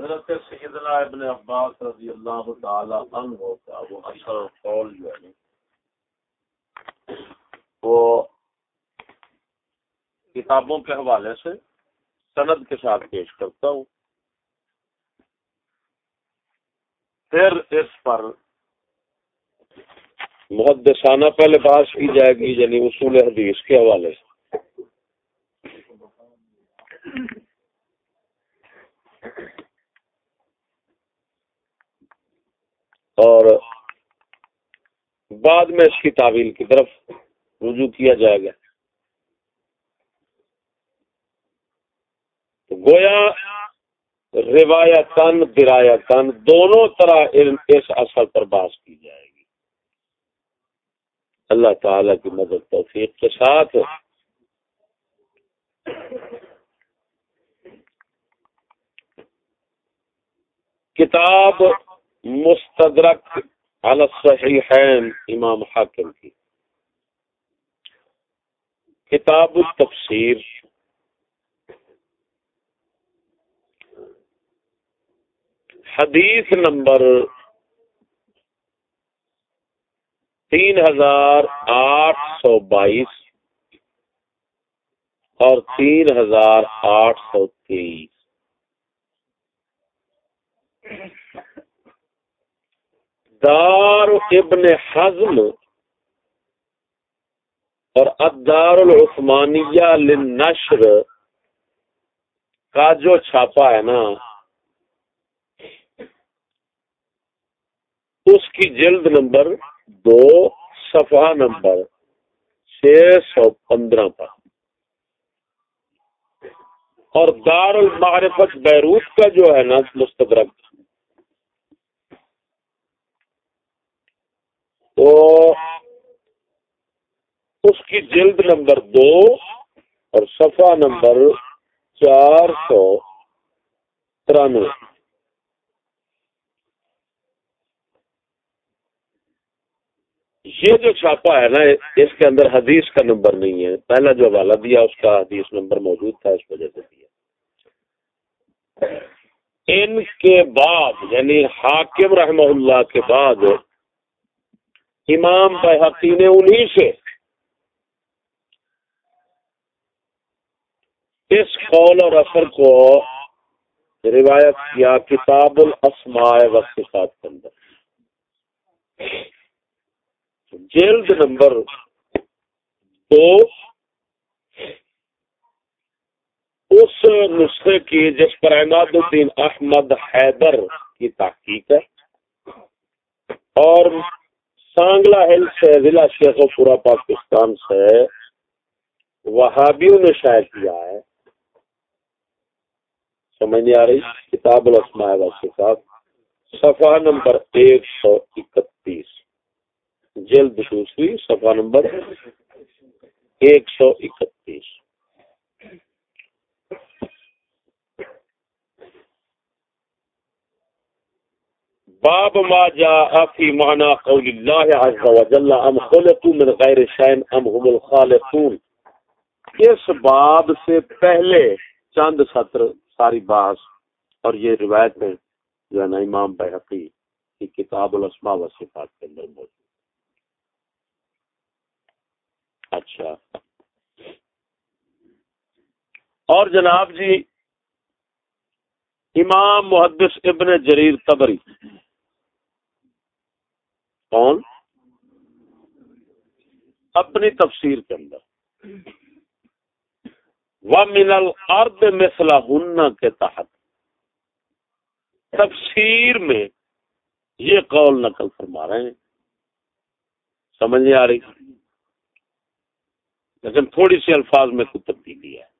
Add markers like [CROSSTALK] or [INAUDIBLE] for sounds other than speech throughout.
حضرت سیدنا ابن عباس رضی اللہ تعالی عنہ کا وہ اثر قول جو ہے وہ کتابوں کے حوالے سے سند کے ساتھ پیش کرتا ہوں۔ پھر اس پر محدثانہ پہلے بات کی جائے گی یعنی اصول حدیث کے حوالے سے۔ اور بعد میں اس کی تعویل کی طرف رجوع کیا جائے گا۔ گویا روایتن درایتن دونوں طرح اس اثر پر باس کی جائے گی۔ اللہ تعالی کی مدد، توفیق کے ساتھ۔ کتاب مستدرک علی الصحیحین امام حاکم کی۔ کتاب التفسیر۔ حدیث نمبر تین ہزار آٹھ سو بائیس اور تین ہزار آٹھ سو تیئیس۔ دار ابن حزم اور ادار العثمانیہ للنشر کا جو چھاپا ہے نا، اس کی جلد نمبر دو، صفحہ نمبر چھ سو پندرہ پر۔ اور دار المعرفت بیروت کا جو ہے نا، مستدرک۔ تو اس کی جلد نمبر دو اور صفحہ نمبر چار سو ترانوے۔ یہ جو چھاپا ہے نا، اس کے اندر حدیث کا نمبر نہیں ہے۔ پہلا جو حوالہ دیا، اس کا حدیث نمبر موجود تھا، اس وجہ سے دیا۔ ان کے بعد یعنی حاکم رحمہ اللہ کے بعد امام بحقی نے انہیں سے اس قول اور اثر کو روایت کیا کتاب الاسماء وقت کے اندر۔ جلد نمبر دو، اس نسخے کی جس پر احمد الدین احمد حیدر کی تحقیق ہے اور سانگلا ہل سے ضلع شیخ پورا پاکستان سے وہابیوں نے شائع کیا ہے۔ سمجھ نہیں آ رہی؟ کتاب الاسماء و صفحہ نمبر ایک سو اکتیس۔ جلد دوسری صفحہ نمبر ایک سو اکتیس۔ باب ما جاء في معنى قول الله عز وجل ام خلقوا من غير شيء ام هم الخالقون. اس باب سے پہلے چند سطر ساری بحث اور یہ روایت میں جو ہے نا امام بحقی کی کتاب الاسماء و صفات کے اندر موجود اچھا۔ اور جناب جی امام محدث ابن جریر تبری کون؟ اپنی تفسیر کے اندر۔ و من الارض مثلا ہن کے تحت۔ تفسیر میں یہ قول نقل فرما رہے ہیں۔ سمجھ نہیں آ رہی۔ لیکن تھوڑی سی الفاظ میں کچھ تبدیلی ہے۔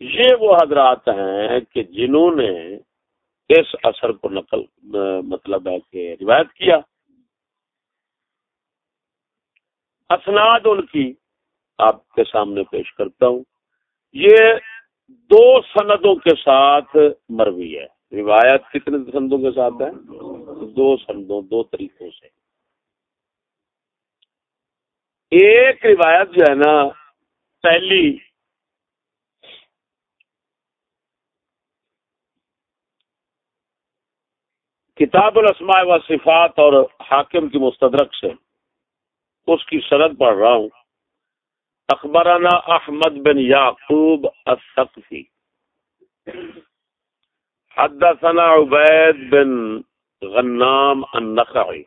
یہ وہ حضرات ہیں کہ جنہوں نے اس اثر کو نقل مطلب ہے کہ روایت کیا؟ اسناد ان کی آپ کے سامنے پیش کرتا ہوں۔ یہ دو سندوں کے ساتھ مروی ہے۔ روایت کتنے سندوں کے ساتھ ہے؟ دو سندوں، دو طریقوں سے۔ ایک روایت جو ہے نا، پہلی کتاب الاسماء و صفات اور حاکم کی مستدرک سے اس کی سرد پڑھ رہا ہوں۔ اخبرنا احمد بن یعقوب الثقفی۔ حدثنا عبید بن غنام النخعی۔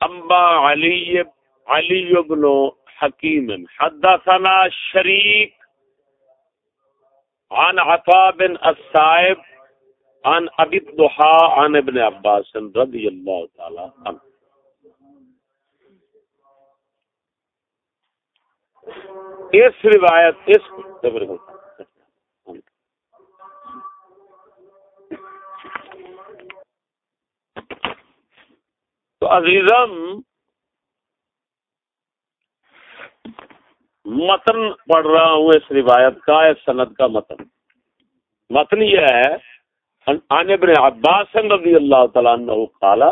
انبا علی علی بن حکیم۔ حدثنا شریک۔ عن عطا بن السائب عن ابی الضحى عن ابن عباس رضی اللہ تعالی عنہ۔ اس روایت، اس تو عزیزم، متن پڑھ رہا ہوں اس روایت کا، اس سند کا متن۔ متن یہ ہے عن ابن عباس رضی اللہ تعالیٰ عنہ قال،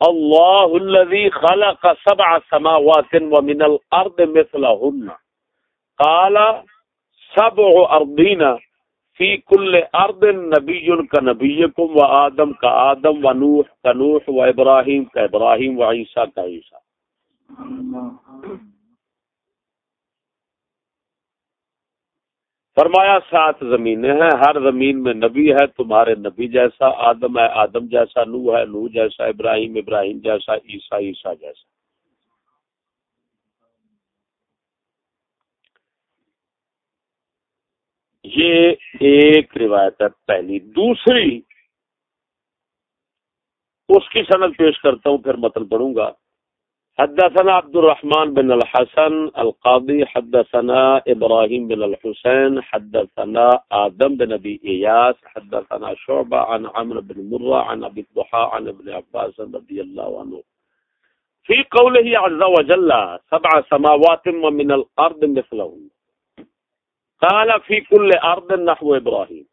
اللہ الذي خلق سبع سماوات ومن الارض مثلهن قال، سبع ارضین فی کل ارض نبی کا نبیکم و آدم کا آدم و نوح کا نوح و ابراہیم کا ابراہیم و عیسیٰ کا عیسیٰ. فرمایا سات زمینیں ہیں، ہر زمین میں نبی ہے، تمہارے نبی جیسا، آدم ہے، آدم جیسا نو ہے نو جیسا، ابراہیم ابراہیم جیسا، عیسیٰ عیسیٰ جیسا۔ یہ ایک روایت ہے، پہلی۔ دوسری، اس کی سند پیش کرتا ہوں، پھر مطلب پڑھوں گا۔ حدثنا عبد الرحمن بن الحسن القاضي، حدثنا ابراهيم بن الحسين، حدثنا آدم بن ابي اياس حدثنا شعبة عن عمرو بن مرة، عن ابي الضحى، عن ابن عباس رضي الله عنه. في قوله عز وجل، سبع سماوات ومن الارض مثله قال، في كل ارض نحو ابراهيم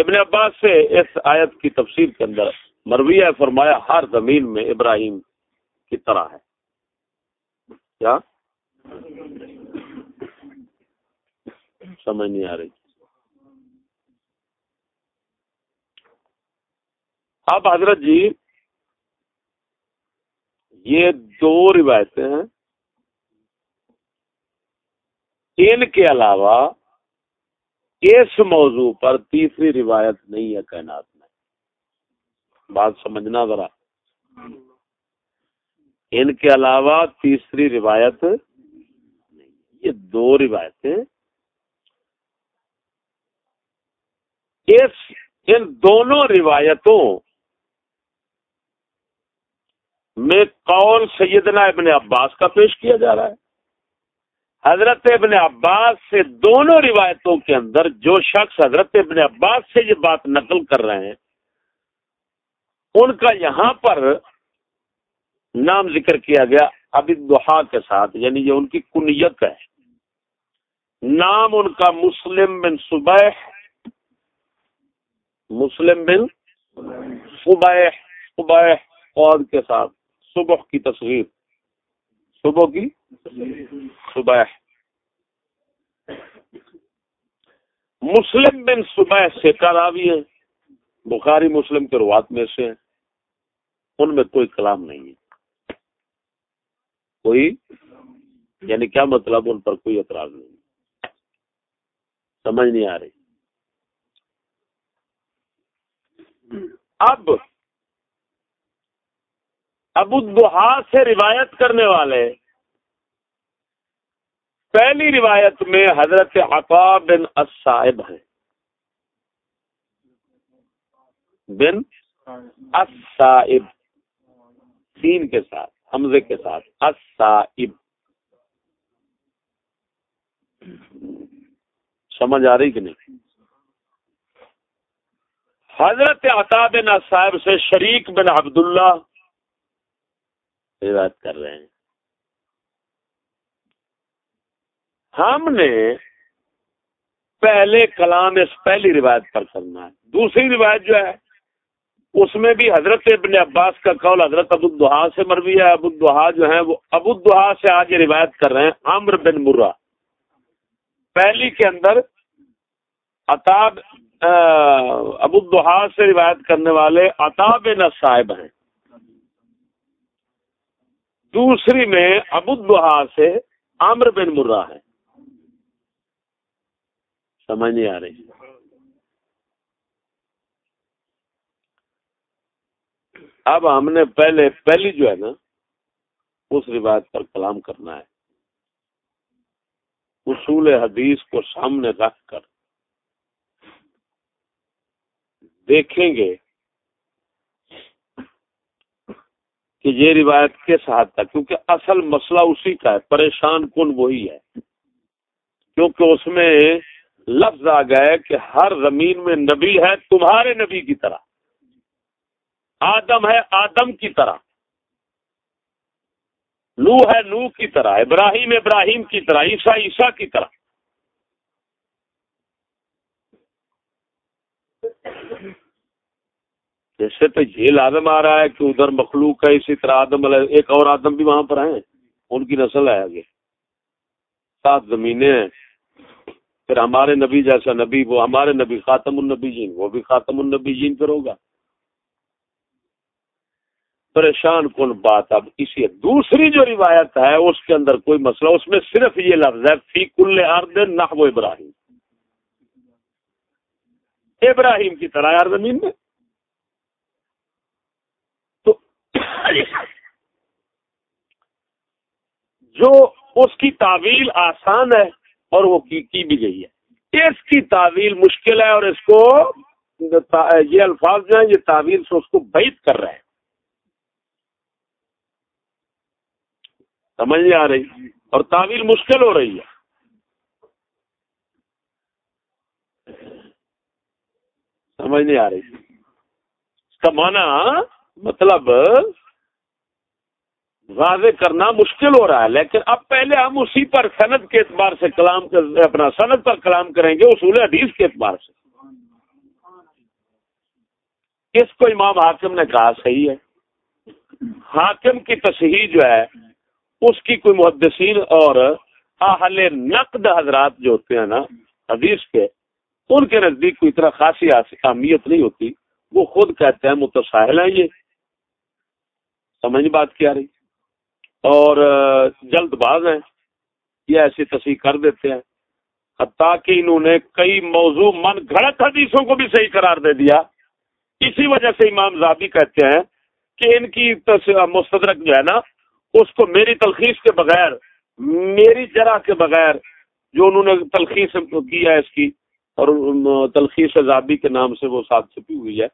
ابن عباس سے اس آیت کی تفسیر کے اندر مرویہ فرمایا، ہر زمین میں ابراہیم کی طرح ہے۔ کیا؟ سمجھ نہیں آ رہی۔ اب حضرت جی یہ دو روایتیں ہیں۔ ان کے علاوہ اس موضوع پر تیسری روایت نہیں ہے کائنات میں۔ بات سمجھنا ذرا۔ ان کے علاوہ تیسری روایت نہیں یہ دو روایتیں۔ اس، ان دونوں روایتوں میں قول سیدنا ابن عباس کا پیش کیا جا رہا ہے۔ حضرت ابن عباس سے دونوں روایتوں کے اندر جو شخص حضرت ابن عباس سے یہ بات نقل کر رہے ہیں، ان کا یہاں پر نام ذکر کیا گیا ابھی دہا کے ساتھ یعنی یہ ان کی کنیت ہے۔ نام ان کا مسلم بن صبح مسلم بن صبح صبح قود کے ساتھ، صبح کی تصویر صبح کی؟ صبح. مسلم بن صبح سے کراوی ہے۔ بخاری مسلم کے روات میں سے ان میں کوئی کلام نہیں ہے۔ کوئی؟ یعنی کیا مطلب ان پر کوئی اعتراض نہیں سمجھ نہیں آ رہی۔ اب ابو دہا سے روایت کرنے والے۔ پہلی روایت میں حضرت عطا بن الصائب ہیں بن الصائب۔ سین کے ساتھ، حمزے کے ساتھ۔ الصائب۔ سمجھ آ رہی کہ نہیں؟ حضرت عطا بن الصائب سے شریک بن عبداللہ روایت کر رہے ہیں۔ ہم نے پہلے کلام اس پہلی روایت پر کرنا ہے۔ دوسری روایت جو ہے، اس میں بھی حضرت ابن عباس کا قول حضرت ابو الدہا سے مروی ہے۔ ابو الدہا جو ہے وہ ابو الدہا سے آج یہ روایت کر رہے ہیں عمر بن مرہ۔ پہلی کے اندر اتاب ابو الدحا سے روایت کرنے والے اتاب نہ صاحب ہیں۔ دوسری میں ابو سے عامر بن مرہ ہے۔ سمجھ نہیں آ رہی۔ اب ہم نے پہلے پہلی جو ہے نا، اس روایت پر کلام کرنا ہے۔ اصول حدیث کو سامنے رکھ کر دیکھیں گے۔ کہ یہ روایت کس حد تک؟ کیونکہ اصل مسئلہ اسی کا ہے، پریشان کن وہی ہے۔ کیونکہ اس میں لفظ آ گئے کہ ہر زمین میں نبی ہے تمہارے نبی کی طرح۔ آدم ہے آدم کی طرح۔ نو ہے نو کی طرح، ابراہیم ابراہیم کی طرح عیسا عیسا کی طرح۔ جیسے تو یہ لازم آ رہا ہے کہ ادھر مخلوق ہے، اسی طرح آدم ایک اور آدم بھی وہاں پر ہیں۔ ان کی نسل ہے آگے سات زمینیں ہیں۔ پھر ہمارے نبی جیسا نبی، وہ ہمارے نبی خاتم النبی جین وہ بھی خاتم النبی جین پھر ہوگا۔ پریشان کن بات۔ اب اسی دوسری جو روایت ہے، اس کے اندر کوئی مسئلہ، اس میں صرف یہ لفظ ہے، فی کل ارد نہ ابراہیم۔ ابراہیم کی طرح یار زمین میں تو جو اس کی تعویل آسان ہے اور وہ کی, کی بھی گئی ہے۔ اس کی تعویل مشکل ہے اور اس کو یہ الفاظ جو ہیں یہ تعویل سے اس کو بیت کر رہے ہیں۔ سمجھ نہیں آ رہی؟ اور تعویل مشکل ہو رہی ہے۔ سمجھ نہیں آ رہی۔ اس کا معنی مطلب واضح کرنا مشکل ہو رہا ہے، لیکن اب پہلے ہم اسی پر صنعت کے اعتبار سے کلام کر اپنا صنعت پر کلام کریں گے، اصول حدیث کے اعتبار سے۔ اس کو امام حاکم نے کہا صحیح ہے۔ حاکم کی تصحیح جو ہے، اس کی کوئی محدثین اور اہل نقد حضرات جو ہوتے ہیں نا، حدیث کے، ان کے نزدیک کوئی اتنا خاصی اہمیت نہیں ہوتی۔ وہ خود کہتے ہیں متساہل ہیں یہ۔ سمجھ بات کیا رہی؟ اور جلد باز ہیں۔ یہ ایسی تصحیح کر دیتے ہیں۔ حتیٰ کہ انہوں نے کئی موضوع من گھڑت حدیثوں کو بھی صحیح قرار دے دیا۔ اسی وجہ سے امام زابی کہتے ہیں کہ ان کی مستدرک جو ہے نا، اس کو میری تلخیص کے بغیر، میری جرا کے بغیر جو انہوں نے تلخیص کیا ہے اس کی، اور تلخیص زابی کے نام سے وہ ساتھ چھپی ہوئی ہے۔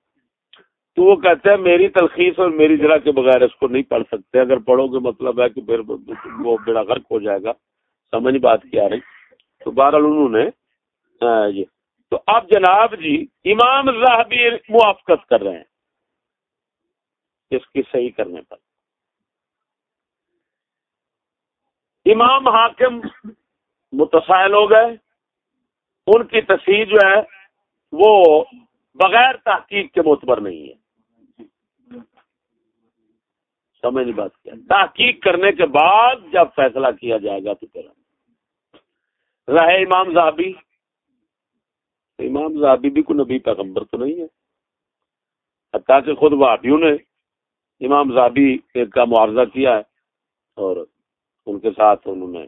تو وہ کہتے ہیں میری تلخیص اور میری جرا کے بغیر اس کو نہیں پڑھ سکتے۔ اگر پڑھو گے مطلب ہے کہ پھر وہ بیڑا غرق ہو جائے گا۔ سمجھ بات کیا رہی۔ تو بہرحال انہوں نے یہ جی۔ تو اب جناب جی امام زاہبی موافقت کر رہے ہیں۔ اس کی صحیح کرنے پر۔ امام حاکم متسائل ہو گئے۔ ان کی تصحیح جو ہے، وہ بغیر تحقیق کے معتبر نہیں ہے۔ سمجھ نہیں بات کیا۔ تحقیق کرنے کے بعد جب فیصلہ کیا جائے گا تو پھر رہے امام زہبی امام زہبی بھی کوئی نبی پیغمبر تو نہیں ہے۔ حتیٰ کہ خود وابیوں نے امام زہبی کا معاوضہ کیا ہے اور ان کے ساتھ انہوں نے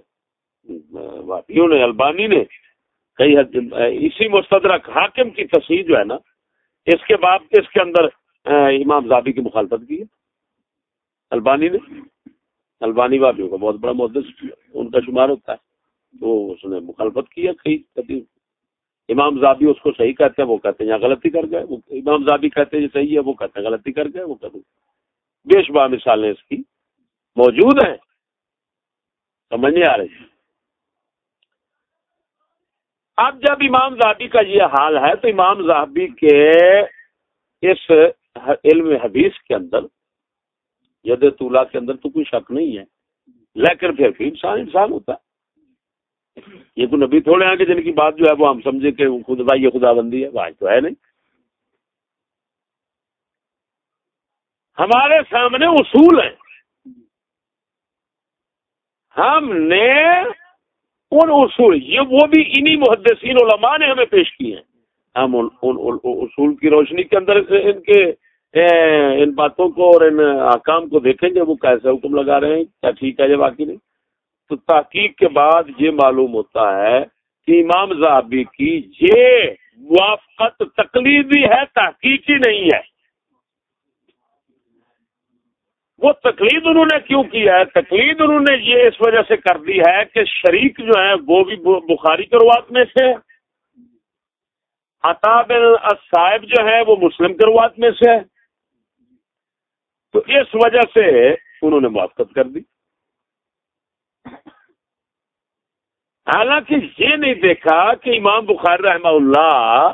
وابیوں نے، البانی نے کئی حد، اسی مستدرک حاکم کی تصویر جو ہے نا، اس کے بعد اس کے اندر، امام زابی کی مخالفت کی ہے۔ البانی نے؟ البانی بابیوں کا بہت بڑا محدث ان کا شمار ہوتا ہے۔ تو اس نے مخالفت کیا کئی امام زابی اس کو صحیح کہتے ہیں، وہ کہتے ہیں یہاں غلطی کر گئے۔ امام زابی کہتے ہیں یہ صحیح ہے، وہ کہتے ہیں غلطی کر گئے، وہ کہتے ہیں۔ بے شبہ مثالیں اس کی موجود ہیں۔ سمجھ نہیں آ رہی۔ اب جب امام زابی کا یہ حال ہے، تو امام زابی کے اس علم حدیث کے اندر ید طولا کے اندر تو کوئی شک نہیں ہے۔ لیکن پھر بھی انسان انسان ہوتا ہے۔ یہ تو نبی تھوڑے ہیں کہ جن کی بات جو ہے وہ ہم سمجھے کہ خود بھائی یہ خدا بندی ہے بھائی تو ہے نہیں۔ ہمارے سامنے اصول ہیں۔ ہم نے ان اصول یہ وہ بھی انہی محدثین علماء نے ہمیں پیش کیے ہیں۔ ہم ان, ان, ان اصول کی روشنی کے اندر ان کے ان باتوں کو اور ان حکام کو دیکھیں گے وہ کیسے حکم لگا رہے ہیں، کیا ٹھیک ہے یہ باقی نہیں۔ تو تحقیق کے بعد یہ معلوم ہوتا ہے کہ امام زہابی کی یہ موافقت تقلیدی ہے، تحقیقی نہیں ہے۔ وہ تقلید انہوں نے کیوں کیا ہے؟ تقلید انہوں نے یہ اس وجہ سے کر دی ہے کہ شریک جو ہے وہ بھی بخاری کے روات میں سے عطاب صاحب جو ہے وہ مسلم کے روات میں سے ہے تو اس وجہ سے انہوں نے موافقت کر دی۔ حالانکہ یہ نہیں دیکھا کہ امام بخاری رحمہ اللہ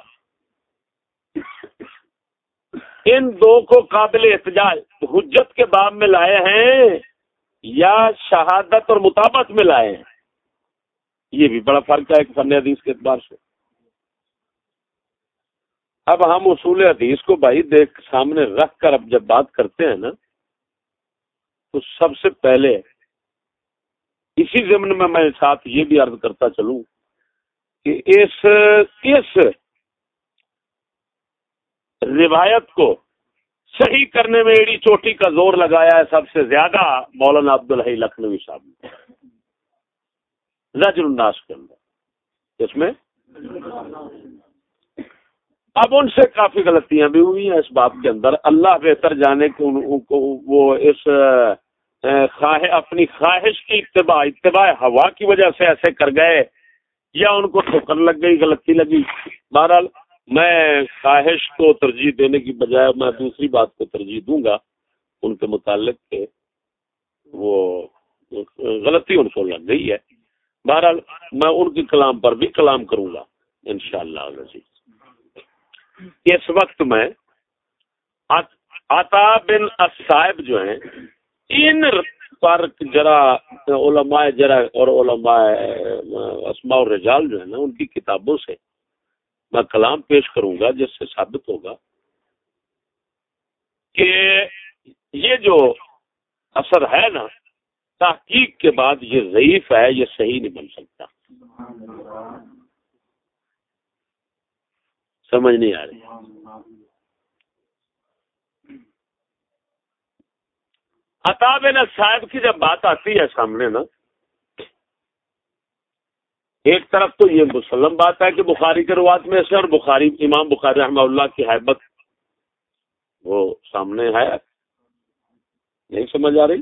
ان دو کو قابل احتجاج، حجت کے باب میں لائے ہیں یا شہادت اور مطابق میں لائے ہیں۔ یہ بھی بڑا فرق ہے فن حدیث کے اعتبار سے۔ اب ہم اصول حدیث کو بھائی دیکھ سامنے رکھ کر اب جب بات کرتے ہیں نا، تو سب سے پہلے اسی ضمن میں میں ساتھ یہ بھی عرض کرتا چلوں کہ اس اس روایت کو صحیح کرنے میں ایڑی چوٹی کا زور لگایا ہے سب سے زیادہ مولانا عبد الحی لکھنوی صاحب نے۔ زجر الناس کے اندر۔ اس میں؟ اب ان سے کافی غلطیاں بھی ہوئی ہیں اس بات کے اندر۔ اللہ بہتر جانے کہ وہ اس خواہ اپنی خواہش کی اتباع اتباع ہوا کی وجہ سے ایسے کر گئے یا ان کو ٹھوکر لگ گئی، غلطی لگی۔ بہرحال میں خواہش کو ترجیح دینے کی بجائے میں دوسری بات کو ترجیح دوں گا۔ ان کے متعلق کے وہ غلطی ان کو لگ گئی ہے۔ بہرحال میں ان کے کلام پر بھی کلام کروں گا، انشاءاللہ شاء اللہ اس وقت میں عطا بن صاحب جو ہیں ان پر ذرا علماء جرا اور علماء، اسماء اور رجال جو ہے نا، ان کی کتابوں سے میں کلام پیش کروں گا، جس سے ثابت ہوگا کہ یہ جو اثر ہے نا، تحقیق کے بعد یہ ضعیف ہے، یہ صحیح نہیں بن سکتا۔ سمجھ نہیں آ رہی۔ اتاب صاحب کی جب بات آتی ہے سامنے نا، ایک طرف تو یہ مسلم بات ہے کہ بخاری کے روات میں سے اور بخاری، امام بخاری رحمہ اللہ کی حیبت وہ سامنے ہے۔ نہیں سمجھ آ رہی؟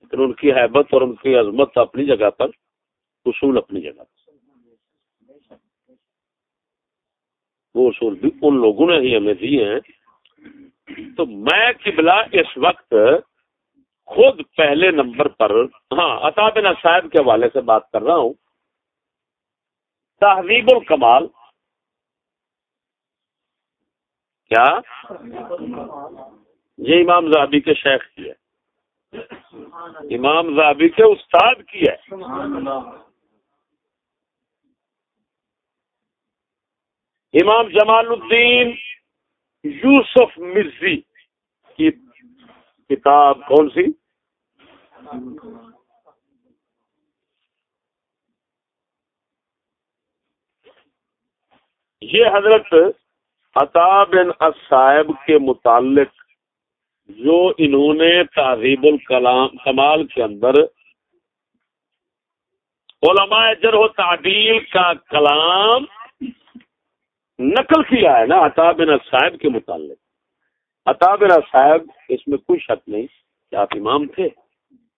لیکن ان کی حیبت اور ان کی عظمت اپنی جگہ پر، اصول اپنی جگہ پر۔ وہ اصول بھی ان لوگوں نے ہی ہمیں دیے ہیں۔ تو میں قبلہ اس وقت خود پہلے نمبر پر ہاں عطا بن صاحب کے حوالے سے بات کر رہا ہوں۔ تحریب الکمال۔ کیا؟ یہ امام زہبی کے شیخ کی ہے۔ امام زہبی کے استاد کی ہے۔ امام جمال الدین یوسف مرزی کی کتاب کون سی؟ یہ حضرت عطا بن صاحب کے متعلق جو انہوں نے تہذیب الکلام کمال کے اندر علماء جر و تعدیل کا کلام نقل کیا ہے نا عطا بن صاحب کے متعلق۔ عطا بن صاحب اس میں کوئی شک نہیں کہ آپ امام تھے۔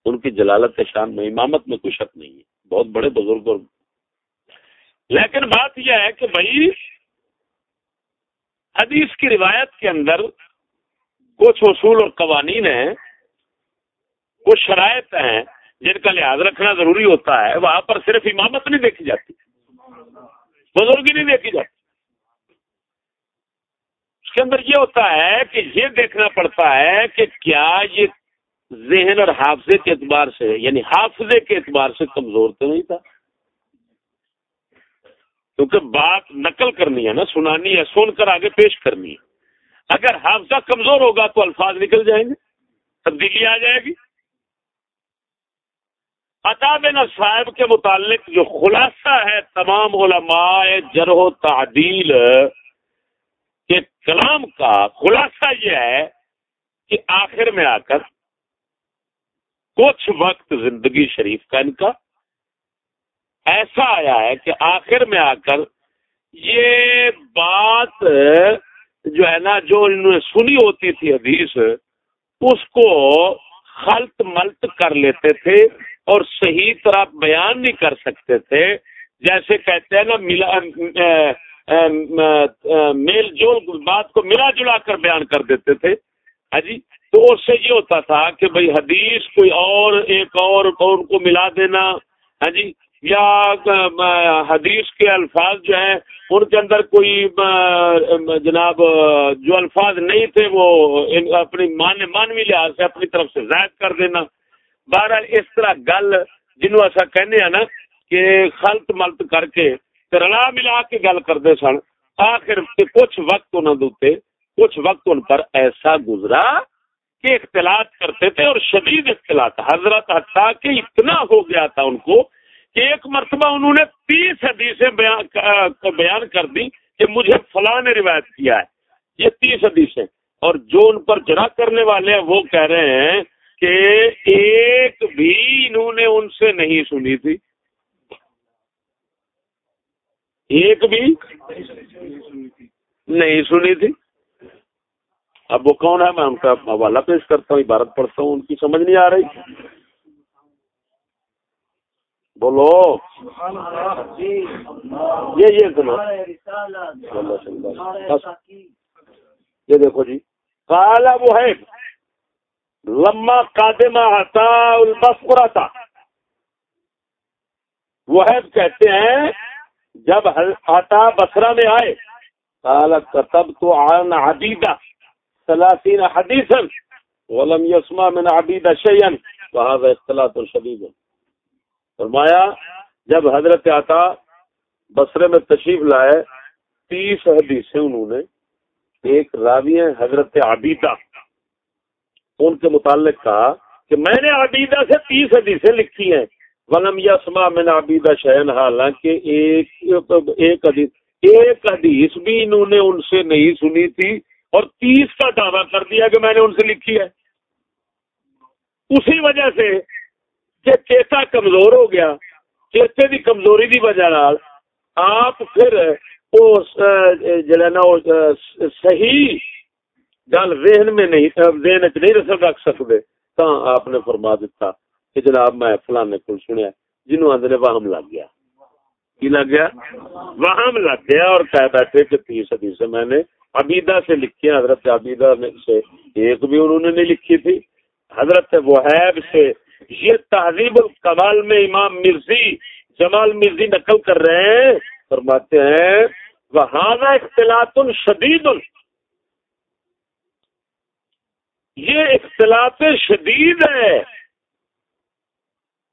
ان کی جلالت شان میں امامت میں کوئی شک نہیں ہے۔ بہت بڑے بزرگ اور لیکن بات یہ ہے کہ بھائی، حدیث کی روایت کے اندر کچھ اصول اور قوانین ہیں، کچھ شرائط ہیں جن کا لحاظ رکھنا ضروری ہوتا ہے۔ وہاں پر صرف امامت نہیں دیکھی جاتی، بزرگی نہیں دیکھی جاتی۔ اس کے اندر یہ ہوتا ہے کہ یہ دیکھنا پڑتا ہے کہ کیا یہ ذہن اور حافظے کے اعتبار سے یعنی حافظے کے اعتبار سے کمزور تو نہیں تھا؟ کیونکہ بات نقل کرنی ہے نا، سنانی ہے، سن کر آگے پیش کرنی ہے۔ اگر حافظہ کمزور ہوگا تو الفاظ نکل جائیں گے، تبدیلی آ جائے گی۔ عطا بن صاحب کے متعلق جو خلاصہ ہے تمام علماء جرح و تعدیل کے کلام کا خلاصہ یہ ہے کہ آخر میں آ کر کچھ وقت زندگی شریف کا ان کا ایسا آیا ہے کہ آخر میں آ کر یہ بات جو ہے نا، جو انہوں نے سنی ہوتی تھی حدیث، اس کو خلط ملت کر لیتے تھے اور صحیح طرح بیان نہیں کر سکتے تھے۔ جیسے کہتے ہیں نا، ملا میل جول بات کو ملا جلا کر بیان کر دیتے تھے۔ ہاں جی؟ تو اس سے یہ ہوتا تھا کہ بھائی حدیث کوئی اور ایک اور ان کو ملا دینا ہاں جی؟ یا حدیث کے الفاظ جو ہیں، ان کے اندر کوئی جناب، جو الفاظ نہیں تھے، وہ اپنی مان مانوی لحاظ سے اپنی طرف سے زائد کر دینا۔ بہرحال اس طرح گل جنوں ایسا کہنے ہیں نا کہ خلط ملت کر کے رلا ملا کے گل کرتے سن، آخر کچھ وقت انہوں نے کچھ وقت ان پر ایسا گزرا کہ اختلاط کرتے تھے اور شدید اختلاط۔ حضرت حتیٰ کہ اتنا ہو گیا تھا ان کو کہ ایک مرتبہ انہوں نے تیس حدیثیں بیان کر دی کہ مجھے فلاں نے روایت کیا ہے۔ یہ تیس حدیثیں۔ اور جو ان پر جرا کرنے والے ہیں، وہ کہہ رہے ہیں کہ ایک بھی انہوں نے ان سے نہیں سنی تھی۔ ایک بھی نہیں سنی تھی۔ اب وہ کون ہے؟ میں ان کا حوالہ پیش کرتا ہوں، عبارت پڑھتا ہوں، ان کی سمجھ نہیں آ رہی۔ بولو۔ یہ یہ سنو یہ دیکھو جی۔ کالا وہ ہے لما قادمہ آتا البسپورا تھا وہ کہتے ہیں جب آتا بسرا میں آئے تب تو آن عبیدہ سلاسین حدیثا ولم یسما من عبیدہ شیئن وہذا اختلاط شدید فرمایا، جب حضرت آتا بسرے میں تشریف لائے، تیس حدیثیں انہوں نے ایک راوی ہیں حضرت عبیدہ، ان کے متعلق کہا کہ میں نے عبیدہ سے تیس حدیثیں لکھی ہیں۔ ولم یسما میں نے عبیدہ شہن حالانکہ ایک ایک حدیث ایک حدیث بھی انہوں نے ان سے نہیں سنی تھی اور تیس کا دعویٰ کر دیا کہ میں نے ان سے لکھی ہے۔ اسی وجہ سے کہ چیتا کمزور ہو گیا۔ چیتے کی کمزوری کی وجہ نال آپ پھر نا صحیح گل ذہن میں نہیں ذہن چ نہیں رسل رکھ سکتے تو آپ نے فرما دیتا کہ جناب میں فلانے کو سنیا جنوب آدھے واہم لگ گیا۔ کی لگ گیا؟ واہم لگ گیا اور کہہ بیٹھے کہ تیس صدی سے میں نے عبیدہ سے لکھی حضرت عبیدہ سے ایک بھی انہوں نے نہیں لکھی تھی۔ حضرت وحیب سے یہ تہذیب القمال میں امام مرزی جمال مرزی نقل کر رہے ہیں، فرماتے ہیں وہاں اختلاط شدید۔ یہ اختلاط شدید ہے۔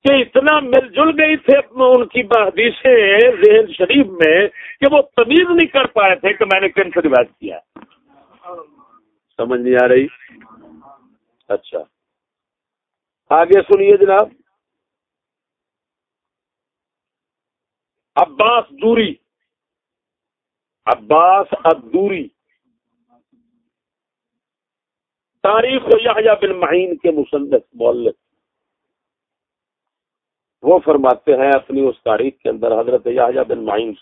کہ اتنا مل جل گئی تھے ان کی حدیثیں ذہن شریف میں کہ وہ تمیز نہیں کر پائے تھے کہ میں نے کن سے روایت کیا سمجھ نہیں آ رہی؟ اچھا۔ آگے سنیے جناب۔ عباس دوری۔ عباس ابدوری تاریخ یحییٰ بن معین کے مصنف مولک وہ فرماتے ہیں اپنی اس تاریخ کے اندر حضرت یحییٰ بن معین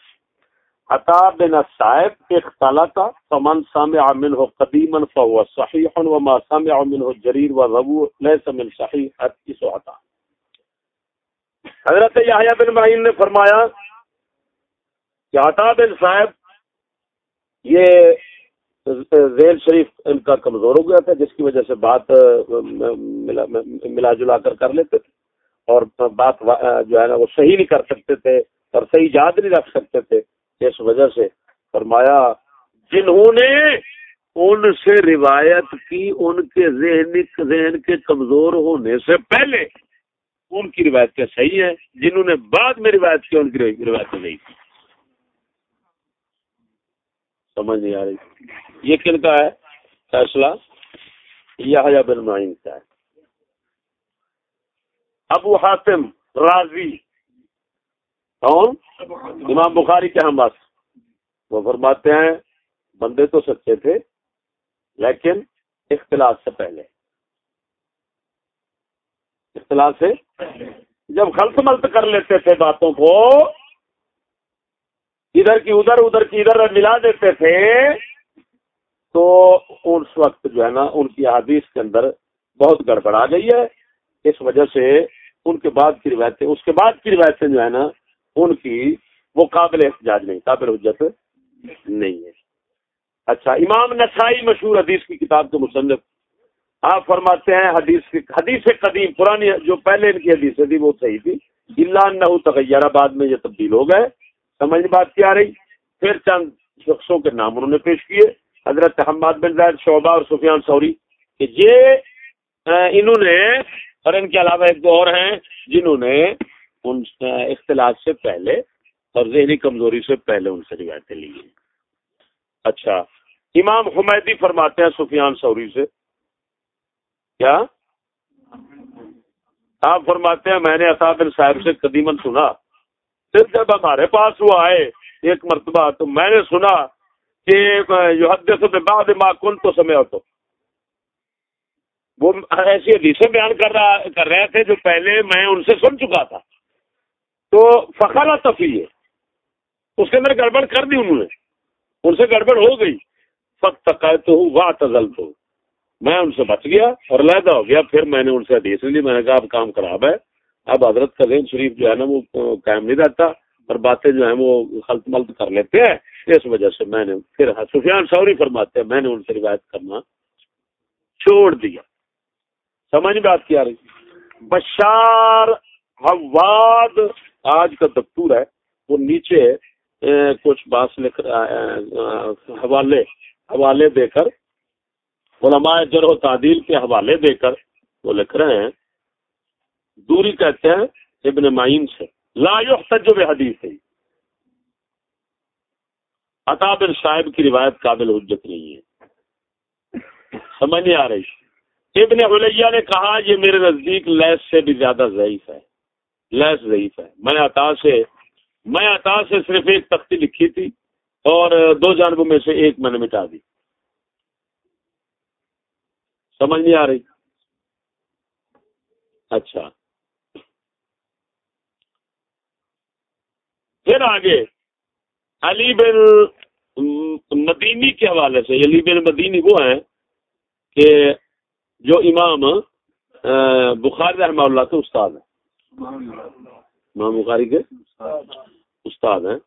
عطا بن صاحب اختلط فمن سامع منه قدیما فهو صحیح وما سامع منه جریر و ربو لیس من صحیح حدیث عطا۔ حضرت یحییٰ بن معین نے فرمایا کہ عطا بن صاحب یہ ذیل شریف ان کا کمزور ہو گیا تھا جس کی وجہ سے بات ملا, ملا جلا کر کر لیتے تھے۔ اور بات جو ہے نا، وہ صحیح نہیں کر سکتے تھے اور صحیح یاد نہیں رکھ سکتے تھے۔ اس وجہ سے فرمایا، جنہوں نے ان سے روایت کی، ان کے ذہن ذہن کے کمزور ہونے سے پہلے ان کی روایت کیا صحیح ہے جنہوں نے بعد میں روایت کی، ان کی روایت نہیں تھی سمجھ نہیں آ رہی۔ یہ کن کا ہے؟ فیصلہ یا بن معین کا ہے۔ ابو حاتم راضی۔ کون؟ امام بخاری کے ہم بس۔ وہ فرماتے ہیں، بندے تو سچے تھے، لیکن اختلاف سے پہلے۔ اختلاف سے؟ جب خلط ملت کر لیتے تھے باتوں کو، ادھر کی ادھر ادھر کی ادھر ملا دیتے تھے، تو اس وقت جو ہے نا، ان کی حدیث کے اندر بہت گڑبڑ آ گئی ہے۔ اس وجہ سے ان کے بعد کی روایتیں، اس کے بعد کی روایتیں جو ہے نا، ان کی وہ قابل احتجاج نہیں، قابل حجت نہیں ہے۔ اچھا امام نسائی مشہور حدیث کی کتاب کے مصنف، آپ فرماتے ہیں حدیث حدیث قدیم، پرانی جو پہلے ان کی حدیث تھی، وہ صحیح تھی۔ اللہ نہ تغیر بعد میں یہ تبدیل ہو گئے۔ سمجھ بات کیا رہی؟ پھر چند شخصوں کے نام انہوں نے پیش کیے۔ حضرت احمد بن زید، شعبہ اور سفیان سوری کہ یہ انہوں نے اور ان کے علاوہ ایک دو اور ہیں جنہوں نے ان اختلاف سے پہلے اور ذہنی کمزوری سے پہلے ان سے روایتیں لی ہیں۔ اچھا امام حمیدی فرماتے ہیں سفیان سوری سے۔ کیا؟ آپ فرماتے ہیں میں نے بن صاحب سے قدیمن سنا۔ پھر جب ہمارے پاس وہ آئے ایک مرتبہ تو میں نے سنا کہ جو حد سے بعد ماں کن تو سمے تو وہ ایسی حدیثیں بیان کر رہا کر رہے تھے جو پہلے میں ان سے سن چکا تھا۔ تو فخر تفریح ہے۔ اس کے اندر گڑبڑ کر دی انہوں نے۔ ان سے گڑبڑ ہو گئی۔ فخت تو ہوں واہ تزل تو میں ان سے بچ گیا اور علیحدہ ہو گیا۔ پھر میں نے ان سے حدیث لی۔ میں نے کہا، اب کام خراب ہے اب حضرت کا ذہن شریف جو ہے نا، وہ قائم نہیں رہتا۔ اور باتیں جو ہیں، وہ خلط ملط کر لیتے ہیں۔ اس وجہ سے میں نے پھر سفیان سوری فرماتے ہیں۔ میں نے ان سے روایت کرنا چھوڑ دیا۔ سمجھ بات کیا رہی بشار حواد، آج کا دفتور ہے، وہ نیچے کچھ باس لکھ حوالے حوالے دے کر، علماء جرح و تعدیل کے حوالے دے کر وہ لکھ رہے ہیں۔ دوری کہتے ہیں ابن معین سے۔ لا تجب حدیث ہے عطا بن صاحب کی روایت قابل حجت نہیں ہے۔ سمجھ نہیں آ رہی۔ ابن علیہ نے کہا یہ میرے نزدیک لیس سے بھی زیادہ ضعیف ہے، لیس ضعیف ہے۔ میں عطا سے، میں عطا سے صرف ایک تختی لکھی تھی اور دو جانبوں میں سے ایک میں نے مٹا دی۔ سمجھ نہیں آ رہی؟ اچھا۔ پھر آگے، علی بن مدینی کے حوالے سے علی بن مدینی وہ ہیں کہ جو امام بخاری رحمہ اللہ کے استاد ہیں۔ امام بخاری کے استاد ہیں۔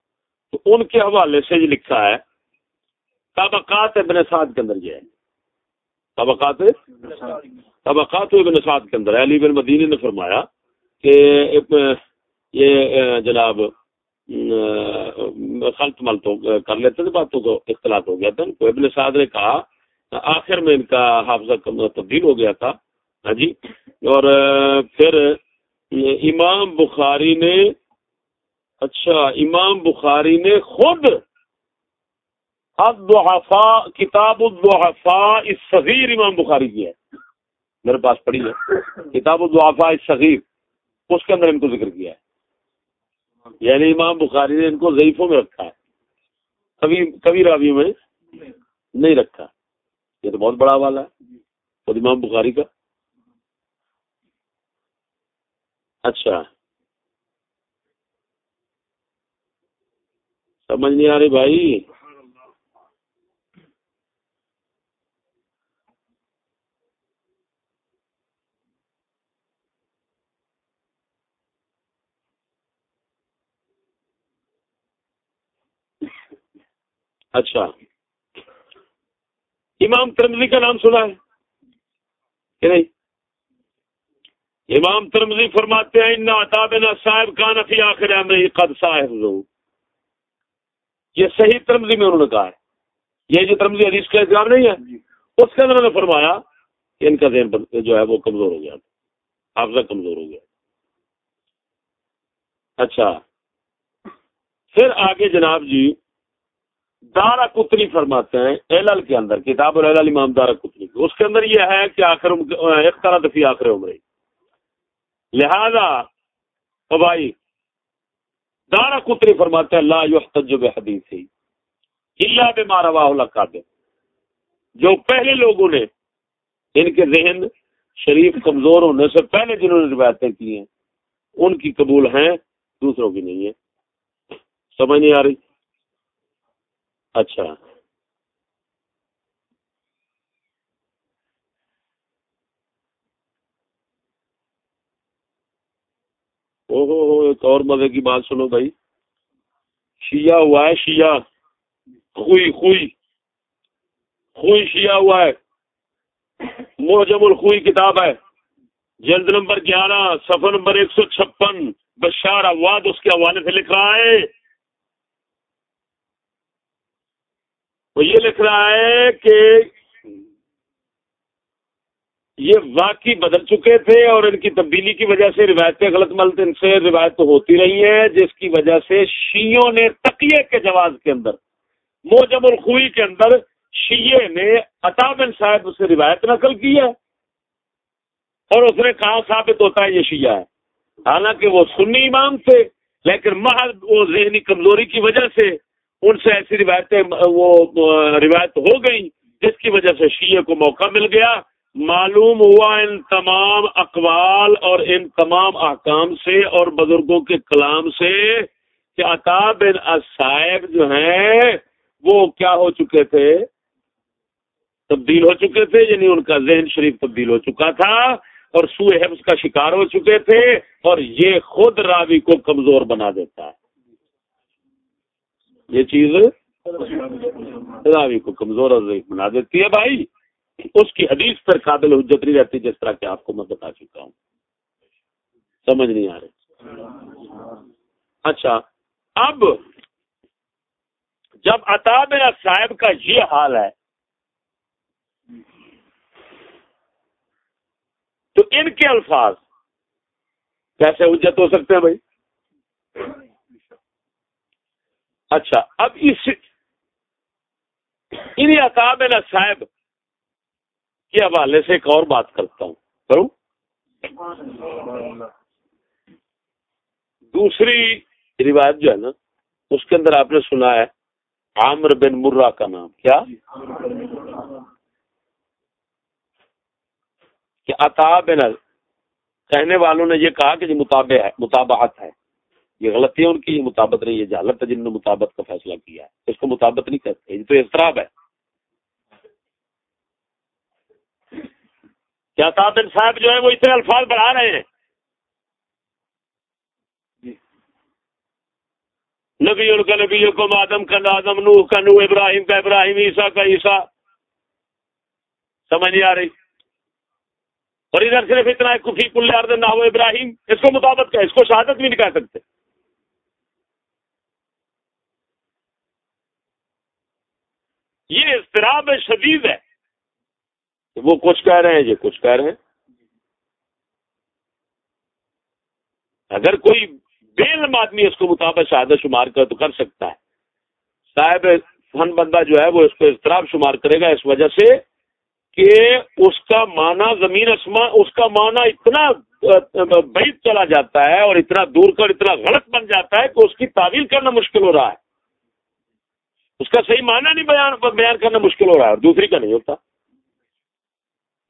تو ان کے حوالے سے یہ لکھا ہے، طبقات ابن سعد کے اندر یہ ہے۔ طبقات طبقات ابن سعد کے اندر علی بن مدینی نے فرمایا کہ یہ جناب خلط ملط کر لیتے تھے باتوں کو اختلاط ہو گیا تھا۔ ابن سعد نے کہا آخر میں ان کا حافظہ تبدیل ہو گیا تھا۔ ہاں جی؟ اور پھر، امام بخاری نے اچھا امام بخاری نے خود الضعفاء، کتاب الضعفاء صغیر امام بخاری کی ہے۔ میرے پاس پڑھی ہے۔ کتاب الضعفاء صغیر اس کے اندر ان کو ذکر کیا ہے۔ یعنی امام بخاری نے ان کو ضعیفوں میں رکھا ہے۔ کبھی کبھی راوی میں نہیں رکھا۔ یہ تو بہت بڑا والا ہے۔ خود امام بخاری کا۔ اچھا۔ سمجھ نہیں آ رہی بھائی۔ اچھا۔ امام ترمزی کا نام سنا ہے کہ نہیں؟ امام ترمزی فرماتے ہیں صاحب کا نفی آخر قد صاحب یہ صحیح ترمزی میں انہوں نے کہا ہے۔ یہ جو ترمزی حدیث کا اظہار نہیں ہے، اس کے اندر نے فرمایا کہ ان کا ذہن جو ہے وہ کمزور ہو گیا۔ حافظہ کمزور ہو گیا۔ اچھا۔ پھر آگے جناب جی دارا کتنی فرماتے ہیں ایل کے اندر، کتاب امام دارا کتنی اس کے اندر یہ ہے کہ آخر ایک طرح دفی آخر عمر لہذا، او بھائی، دارا کتری فرماتے ہیں، لا یحتج بحدیث ہی اللہ بے مارا جو پہلے لوگوں نے ان کے ذہن شریف کمزور ہونے سے پہلے جنہوں نے روایتیں کی ہیں، ان کی قبول ہیں، دوسروں کی نہیں ہے سمجھ نہیں آ رہی؟ اچھا۔ او ہو ایک اور مزے کی بات سنو بھائی۔ شیعہ ہوا ہے، شیعہ۔ خوئی خوئی۔ خوئی شیعہ ہوا ہے۔ موجم الخوئی کتاب ہے۔ جلد نمبر گیارہ سفر نمبر ایک سو چھپن، بشار اواد اس کے حوالے سے لکھ رہا ہے۔ وہ یہ لکھ رہا ہے کہ یہ واقعی بدل چکے تھے اور ان کی تبدیلی کی وجہ سے روایتیں غلط ملت، ان سے روایت تو ہوتی رہی ہیں، جس کی وجہ سے شیوں نے تقیے کے جواز کے اندر، موجم الخوئی کے اندر شیعے نے عطا بن صاحب سے روایت نقل کی ہے اور اس نے کہاں ثابت ہوتا ہے یہ شیعہ ہے۔ حالانکہ وہ سنی امام تھے، لیکن محض وہ ذہنی کمزوری کی وجہ سے ان سے ایسی روایتیں، وہ روایت ہو گئی جس کی وجہ سے شیعہ کو موقع مل گیا۔ معلوم ہوا ان تمام اقوال اور ان تمام احکام سے اور بزرگوں کے کلام سے کہ عطا بن صاحب جو ہیں، وہ کیا ہو چکے تھے؟ تبدیل ہو چکے تھے یعنی ان کا ذہن شریف تبدیل ہو چکا تھا اور سوئے حفظ کا شکار ہو چکے تھے اور یہ خود راوی کو کمزور بنا دیتا ہے۔ یہ چیز راوی کو کمزور اور ضعیف بنا دیتی ہے بھائی۔ اس کی حدیث پر قابل حجت نہیں رہتی جس طرح کہ آپ کو میں بتا چکا ہوں۔ سمجھ نہیں آ رہی۔ اچھا اب جب عطا میرا صاحب کا یہ حال ہے، تو ان کے الفاظ کیسے اجت ہو سکتے ہیں بھائی؟ اچھا اب اس ان عطاب صاحب، کے حوالے سے ایک اور بات کرتا ہوں۔ کروں؟ دوسری روایت جو ہے نا، اس کے اندر آپ نے سنا ہے، عامر بن مرہ کا نام۔ کیا؟ کہ عطا بن، کہنے والوں نے یہ کہا کہ یہ مطابع ہے مطابعت ہے۔ یہ غلطی ہے، ان کی یہ مطابت نہیں ہے جہالت ہے جن نے مطابت کا فیصلہ کیا ہے۔ اس کو مطابت نہیں کہتے یہ تو اضطراب ہے۔ کیا بن صاحب جو ہے وہ اتنے الفاظ بڑھا رہے ہیں؟ نبی ان کا نبی کو، آدم کا آدم، نوح کا نو ابراہیم کا ابراہیم، عیسیٰ کا عیسیٰ۔ سمجھ نہیں آ رہی۔ اور ادھر صرف اتنا ہے، کفی کل نہ ہو ابراہیم۔ اس کو مطابق کا اس کو شہادت بھی نہیں کہہ سکتے۔ یہ اضطراب شدید ہے وہ کچھ کہہ رہے ہیں، یہ کچھ کہہ رہے ہیں۔ اگر کوئی بے علم آدمی اس کو مطابق شہادت شمار کر تو کر سکتا ہے، صاحب فن بندہ جو ہے وہ اس کو اضطراب شمار کرے گا اس وجہ سے کہ اس کا معنی زمین اس کا معنی اتنا بعید چلا جاتا ہے اور اتنا دور کر، اتنا غلط بن جاتا ہے کہ اس کی تعویل کرنا مشکل ہو رہا ہے۔ اس کا صحیح معنی نہیں بیان بیان کرنا مشکل ہو رہا ہے۔ اور دوسری کا نہیں ہوتا۔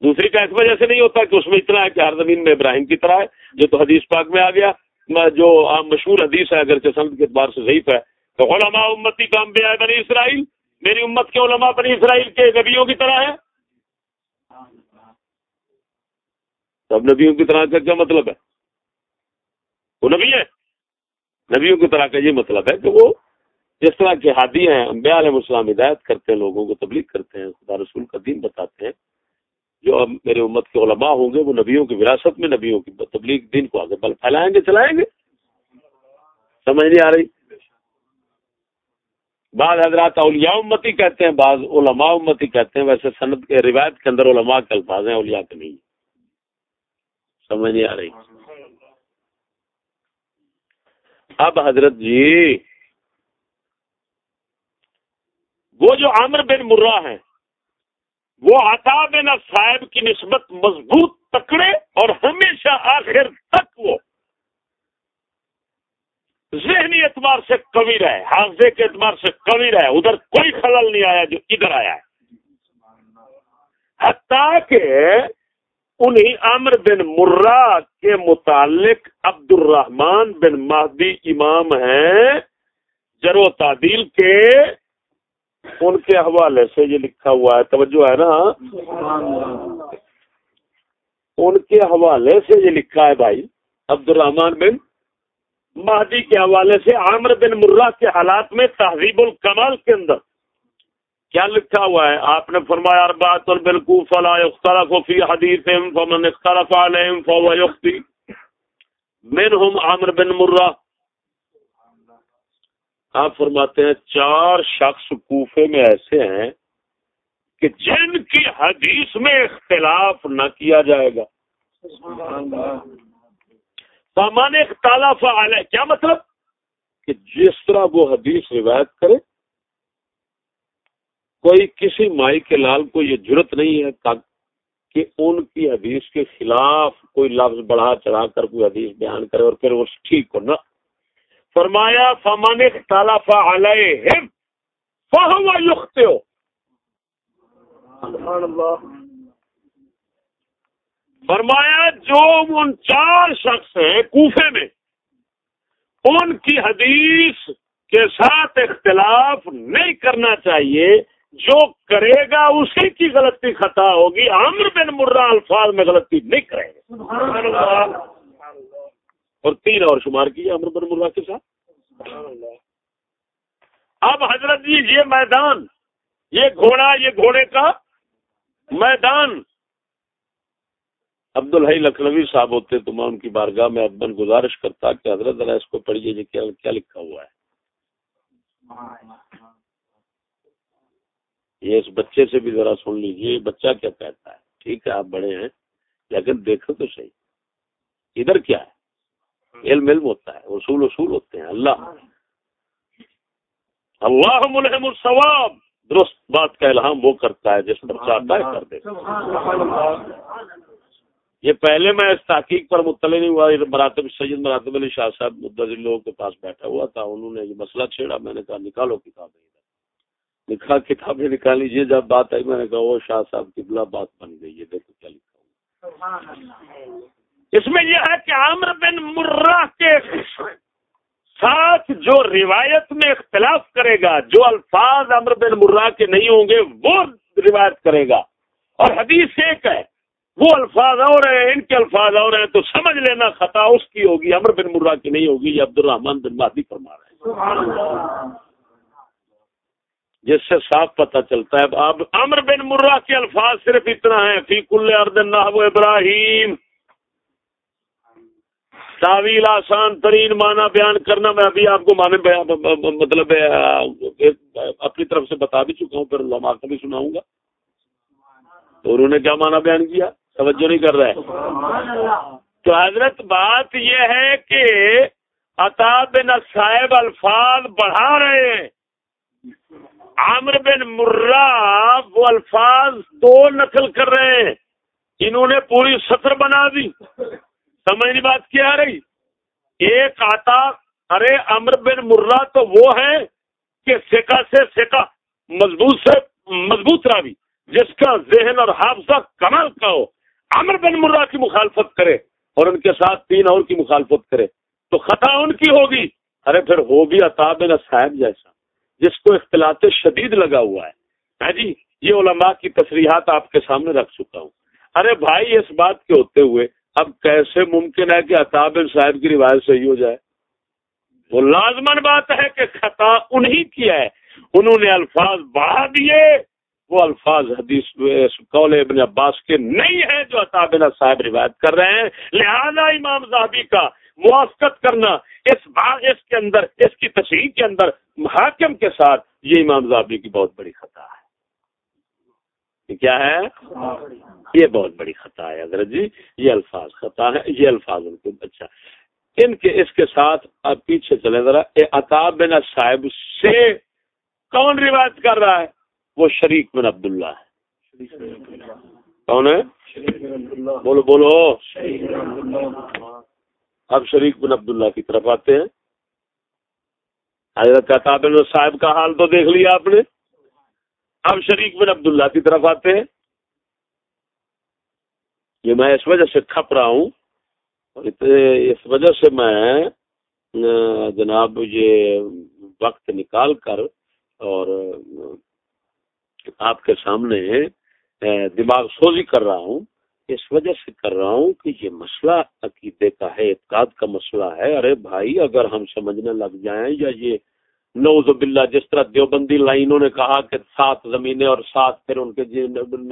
دوسری کا اس وجہ سے نہیں ہوتا کہ اس میں اتنا ہے کہ ہر زمین میں ابراہیم کی طرح ہے، جو تو حدیث پاک میں آ گیا۔ جو مشہور حدیث ہے اگر سند کے اعتبار سے ضعیف ہے، تو علماء امتی کا انبیاء بنی اسرائیل، میری امت کے علماء بنی اسرائیل کے نبیوں کی طرح ہے۔ اب نبیوں کی طرح کا کیا مطلب ہے؟ وہ نبی ہے نبیوں کی طرح کا یہ مطلب ہے کہ وہ جس طرح کے ہادی ہیں امبیا علیہ السلام ہدایت کرتے ہیں، لوگوں کو تبلیغ کرتے ہیں، خدا رسول کا دین بتاتے ہیں۔ جو اب میرے امت کے علماء ہوں گے، وہ نبیوں کی وراثت میں نبیوں کی تبلیغ دین کو آگے بل پھیلائیں گے، چلائیں گے۔ سمجھ نہیں آ رہی؟ بعض حضرات اولیاء امتی کہتے ہیں، بعض علماء امتی کہتے ہیں۔ ویسے صنعت کے روایت کے اندر علماء کے الفاظ ہیں، اولیاء کے نہیں۔ سمجھ نہیں آ رہی۔ اب حضرت جی وہ جو عامر بن مرہ ہیں، وہ عطا بن صاحب کی نسبت مضبوط تکڑے اور ہمیشہ آخر تک وہ ذہنی اعتبار سے قوی رہے، حافظے کے اعتبار سے قوی رہے۔ ادھر کوئی خلل نہیں آیا جو ادھر آیا ہے۔ حتیٰ کہ انہیں عمر بن مرہ کے متعلق عبد الرحمان بن مہدی امام ہیں، جرو تعدیل کے ان کے حوالے سے یہ لکھا ہوا ہے، توجہ ہے نا؟ ان کے حوالے سے یہ لکھا ہے بھائی عبد الرحمان بن مہدی کے حوالے سے عامر بن مرہ کے حالات میں تہذیب الکمال کے اندر۔ کیا لکھا ہوا ہے؟ آپ نے فرمایا اربات بالکل فلا اختلاف فی حدیث فمن اختلاف علیہم فهو یختی منہم عامر بن مرہ آپ فرماتے ہیں چار شخص کوفے میں ایسے ہیں کہ جن کی حدیث میں اختلاف نہ کیا جائے گا۔ سامان اختلاف علیہ، کیا مطلب؟ کہ جس طرح وہ حدیث روایت کرے، کوئی کسی مائی کے لال کو یہ ضرورت نہیں ہے کہ ان کی حدیث کے خلاف کوئی لفظ بڑھا چڑھا کر کوئی حدیث بیان کرے اور پھر وہ ٹھیک ہو، نہ۔ فرمایا فمن اختلاف علیہم فہو سبحان اللہ۔ فرمایا جو ان چار شخص ہیں کوفے میں ان کی حدیث کے ساتھ اختلاف نہیں کرنا چاہیے۔ جو کرے گا اسی کی غلطی خطا ہوگی۔ عمر بن مرہ الفاظ میں غلطی نہیں کرے گا۔ اور تین اور شمار کیے امر بن مرا کے ساتھ اب حضرت جی یہ میدان، یہ گھوڑا، یہ گھوڑے کا میدان۔ عبد الحی لکھنوی صاحب ہوتے تو میں ان کی بارگاہ میں ادبن گزارش کرتا کہ حضرت اس کو پڑھیے، یہ کیا لکھا ہوا ہے۔ یہ اس بچے سے بھی ذرا سن لیجیے بچہ کیا کہتا ہے؟ ٹھیک ہے، آپ بڑے ہیں، لیکن دیکھو تو صحیح۔ ادھر کیا ہے؟ علم علم ہوتا ہے، اصول اصول ہوتے ہیں، اللہ۔ اللہ ملحم الثواب درست بات کا الہام وہ کرتا ہے، جس پر چاہتا ہے کر دے یہ پہلے میں اس تحقیق پر مطلع نہیں ہوا مراتب، سید مراتب علی شاہ صاحب مدض لوگوں کے پاس بیٹھا ہوا تھا، انہوں نے یہ مسئلہ چھیڑا، میں نے کہا نکالو کتابیں لکھا کتابیں نکال لیجیے جب بات آئی، میں نے کہا وہ شاہ صاحب کی بلا بات بن گئی ہے، دیکھو کیا لکھا ہوا اس میں یہ ہے کہ عامر بن مرہ کے ساتھ جو روایت میں اختلاف کرے گا، جو الفاظ عمر بن مرہ کے نہیں ہوں گے، وہ روایت کرے گا۔ اور حدیث ایک ہے، وہ الفاظ اور ہیں، ان کے الفاظ اور ہیں، تو سمجھ لینا خطا اس کی ہوگی امر بن مرہ کی نہیں ہوگی، یہ عبد الرحمان بن مادی فرما رہے ہیں۔ جس سے صاف پتہ چلتا ہے، اب امر بن مرہ کے الفاظ صرف اتنا ہے فی کل اردن ابراہیم۔ تعویل آسان ترین معنی بیان کرنا میں ابھی آپ کو معنی مطلب اپنی طرف سے بتا بھی چکا ہوں، پھر لما کا بھی سناؤں گا۔ تو انہوں نے کیا معنی بیان کیا؟ توجہ نہیں کر رہے۔ تو حضرت، بات یہ ہے کہ عطا بن صاحب الفاظ بڑھا رہے ہیں۔ عامر بن مرہ وہ الفاظ دو نقل کر رہے ہیں۔ انہوں نے پوری سطر بنا دی۔ سمجھنی بات کیا آ رہی۔ ایک آتا، ارے امر بن مرہ تو وہ ہے کہ سکا سے سکا مضبوط سے مضبوط راوی، جس کا ذہن اور حافظہ کمال کا ہو۔ امر بن مرہ کی مخالفت کرے اور ان کے ساتھ تین اور کی مخالفت کرے۔ تو خطا ان کی ہوگی۔ ارے پھر ہو بھی عطا بن صاحب جیسا، جس کو اختلاط شدید لگا ہوا ہے۔ ہاں جی یہ علماء کی تصریحات آپ کے سامنے رکھ چکا ہوں۔ ارے بھائی، اس بات کے ہوتے ہوئے اب کیسے ممکن ہے کہ عطاب صاحب کی روایت صحیح ہو جائے؟ وہ لازمن بات ہے کہ خطا انہی کی ہے۔ انہوں نے الفاظ بڑھا دیے، وہ الفاظ حدیث قول ابن عباس کے نہیں ہیں جو عطاب صاحب روایت کر رہے ہیں۔ لہذا امام صاحبی کا موافقت کرنا اس باغ اس کے اندر اس کی تشریح کے اندر محاکم کے ساتھ یہ امام زابی کی بہت بڑی خطا ہے۔ کیا ہے؟ یہ بہت بڑی خطا ہے حضرت جی یہ الفاظ خطا ہے یہ الفاظ ان کو اچھا۔ ان کے، اس کے ساتھ اب پیچھے چلے ذرا عطاب بن صاحب سے کون روایت کر رہا ہے؟ وہ شریک بن عبداللہ ہے۔ کون ہے؟ بولو بولو۔ اب شریک بن عبداللہ کی طرف آتے ہیں۔ حضرت بن صاحب کا حال تو دیکھ لیا آپ نے۔ اب شریک بن عبداللہ کی طرف آتے ہیں۔ یہ میں اس وجہ سے کھپ رہا ہوں اس وجہ سے میں جناب یہ وقت نکال کر اور آپ کے سامنے دماغ سوزی کر رہا ہوں۔ اس وجہ سے کر رہا ہوں کہ یہ مسئلہ عقیدے کا ہے، اعتقاد کا مسئلہ ہے۔ ارے بھائی، اگر ہم سمجھنے لگ جائیں یا یہ نوز باللہ، جس طرح دیوبندی لائنوں نے کہا کہ سات زمینیں اور سات پھر ان کے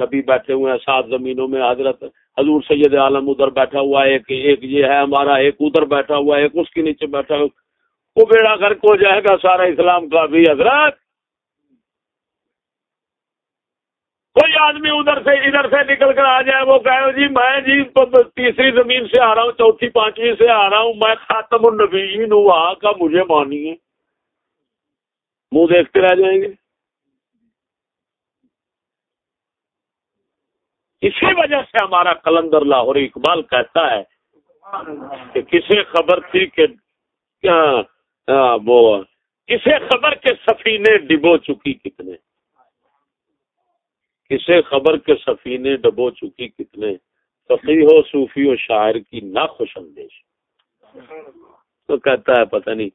نبی بیٹھے ہوئے ہیں، سات زمینوں میں حضرت حضور سید عالم ادھر بیٹھا ہوا ہے، ایک ایک یہ ہے ہمارا، ایک ادھر بیٹھا ہوا ہے، ایک اس کے نیچے بیٹھا ہوا وہ بیڑا گھر کو جائے گا سارا اسلام کا بھی حضرت۔ کوئی آدمی ادھر سے ادھر سے نکل کر آ جائے، وہ کہے جی میں جی تیسری زمین سے آ رہا ہوں، چوتھی پانچویں سے آ رہا ہوں، میں خاتم النبیین ہوں وہاں کا مجھے مانیے۔ منہ دیکھتے رہ جائیں گے۔ اسی وجہ سے ہمارا کلندر لاہور اقبال کہتا ہے کہ کسے خبر تھی کہ وہ کسے خبر کے سفینے ڈبو چکی کتنے۔ کسے خبر کے سفینے ڈبو چکی کتنے۔ فقی ہو صوفی و شاعر کی نہ خوش اندیش تو کہتا ہے پتہ نہیں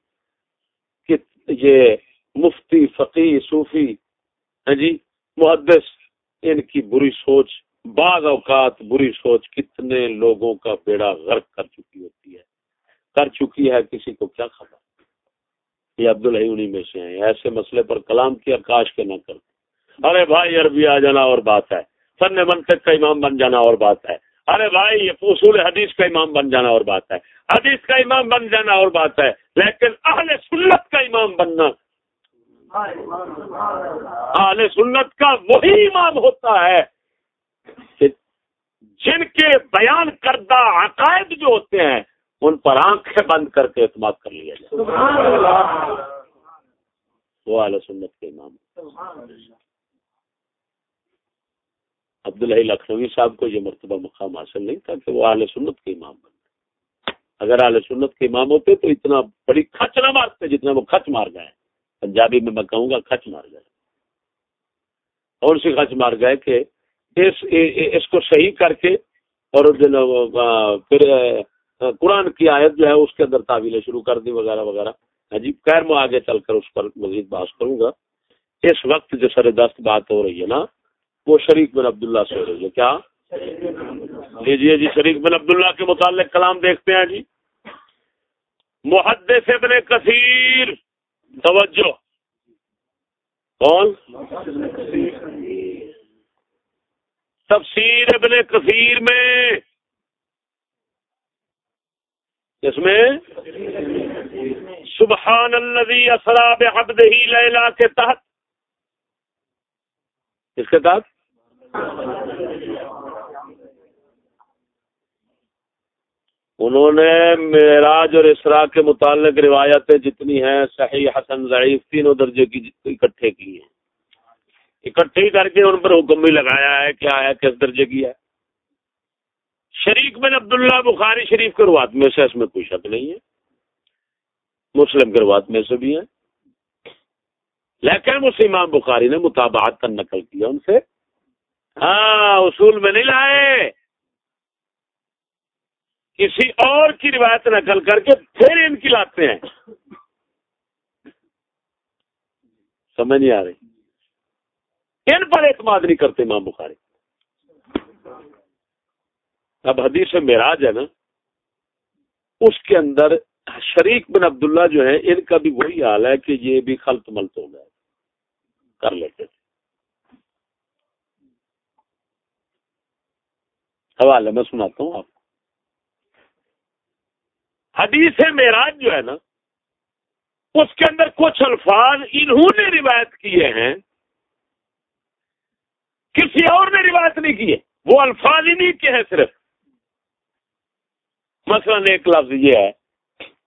کہ یہ مفتی، فقی، صوفی ہاں جی محدث، ان کی بری سوچ، بعض اوقات بری سوچ کتنے لوگوں کا بیڑا غرق کر چکی ہوتی ہے۔ کر چکی ہے، کسی کو کیا خبر؟ یہ عبد الحی میں سے ہیں۔ ایسے مسئلے پر کلام کیا، کاش کے نہ کرتے۔ ارے بھائی، عربی آ جانا اور بات ہے۔ فن منطق کا امام بن جانا اور بات ہے۔ ارے بھائی، یہ اصول حدیث کا امام بن جانا اور بات ہے۔ حدیث کا امام بن جانا اور بات ہے۔ لیکن اہل سنت کا امام بننا اہل سنت کا وہی امام ہوتا ہے کہ جن کے بیان کردہ عقائد جو ہوتے ہیں، ان پر آنکھیں بند کر کے اعتماد کر لیا جائے۔ وہ اعلی سنت کے امام عبداللہ لکھنوی صاحب کو یہ مرتبہ مقام حاصل نہیں تھا کہ وہ اعلی سنت کے امام بن اگر اعلی سنت کے امام ہوتے تو اتنا بڑی کھچ نہ مارتے جتنا وہ کھچ مار گئے۔ پنجابی میں میں کہوں گا کھچ مار گئے۔ اور سی خچ مار گئے کہ اس, اس کو صحیح کر کے اور پھر قرآن کی آیت جو ہے اس کے اندر تعویلیں شروع کر دی وغیرہ وغیرہ۔ ہاں جی خیر میں آگے چل کر اس پر مزید بات کروں گا۔ اس وقت جو سر دست بات ہو رہی ہے نا وہ شریک بن عبداللہ سے ہو رہی ہے۔ کیا؟ لیجیے جی شریک بن عبداللہ کے متعلق کلام دیکھتے ہیں جی۔ محدث ابن کثیر۔ توجہ۔ کون؟ تفسیر ابن کثیر میں۔ اس میں؟ سبحان الذي اسرا بعبده ليلا کے تحت۔ اس کے تحت؟ انہوں نے معراج اور اسرا کے متعلق روایتیں جتنی ہیں، صحیح، حسن، ضعیف، تینوں درجے کی اکٹھے کی ہیں۔ اکٹھے کر کے ان پر حکم بھی لگایا ہے کیا ہے کس درجے کی ہے۔ شریک بن عبداللہ بخاری شریف کے روات میں سے اس میں کوئی شک نہیں ہے۔ مسلم کے روات میں سے بھی ہیں لیکن اس امام بخاری نے مطابعات کا نقل کیا ان سے۔ ہاں اصول میں نہیں لائے۔ کسی اور کی روایت نقل کر کے پھر ان کی لاتے ہیں۔ سمجھ نہیں آ رہی۔ ان پر اعتماد نہیں کرتے امام بخاری۔ اب حدیث میراج ہے نا۔ اس کے اندر شریک بن عبداللہ جو ہے ان کا بھی وہی حال ہے کہ یہ بھی خلط ملت ہو گئے۔ کر لیتے تھے۔ حوالے میں سناتا ہوں آپ۔ حدیث معراج جو ہے نا، اس کے اندر کچھ الفاظ انہوں نے روایت کیے ہیں، کسی اور نے روایت نہیں کیے وہ الفاظ ہی نہیں کے ہیں صرف۔ مثلا ایک لفظ یہ ہے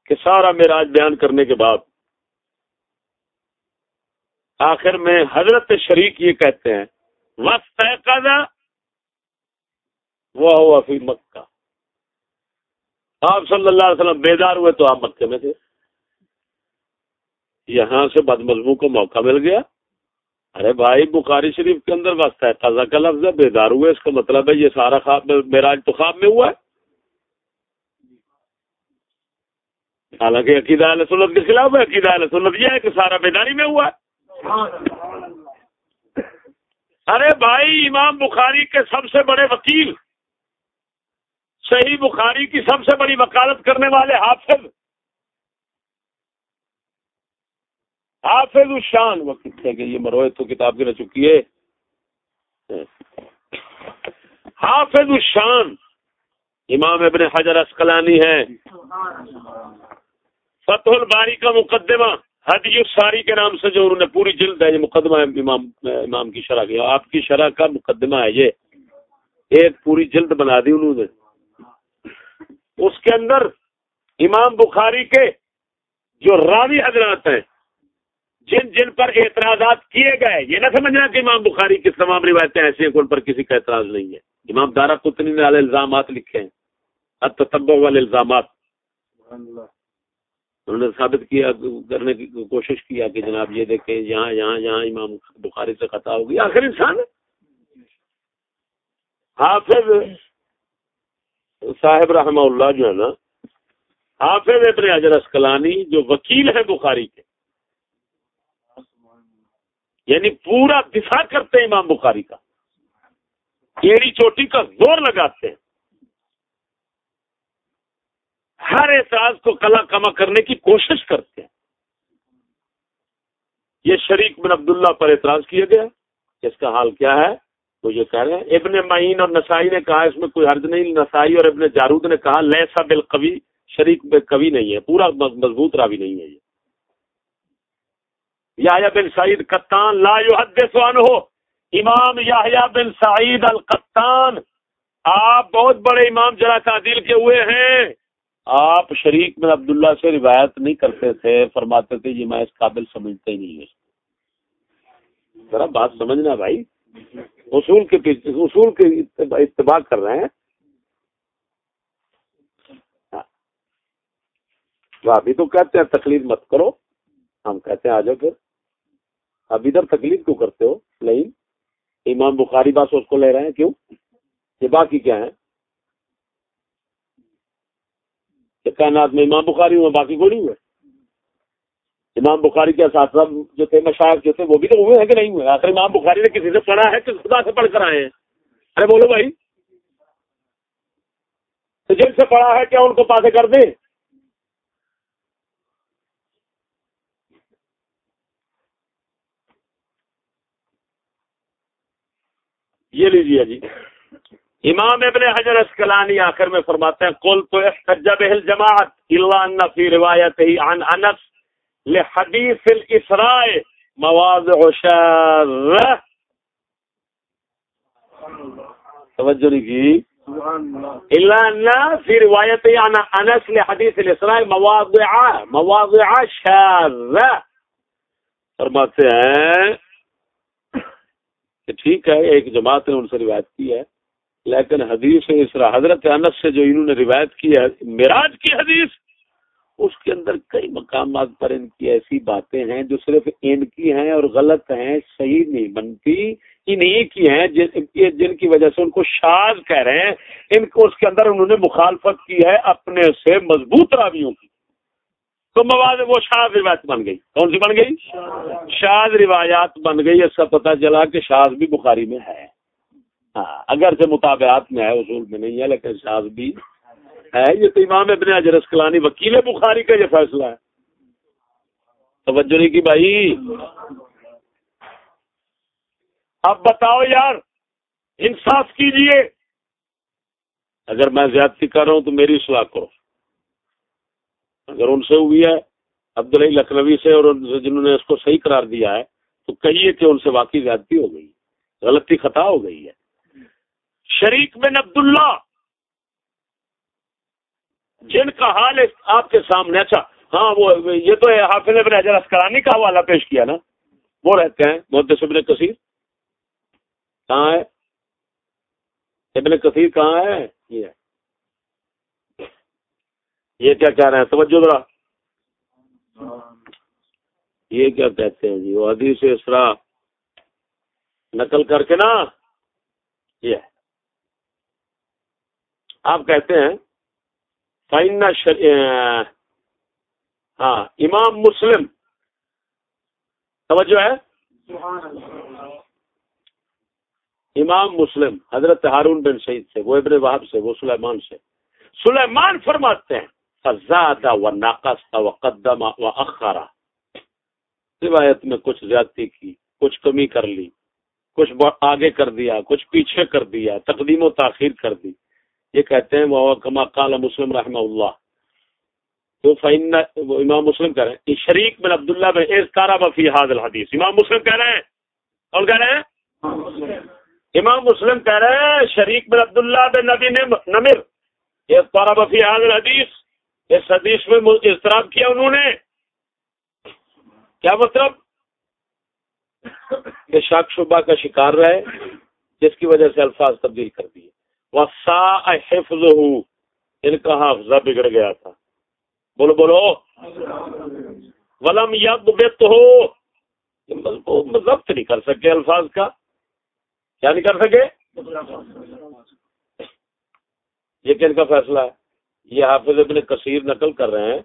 کہ سارا معراج بیان کرنے کے بعد آخر میں حضرت شریک یہ کہتے ہیں وقت وہ ہوا فی مکہ۔ آپ صلی اللہ علیہ وسلم بیدار ہوئے تو آپ مکے میں تھے۔ یہاں سے بد مضمو کو موقع مل گیا۔ ارے بھائی، بخاری شریف کے اندر وقت ہے قضا کا لفظ ہے، بیدار ہوئے، اس کا مطلب ہے یہ سارا خواب میرا تو خواب میں ہوا ہے۔ حالانکہ عقیدہ علیہ سنت کے خلاف ہے، عقیدہ علیہ سنت یہ ہے کہ سارا بیداری میں ہوا ہے۔ ارے بھائی، امام بخاری کے سب سے بڑے وکیل صحیح بخاری کی سب سے بڑی وکالت کرنے والے حافظ۔ حافظ الشان، وہ کتنے کہ یہ مروئے تو کتاب کی چکی ہے۔ حافظ الشان، امام ابن حجر اسقلانی ہے۔ فتح الباری کا مقدمہ حدی ساری کے نام سے جو انہوں نے پوری جلد ہے، یہ مقدمہ امام امام کی شرح کی آپ کی شرح کا مقدمہ ہے یہ۔ ایک پوری جلد بنا دی انہوں نے۔ اس کے اندر امام بخاری کے جو راوی حضرات ہیں، جن جن پر اعتراضات کیے گئے، یہ نہ سمجھنا کہ امام بخاری کی تمام روایتیں ایسی ہیں ان پر کسی کا اعتراض نہیں ہے۔ امام دارا قطنی نے والے الزامات لکھے ہیں اب والے الزامات انہوں نے ثابت کیا، کرنے کی کوشش کیا کہ جناب یہ دیکھیں، یہاں یہاں یہاں امام بخاری سے خطا ہوگی، آخر انسان حافظ صاحب رحمہ اللہ جو ہے نا، حافظ ابن حجر اسکلانی جو وکیل ہے بخاری کے یعنی پورا دفاع کرتے ہیں امام بخاری کا۔ ایڑی چوٹی کا زور لگاتے ہیں۔ ہر اعتراض کو کلا کما کرنے کی کوشش کرتے ہیں۔ یہ شریک بن عبداللہ پر اعتراض کیا گیا اس کا حال کیا ہے؟ تو یہ کہہ رہے ہیں، ابن معین اور نسائی نے کہا، اس میں کوئی حرض نہیں، نسائی اور ابن جارود نے کہا، لیسا بل کبھی شریک بے کبھی نہیں ہے، پورا مضبوط راوی نہیں ہے یہ۔ بن سعید کتان لا یحدث عنہ۔ امام یا بن سعید القتان آپ بہت بڑے امام جرا تعدیل کے ہوئے ہیں۔ آپ شریک میں عبداللہ سے روایت نہیں کرتے تھے، فرماتے تھے، یہ میں اس قابل سمجھتے ہی نہیں ذرا بات سمجھنا بھائی۔ اصول کے اصول کے اتباع کر رہے ہیں۔ ہاں۔ ابھی تو کہتے ہیں تکلیف مت کرو۔ ہم کہتے ہیں آ جاؤ پھر۔ اب ادھر تکلیف کیوں کرتے ہو؟ نہیں۔ امام بخاری باس اس کو لے رہے ہیں۔ کیوں؟ یہ باقی کیا ہے کائنات میں امام بخاری ہوئے، باقی کو نہیں ہوئے۔ امام بخاری کے اساتذہ جو تھے مشاعر جو تھے، وہ بھی تو ہوئے ہیں کہ نہیں ہوئے آخر امام بخاری نے کسی سے پڑھا ہے کہ خدا سے پڑھ کر آئے ہیں؟ ارے بولو بھائی۔ تو جن سے پڑھا ہے، کیا ان کو پاسے کر دیں؟ یہ لیجیے جی۔ امام ابن حجر اسکلانی آخر میں فرماتے ہیں کل تو جماعت اللہ فی روایت ہی عن انس لحدیث الاسراء مواد عشار توجہ نہیں کی اللہ فی روایت عن انس لحدیث الاسراء مواد مواد شار فرماتے ہیں کہ ٹھیک ہے، ایک جماعت نے ان سے روایت کی ہے، لیکن حدیث اس حضرت انس سے جو انہوں نے روایت کی ہے معراج کی حدیث اس کے اندر کئی مقامات پر ان کی ایسی باتیں ہیں جو صرف ان کی ہیں اور غلط ہیں، صحیح نہیں بنتی انہیں کی ہیں، جن کی وجہ سے ان کو شاز کہہ رہے ہیں۔ ان کو اس کے اندر انہوں نے مخالفت کی ہے اپنے سے مضبوط راویوں کی۔ تو مواد وہ شاز روایت بن گئی۔ کون سی بن گئی؟ شاز روایات بن گئی، اس کا پتہ چلا کہ شاز بھی بخاری میں ہے۔ ہاں اگر سے مطابعات میں ہے، اصول میں نہیں ہے، لیکن شاز بھی ہے یہ تو امام ابن اجر اسکلانی وکیل بخاری کا یہ فیصلہ ہے۔ توجہ نہیں کی بھائی؟ اب بتاؤ یار، انصاف کیجیے۔ اگر میں زیادتی کر رہا ہوں تو میری سلاح کرو۔ اگر ان سے ہوئی ہے، عبداللہ لکھنوی سے اور جنہوں نے اس کو صحیح قرار دیا ہے، تو کہیے کہ ان سے واقعی زیادتی ہو گئی۔ غلطی خطا ہو گئی ہے۔ شریک بن عبداللہ۔ جن کا حال آپ کے سامنے اچھا ہاں وہ، یہ تو حافظ ابن حجر اسکرانی کا حوالہ پیش کیا نا۔ وہ رہتے ہیں محدث ابن کثیر۔ کہاں ہے؟ ابن کثیر کہاں ہے؟ یہ یہ کیا کہہ رہے ہیں؟ توجہ ذرا۔ یہ کیا کہتے ہیں جی؟ وہ حدیث اسرا نقل کر کے نا، یہ آپ کہتے ہیں فائن ہاں امام مسلم. توجہ ہے؟ امام مسلم، حضرت ہارون بن شہید سے، وہ ابن وحب سے، وہ سلیمان سے۔ سلیمان فرماتے ہیں فزادہ و ناقص و قدم و اخارا روایت میں کچھ زیادتی کی، کچھ کمی کر لی، کچھ آگے کر دیا، کچھ پیچھے کر دیا، تقدیم و تاخیر کر دی۔ یہ کہتے ہیں وہ کما کال مسلم رحمہ اللہ تو فائن امام مسلم کہہ رہے ہیں شریک بن عبداللہ بن ایس تارا بفی حاضل حدیث امام مسلم کہہ رہے ہیں؟ کون کہہ رہے ہیں؟ امام مسلم کہہ رہے ہیں، شریک بن عبداللہ بن نبی نمر ایس تارا بفی حاضل حدیث اس حدیث میں اضطراب کیا انہوں نے؟ کیا مطلب؟ کہ شاک شبہ کا شکار رہے، جس کی وجہ سے الفاظ تبدیل کر دیے۔ وہ سا حفظ ان کا حافظہ بگڑ گیا تھا۔ بولو بولو۔ ولم یب بت ہو ضبط نہیں کر سکے الفاظ کا۔ کیا نہیں کر سکے؟ یہ کن کا فیصلہ ہے؟ یہ حافظ ابن کثیر نقل کر رہے ہیں۔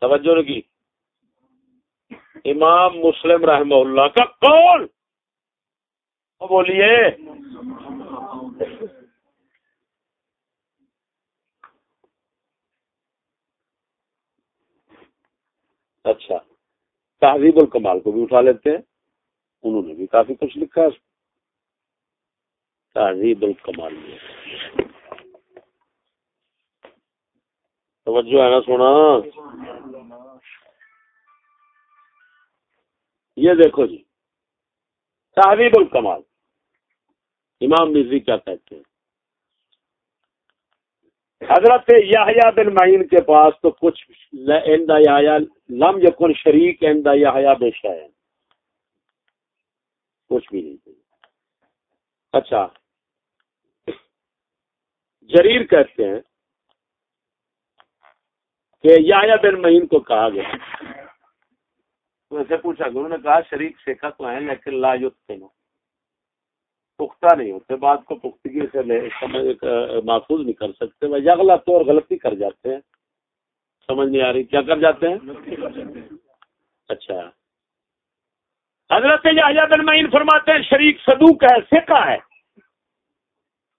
توجہ کی۔ امام مسلم رحمہ اللہ کا کون بولیے۔ اچھا تہذیب الکمال کو بھی اٹھا لیتے ہیں۔ انہوں نے بھی کافی کچھ لکھا۔ ہے تہذیب الکمال۔ میں توجہ ہے نا سونا؟ یہ دیکھو جی تہذیب الکمال۔ امام مرزی کیا کہتے ہیں؟ حضرت یاہیا بن معین کے پاس تو کچھ لم یکن شریک یاہیا بے شاید کچھ بھی نہیں۔ اچھا۔ جریر کہتے ہیں کہ یا بن معین کو کہا گیا۔ ویسے پوچھا کہ انہوں نے کہا شریک سیکھا تو ہے لیکن لا یوت پختہ نہیں ہوتے بات کو پختگی سے لے محفوظ نہیں کر سکتے وہ تو اور غلطی کر جاتے ہیں۔ سمجھ نہیں آ رہی کیا کر جاتے ہیں؟ اچھا۔ حضرت بن معین فرماتے ہیں شریک صدوق ہے سکا ہے۔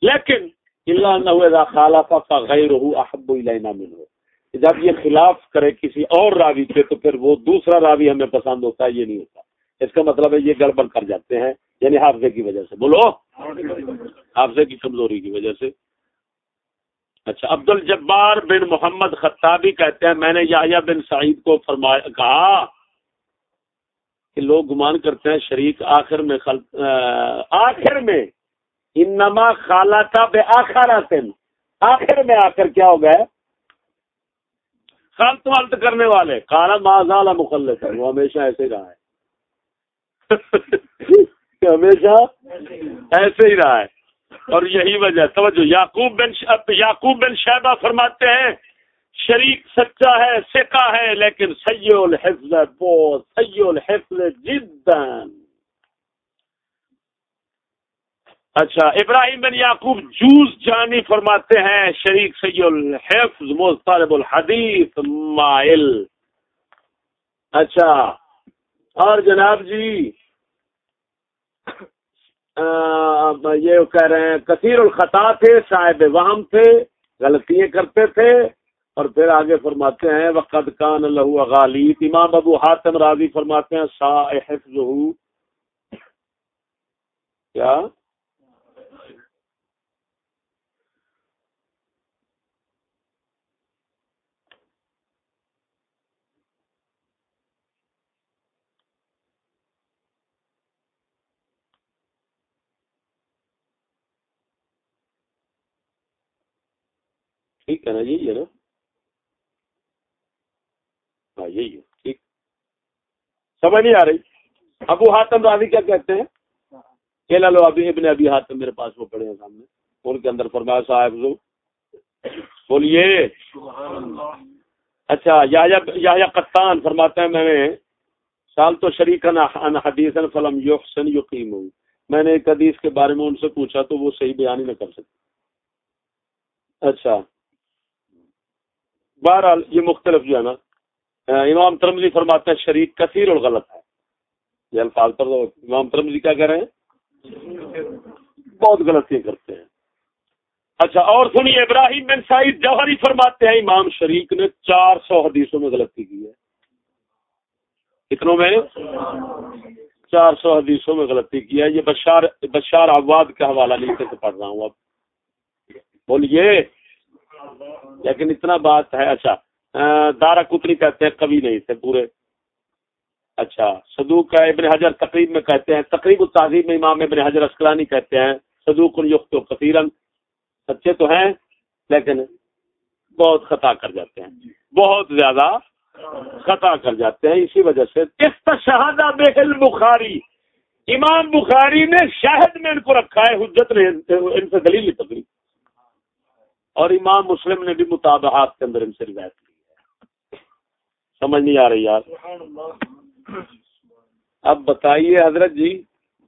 لیکن اللہ کا غیر احب الینا ہو جب یہ خلاف کرے کسی اور راوی سے تو پھر وہ دوسرا راوی ہمیں پسند ہوتا ہے یہ نہیں ہوتا۔ اس کا مطلب ہے یہ گڑبڑ کر جاتے ہیں۔ یعنی حافظے کی وجہ سے۔ بولو۔ حافظے کی کمزوری کی وجہ سے۔ اچھا عبد الجبار بن محمد خطابی کہتے ہیں، میں نے یا بن سعید کو فرمایا، کہا کہ لوگ گمان کرتے ہیں شریک آخر میں خل... آخر میں انما خالہ بے آخر آخر میں آ کر کیا ہو گیا خلط ولط کرنے والے۔ کالا ماضا مخلط ہے وہ ہمیشہ ایسے رہا ہے۔ [LAUGHS] ہمیشہ ایسے ہی رہا ہے۔ اور یہی وجہ، توجہ، یعقوب بن یعقوب بن شہبہ فرماتے ہیں، شریک سچا ہے سکا ہے، لیکن سی الحفظ بہت سی الحفظ جدن اچھا ابراہیم بن یعقوب جوز جانی فرماتے ہیں، شریک سی الحفظ مسترب الحدیث، مائل۔ اچھا اور جناب جی یہ کہہ رہے ہیں، کثیر الخطا تھے صاحب وہم تھے، غلطیاں کرتے تھے، اور پھر آگے فرماتے ہیں وقت کان لہو غالب امام ابو حاتم راضی فرماتے ہیں سا حفظ کیا؟ ٹھیک ہے نا، یہی ہے نا۔ ہاں یہی ہے، ٹھیک۔ سمجھ نہیں آ رہی۔ ابو حاتم راضی کیا کہتے ہیں؟ کہ لو، ابھی ابن ابھی حاتم میرے پاس وہ پڑے ہیں سامنے۔ ان کے اندر فرمایا، صاحب بولیے۔ اچھا یا یا قطان فرماتے ہیں، میں نے سال تو شریک حدیث فلم یحسن یقیم ہوں میں نے ایک حدیث کے بارے میں ان سے پوچھا تو وہ صحیح بیان ہی نہ کر سکتے اچھا۔ بہرحال یہ مختلف جو ہے نا امام ترمزی فرماتے ہیں شریک کثیر اور غلط ہے۔ یہ الفاظ پر امام ترمزی کیا کہہ رہے ہیں؟ بہت غلطیاں کرتے ہیں۔ اچھا اور سنیے، ابراہیم بن سعید جوہری فرماتے ہیں امام شریک نے چار سو حدیثوں میں غلطی کی ہے۔ کتنوں میں؟ چار سو حدیثوں میں غلطی کیا ہے۔ یہ بشار بشار آباد کا حوالہ نیچے سے پڑھ رہا ہوں اب۔ بولیے۔ لیکن اتنا بات ہے اچھا دارا کتنی کہتے ہیں؟ کبھی نہیں تھے پورے۔ اچھا صدوق کا ابن حجر تقریب میں کہتے ہیں، تقریب التعظیم میں امام ابن حجر اسکلانی کہتے ہیں، صدوق الخت و کثیرن سچے تو ہیں، لیکن بہت خطا کر جاتے ہیں۔ بہت زیادہ خطا کر جاتے ہیں۔ اسی وجہ سے شہادہ بےحل بخاری۔ امام بخاری نے شاہد میں ان کو رکھا ہے، حجت نے ان سے دلیل پکڑی اور امام مسلم نے بھی مطابقات کے اندر ان سے روایت کی ہے۔ سمجھ نہیں آ رہی یار۔ اب بتائیے حضرت جی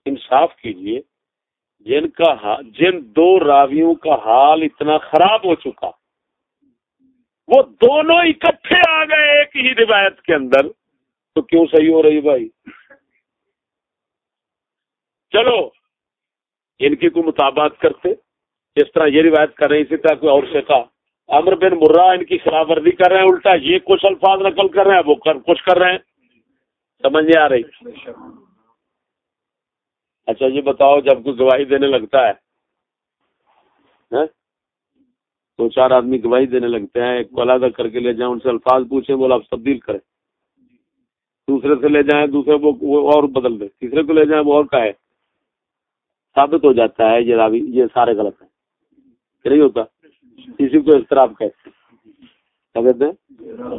انصاف کیجیے۔ جن کا جن دو راویوں کا حال اتنا خراب ہو چکا، وہ دونوں اکٹھے آ گئے ایک ہی روایت کے اندر۔ تو کیوں صحیح ہو رہی بھائی؟ چلو، ان کی کوئی مطابقت کرتے۔ جس طرح یہ روایت کر رہے اسی طرح کوئی اور سے کہا امر بن مرا ان کی خلاف ورزی کر رہے ہیں، الٹا یہ کچھ الفاظ نقل کر رہے ہیں، وہ کچھ کر رہے ہیں۔ سمجھ نہیں آ رہی۔ اچھا یہ بتاؤ جب کوئی گواہی دینے لگتا ہے۔ ہاں؟ دو چار آدمی گواہی دینے لگتے ہیں، ایک کو علیحدہ کر کے لے جائیں، ان سے الفاظ پوچھیں بولا آپ تبدیل کریں۔ دوسرے سے لے جائیں، دوسرے وہ اور بدل دیں۔ تیسرے کو لے جائیں، وہ اور کا ہے ثابت ہو جاتا ہے، یہ راوی یہ سارے غلط ہیں۔ نہیں ہوتا کسی کو اس طرح کہتے کیا کہتے ہیں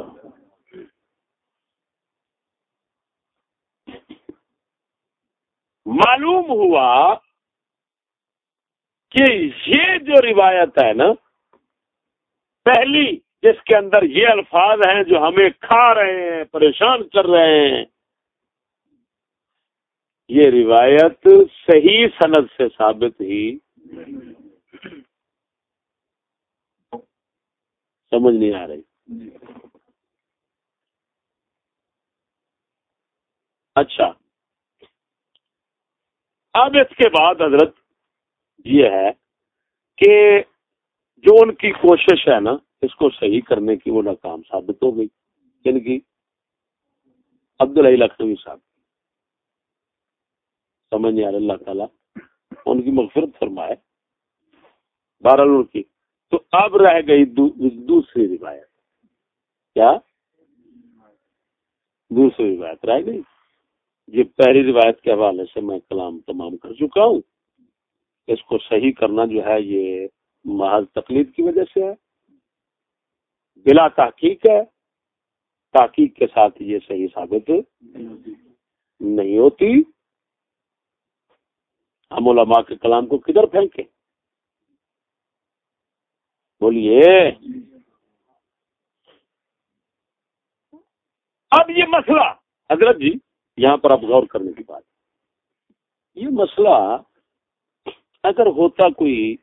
معلوم ہوا کہ یہ جو روایت ہے نا پہلی جس کے اندر یہ الفاظ ہیں جو ہمیں کھا رہے ہیں پریشان کر رہے ہیں یہ روایت صحیح صنعت سے ثابت ہی سمجھ نہیں آ رہی۔ اچھا۔ اب اس کے بعد حضرت یہ ہے کہ جو ان کی کوشش ہے نا، اس کو صحیح کرنے کی وہ ناکام ثابت ہو گئی۔ یعنی جن کی عبد الحی لکھنوی صاحب۔ سمجھ نہیں آ رہا، اللہ تعالیٰ ان کی مغفرت فرمائے۔ بہرحال کی۔ تو اب رہ گئی دوسری روایت۔ کیا؟ دوسری روایت رہ گئی۔ یہ پہلی روایت کے حوالے سے میں کلام تمام کر چکا ہوں۔ اس کو صحیح کرنا جو ہے یہ محض تقلید کی وجہ سے ہے۔ بلا تحقیق ہے۔ تحقیق کے ساتھ یہ صحیح ثابت نہیں ہوتی۔ ہم علماء کے کلام کو کدھر پھینکیں؟ بولیے۔ اب یہ مسئلہ۔ حضرت جی یہاں پر اب غور کرنے کی بات۔ یہ مسئلہ اگر ہوتا کوئی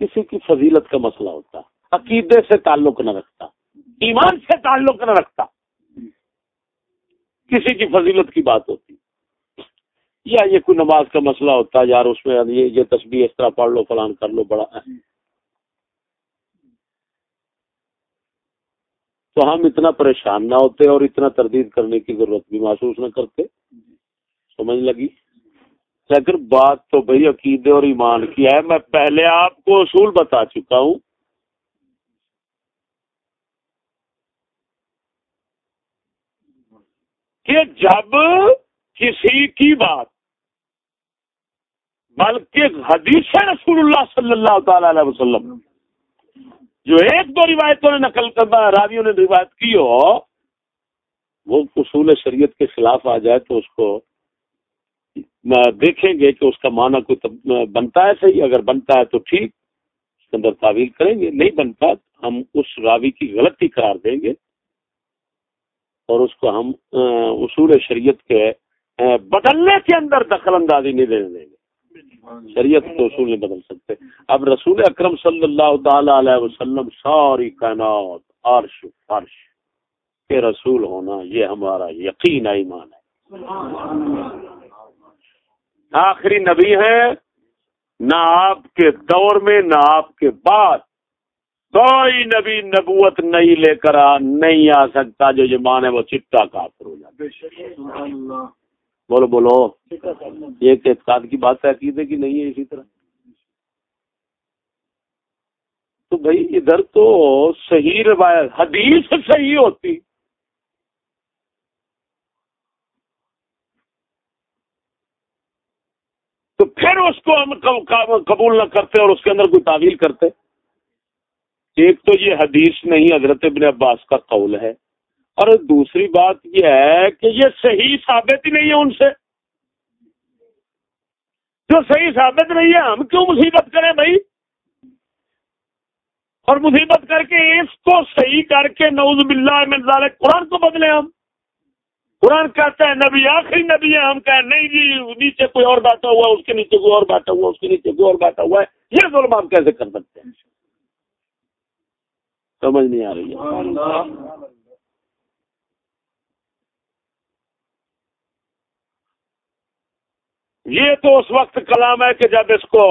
کسی کی فضیلت کا مسئلہ ہوتا عقیدے سے تعلق نہ رکھتا ایمان سے تعلق نہ رکھتا کسی کی فضیلت کی بات ہوتی۔ یا یہ کوئی نماز کا مسئلہ ہوتا ہے، یار اس میں یہ یہ تصویر اس طرح پڑھ لو، فلان کر لو، بڑا تو ہم اتنا پریشان نہ ہوتے اور اتنا تردید کرنے کی ضرورت بھی محسوس نہ کرتے۔ سمجھ لگی؟ لیکن بات تو بھائی عقیدے اور ایمان کی ہے، میں پہلے آپ کو اصول بتا چکا ہوں۔ کہ جب کسی کی بات بلکہ حدیث رسول اللہ صلی اللہ تعالی علیہ وسلم۔ جو ایک دو روایتوں نے نقل کرنا راویوں نے روایت کی ہو، وہ اصول شریعت کے خلاف آ جائے تو اس کو دیکھیں گے کہ اس کا معنی کوئی بنتا ہے صحیح۔ اگر بنتا ہے تو ٹھیک، اس کے اندر تعویل کریں گے۔ نہیں بنتا، ہم اس راوی کی غلطی قرار دیں گے اور اس کو ہم اصول شریعت کے بدلنے کے اندر دخل اندازی نہیں دینے دیں گے۔ شریعت تو اصول نہیں بدل سکتے۔ اب رسول اکرم صلی اللہ تعالی علیہ وسلم ساری کائنات، عرش فرش کے رسول ہونا یہ ہمارا یقین ایمان ہے۔ آخری نبی ہے نہ آپ کے دور میں، نہ آپ کے بعد۔ کوئی نبی نبوت نہیں لے کر آ، نہیں آ سکتا جو یہ مان ہے وہ چٹا کافر ہو جاتا بولو بولو۔ یہ اعتقاد کی بات تحقیق ہے کہ نہیں ہے اسی طرح۔ تو بھائی ادھر تو صحیح روایت حدیث صحیح ہوتی۔ تو پھر اس کو ہم قبول نہ کرتے اور اس کے اندر کوئی تعویل کرتے۔ ایک تو یہ حدیث نہیں حضرت ابن عباس کا قول ہے۔ اور دوسری بات یہ ہے کہ یہ صحیح ثابت ہی نہیں ہے ان سے۔ جو صحیح ثابت نہیں ہے، ہم کیوں مصیبت کریں بھائی؟ اور مصیبت کر کے اس کو صحیح کر کے نوز باللہ من ذالک، قرآن کو بدلے ہم۔ قرآن کہتا ہے، نبی، آخری نبی ہے ہم کہیں نہیں جی نیچے کوئی اور بیٹھا ہوا اس کے نیچے کوئی اور بیٹھا ہوا اس کے نیچے کوئی اور بیٹھا ہوا ہے۔ یہ ظلم ہم کیسے کر سکتے ہیں؟ سمجھ نہیں آ رہی ہے۔ یہ تو اس وقت کلام ہے کہ جب اس کو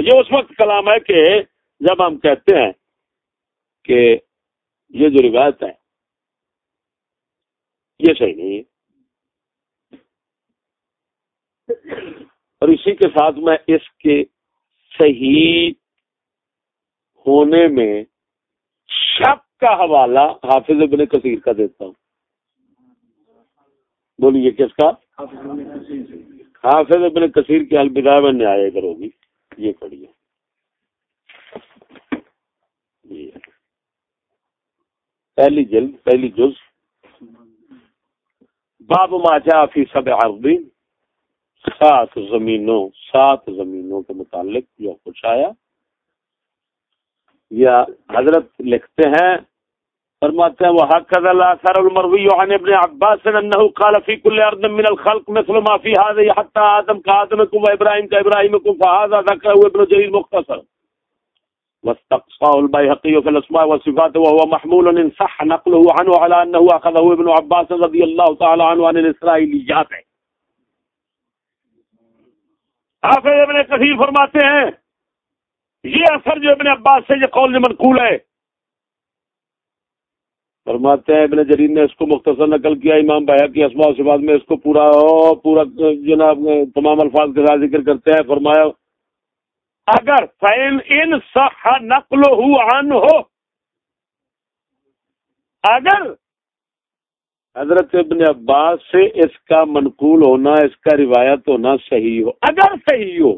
یہ اس وقت کلام ہے کہ جب ہم کہتے ہیں کہ یہ جو روایت ہے، یہ صحیح نہیں ہے۔ اور اسی کے ساتھ میں اس کے صحیح ہونے میں شک کا حوالہ حافظ ابن کثیر کا دیتا ہوں۔ بولیے، کس کا؟ حافظ ابن کثیر کی البدایہ میں نیا کرو گی یہ پڑھیے۔ پہلی جلد، پہلی جز۔ باب ماچا فی سب عربی سات زمینوں سات زمینوں کے متعلق جو کچھ آیا۔ یا حضرت لکھتے ہیں فرماتے ہیں وہ حق ذا الاثر المروی عن ابن عباس انه قال في كل ارض من الخلق مثل ما في هذا حتى ادم كادم كما ابراهيم كابراهيم كما هذا ذكر ابن جرير مختصر. واستقصى البيهقي في الاسماء والصفات وهو محمول ان صح نقله عنه على انه اخذه ابن عباس رضي الله تعالى عنه عن الاسرائيليات حافظ ابن کثیر فرماتے ہیں، یہ اثر جو ابن عباس سے یہ قول جو منقول ہے فرماتے ہیں، ابن جرین نے اس کو مختصر نقل کیا، امام بحق کی اسماء بعد میں اس کو پورا پورا جناب تمام الفاظ کے ساتھ ذکر کرتے ہیں، فرمایا، اگر فائن ان صح نقل عن ہو اگر حضرت ابن عباس سے اس کا منقول ہونا، اس کا روایت ہونا صحیح ہو، اگر صحیح ہو،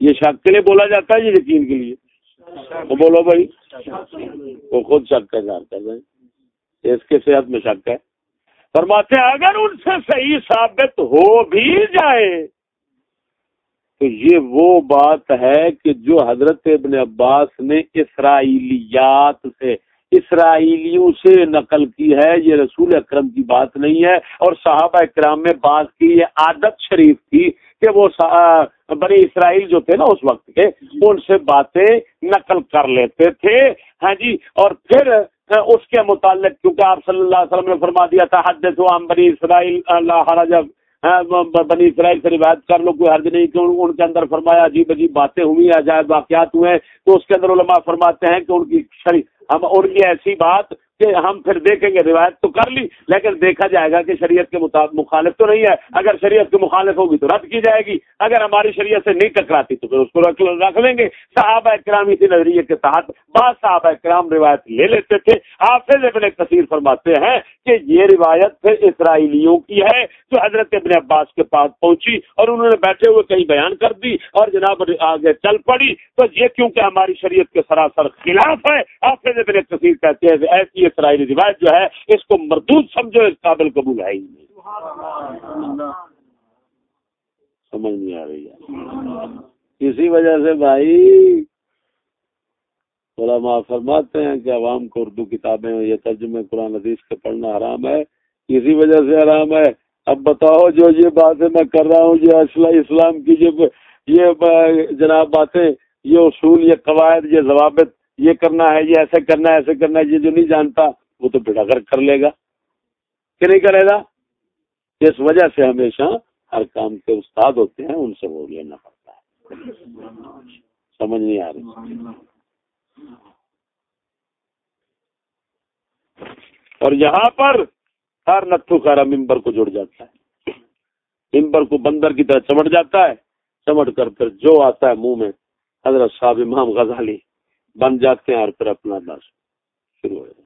یہ شک کے لیے بولا جاتا ہے، یہ یقین کے لیے۔ وہ بولو بھائی، وہ خود شک کا اظہار کر رہے ہیں۔ اس کے صحت میں شک ہے۔ فرماتے ہیں، اگر ان سے صحیح ثابت ہو بھی جائے، تو یہ وہ بات ہے کہ جو حضرت ابن عباس نے اسرائیلیات سے، اسرائیلیوں سے نقل کی ہے، یہ رسول اکرم کی بات نہیں ہے، اور صحابہ اکرام میں بات کی، یہ عادت شریف تھی کہ وہ بڑے اسرائیل جو تھے نا اس وقت کے جی۔ ان سے باتیں نقل کر لیتے تھے۔ ہاں جی اور پھر اس کے متعلق کیونکہ آپ صلی اللہ علیہ وسلم نے فرما دیا تھا حد تو ہم بنی اسرائیل اللہ جب بنی اسرائیل سے روایت کر لو کوئی حرج نہیں کہ ان کے اندر فرمایا عجیب عجیب باتیں ہوئی عجائب واقعات ہوئے تو اس کے اندر علماء فرماتے ہیں کہ ان کی شریف ہم ان کی ایسی بات کہ ہم پھر دیکھیں گے روایت تو کر لی، لیکن دیکھا جائے گا کہ شریعت کے مطابق مخالف تو نہیں ہے۔ اگر شریعت کے مخالف ہوگی تو رد کی جائے گی۔ اگر ہماری شریعت سے نہیں ٹکراتی تو پھر اس کو رکھ لیں گے۔ صحابہ اکرام اسی نظریے کے تحت بعض صحابہ اکرام روایت لے لیتے تھے۔ حافظ ابن کثیر فرماتے ہیں کہ یہ روایت پھر اسرائیلیوں کی ہے، جو حضرت ابن عباس کے پاس پہنچی اور انہوں نے بیٹھے ہوئے کہیں بیان کر دی اور جناب آگے چل پڑی۔ تو یہ کیونکہ ہماری شریعت کے سراسر خلاف ہے، حافظ ابن کثیر کہتے ہیں ایسی اسرائیلی روایت جو ہے، اس کو مردود سمجھو، اس قابل قبول ہے ہی نہیں۔ سمجھ نہیں آ رہی اسی وجہ سے بھائی، علماء فرماتے ہیں کہ عوام کو اردو کتابیں یا ترجمے قرآن حدیث کے پڑھنا حرام ہے۔ اسی وجہ سے حرام ہے۔ اب بتاؤ، جو یہ باتیں میں کر رہا ہوں، یہ اصلاح اسلام کی جو یہ جناب باتیں، یہ اصول، یہ قواعد، یہ ضوابط یہ کرنا ہے، یہ ایسے کرنا ہے ایسے کرنا ہے، یہ جو نہیں جانتا، وہ تو بیٹا گھر کر لے گا۔ کہ نہیں کرے گا؟ اس وجہ سے ہمیشہ ہر کام کے استاد ہوتے ہیں، ان سے وہ لینا پڑتا ہے۔ سمجھ نہیں آ رہی۔ اور یہاں پر ہر نتھو کارا ممبر کو جڑ جاتا ہے۔ ممبر کو بندر کی طرح چمٹ جاتا ہے۔ چمٹ کر پھر جو آتا ہے منہ میں، حضرت صاحب امام غزالی۔ بن جاتے ہیں اور پھر اپنا دس شروع ہو جاتا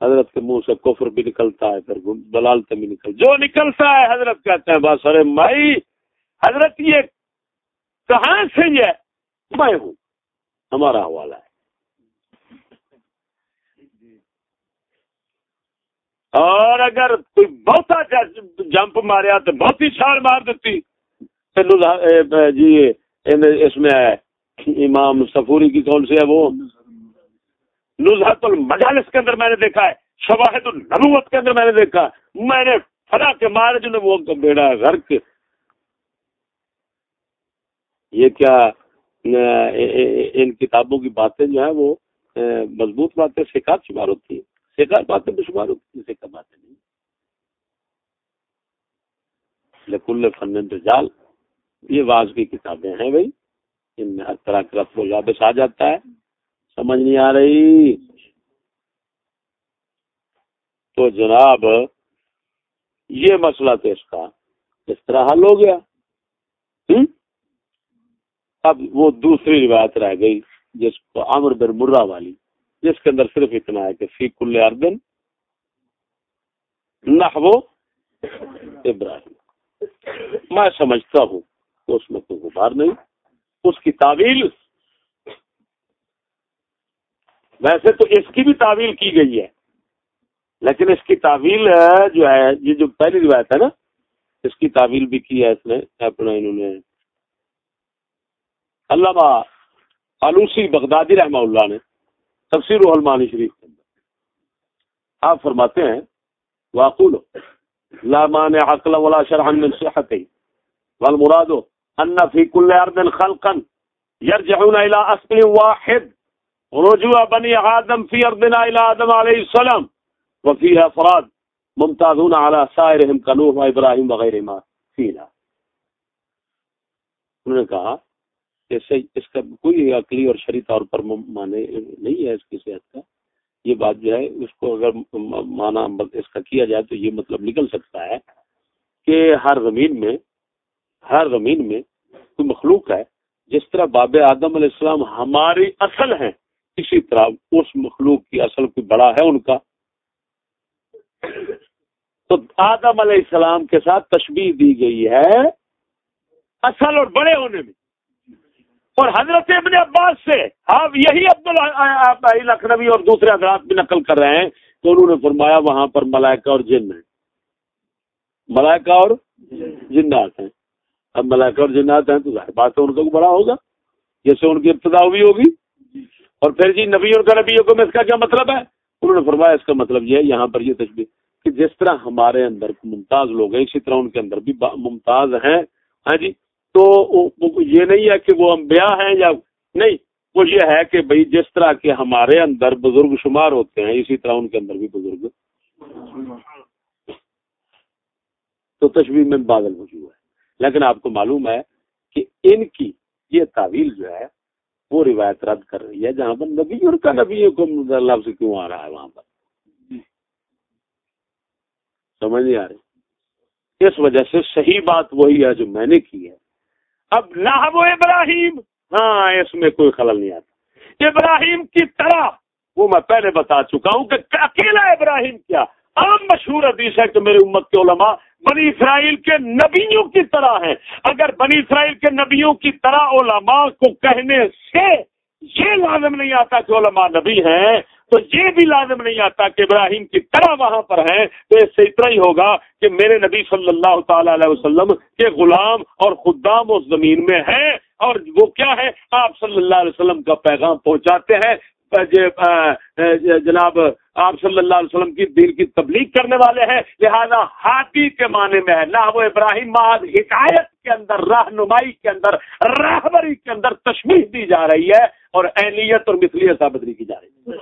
حضرت کے منہ سے کفر بھی نکلتا ہے، پھر بلالتے بھی نکل جو نکلتا ہے، حضرت کہتے ہیں، بس ارے مائی، حضرت یہ کہاں سے یہ میں ہوں۔ ہمارا حوالہ ہے۔ اور اگر کوئی بہت جمپ ماریا تو بہت ہی چھال مار دیتی۔ جی اس میں امام سفوری کی کون سی ہے وہ؟ نظہت المجالس کے اندر میں نے دیکھا ہے، شواہد النبوت کے اندر میں نے دیکھا میں نے فلا کے مارے جو نے وہ بیڑا گھر کے یہ کیا ان کتابوں کی باتیں جو ہیں وہ مضبوط باتیں شکار شمار ہوتی ہیں۔ شکار باتیں بھی شمار ہوتی ہیں شکار باتیں نہیں۔ لکل فن رجال یہ واز کی کتابیں ہیں بھائی۔ ان میں ہر طرح کا رفت و یابس آ جاتا ہے۔ سمجھ نہیں آ رہی۔ تو جناب، یہ مسئلہ تو اس کا اس طرح حل ہو گیا۔ اب وہ دوسری روایت رہ گئی جس کو عمر بن مرہ والی، جس کے اندر صرف اتنا ہے کہ فی کل اردن نہ وہ ابراہیم۔ میں سمجھتا ہوں کہ اس میں کوئی غبار نہیں۔ اس کی تعویل ویسے تو اس کی بھی تعویل کی گئی ہے، لیکن اس کی تعویل جو ہے، یہ جو پہلی روایت ہے نا، اس کی تعویل بھی کی ہے اس نے، اپنا انہوں نے۔ علامہ آلوسی بغدادی رحمہ اللہ نے تفسیر المانی شریف کے اندر۔ آپ فرماتے ہیں واقول لا مانع عقل ولا شرعا من صحته والمراد ان في كل ارض خلقا يرجعون الى اصل واحد. رجوع بني آدم في ارضنا الى آدم عليه السلام. وفيها افراد ممتازون على سائرهم كنوح وابراهيم وغيرهما فينا. انہوں نے کہا کہ اس کا کوئی عقلی اور شرعی طور پر مانے نہیں ہے اس کی صحت کا. یہ بات جو ہے، اس کو اگر مانا اس کا کیا جائے تو یہ مطلب نکل سکتا ہے کہ ہر زمین میں ہر زمین میں کوئی مخلوق ہے، جس طرح باب آدم علیہ السلام ہماری اصل ہے اسی طرح اس مخلوق کی اصل کوئی بڑا ہے ان کا۔ تو آدم علیہ السلام کے ساتھ تشبیح دی گئی ہے اصل اور بڑے ہونے میں۔ اور حضرت ابن عباس سے آپ یہی عبد لکھنوی اور دوسرے حضرات بھی نقل کر رہے ہیں تو انہوں نے فرمایا وہاں پر ملائکہ اور جن ہیں۔ ملائکہ اور جنات ہیں۔ اب ملائکہ اور جنات ہیں تو ظاہر بات ہے ان کا بڑا ہوگا جیسے ان کی ابتدا ہوئی ہوگی۔ اور پھر جی نبی اور کا نبی میں اس کا کیا مطلب ہے؟ انہوں نے فرمایا اس کا مطلب یہ ہے، یہاں پر یہ تجبی کہ جس طرح ہمارے اندر ممتاز لوگ ہیں، اسی طرح ان کے اندر بھی ممتاز ہیں۔ ہاں جی تو یہ نہیں ہے کہ وہ انبیاء ہیں یا نہیں، وہ یہ ہے کہ بھئی جس طرح کے ہمارے اندر بزرگ شمار ہوتے ہیں، اسی طرح ان کے اندر بھی بزرگ۔ تو تشویح میں بادل موجود ہے۔ لیکن آپ کو معلوم ہے کہ ان کی یہ تعویل جو ہے وہ روایت رد کر رہی ہے، جہاں پر نبی اور کا نبی کو لفظ کیوں آ رہا ہے وہاں پر؟ سمجھ نہیں آ رہی؟ اس وجہ سے صحیح بات وہی ہے جو میں نے کی ہے۔ اب نہ وہ ابراہیم ہاں اس میں کوئی خلل نہیں آتا۔ ابراہیم کی طرح، وہ میں پہلے بتا چکا ہوں کہ اکیلا ابراہیم کیا؟ عام مشہور حدیث ہے کہ میری امت کے علماء بنی اسرائیل کے نبیوں کی طرح ہیں۔ اگر بنی اسرائیل کے نبیوں کی طرح علماء کو کہنے سے یہ لازم نہیں آتا کہ علماء نبی ہیں، تو یہ بھی لازم نہیں آتا کہ ابراہیم کی طرح وہاں پر ہیں۔ تو اس سے اتنا ہی ہوگا کہ میرے نبی صلی اللہ تعالی علیہ وسلم کے غلام اور خدام اس زمین میں ہیں۔ اور وہ کیا ہے؟ آپ صلی اللہ علیہ وسلم کا پیغام پہنچاتے ہیں۔ جناب آپ صلی اللہ علیہ وسلم کی دین کی تبلیغ کرنے والے ہیں، لہذا ہاتھی کے معنی میں ہے نہ وہ ابراہیم ماد ہدایت کے اندر، رہنمائی کے اندر راہبری کے اندر تشمیح دی جا رہی ہے اور اہلیت اور مثلیت ثابت نہیں کی جا رہی ہے۔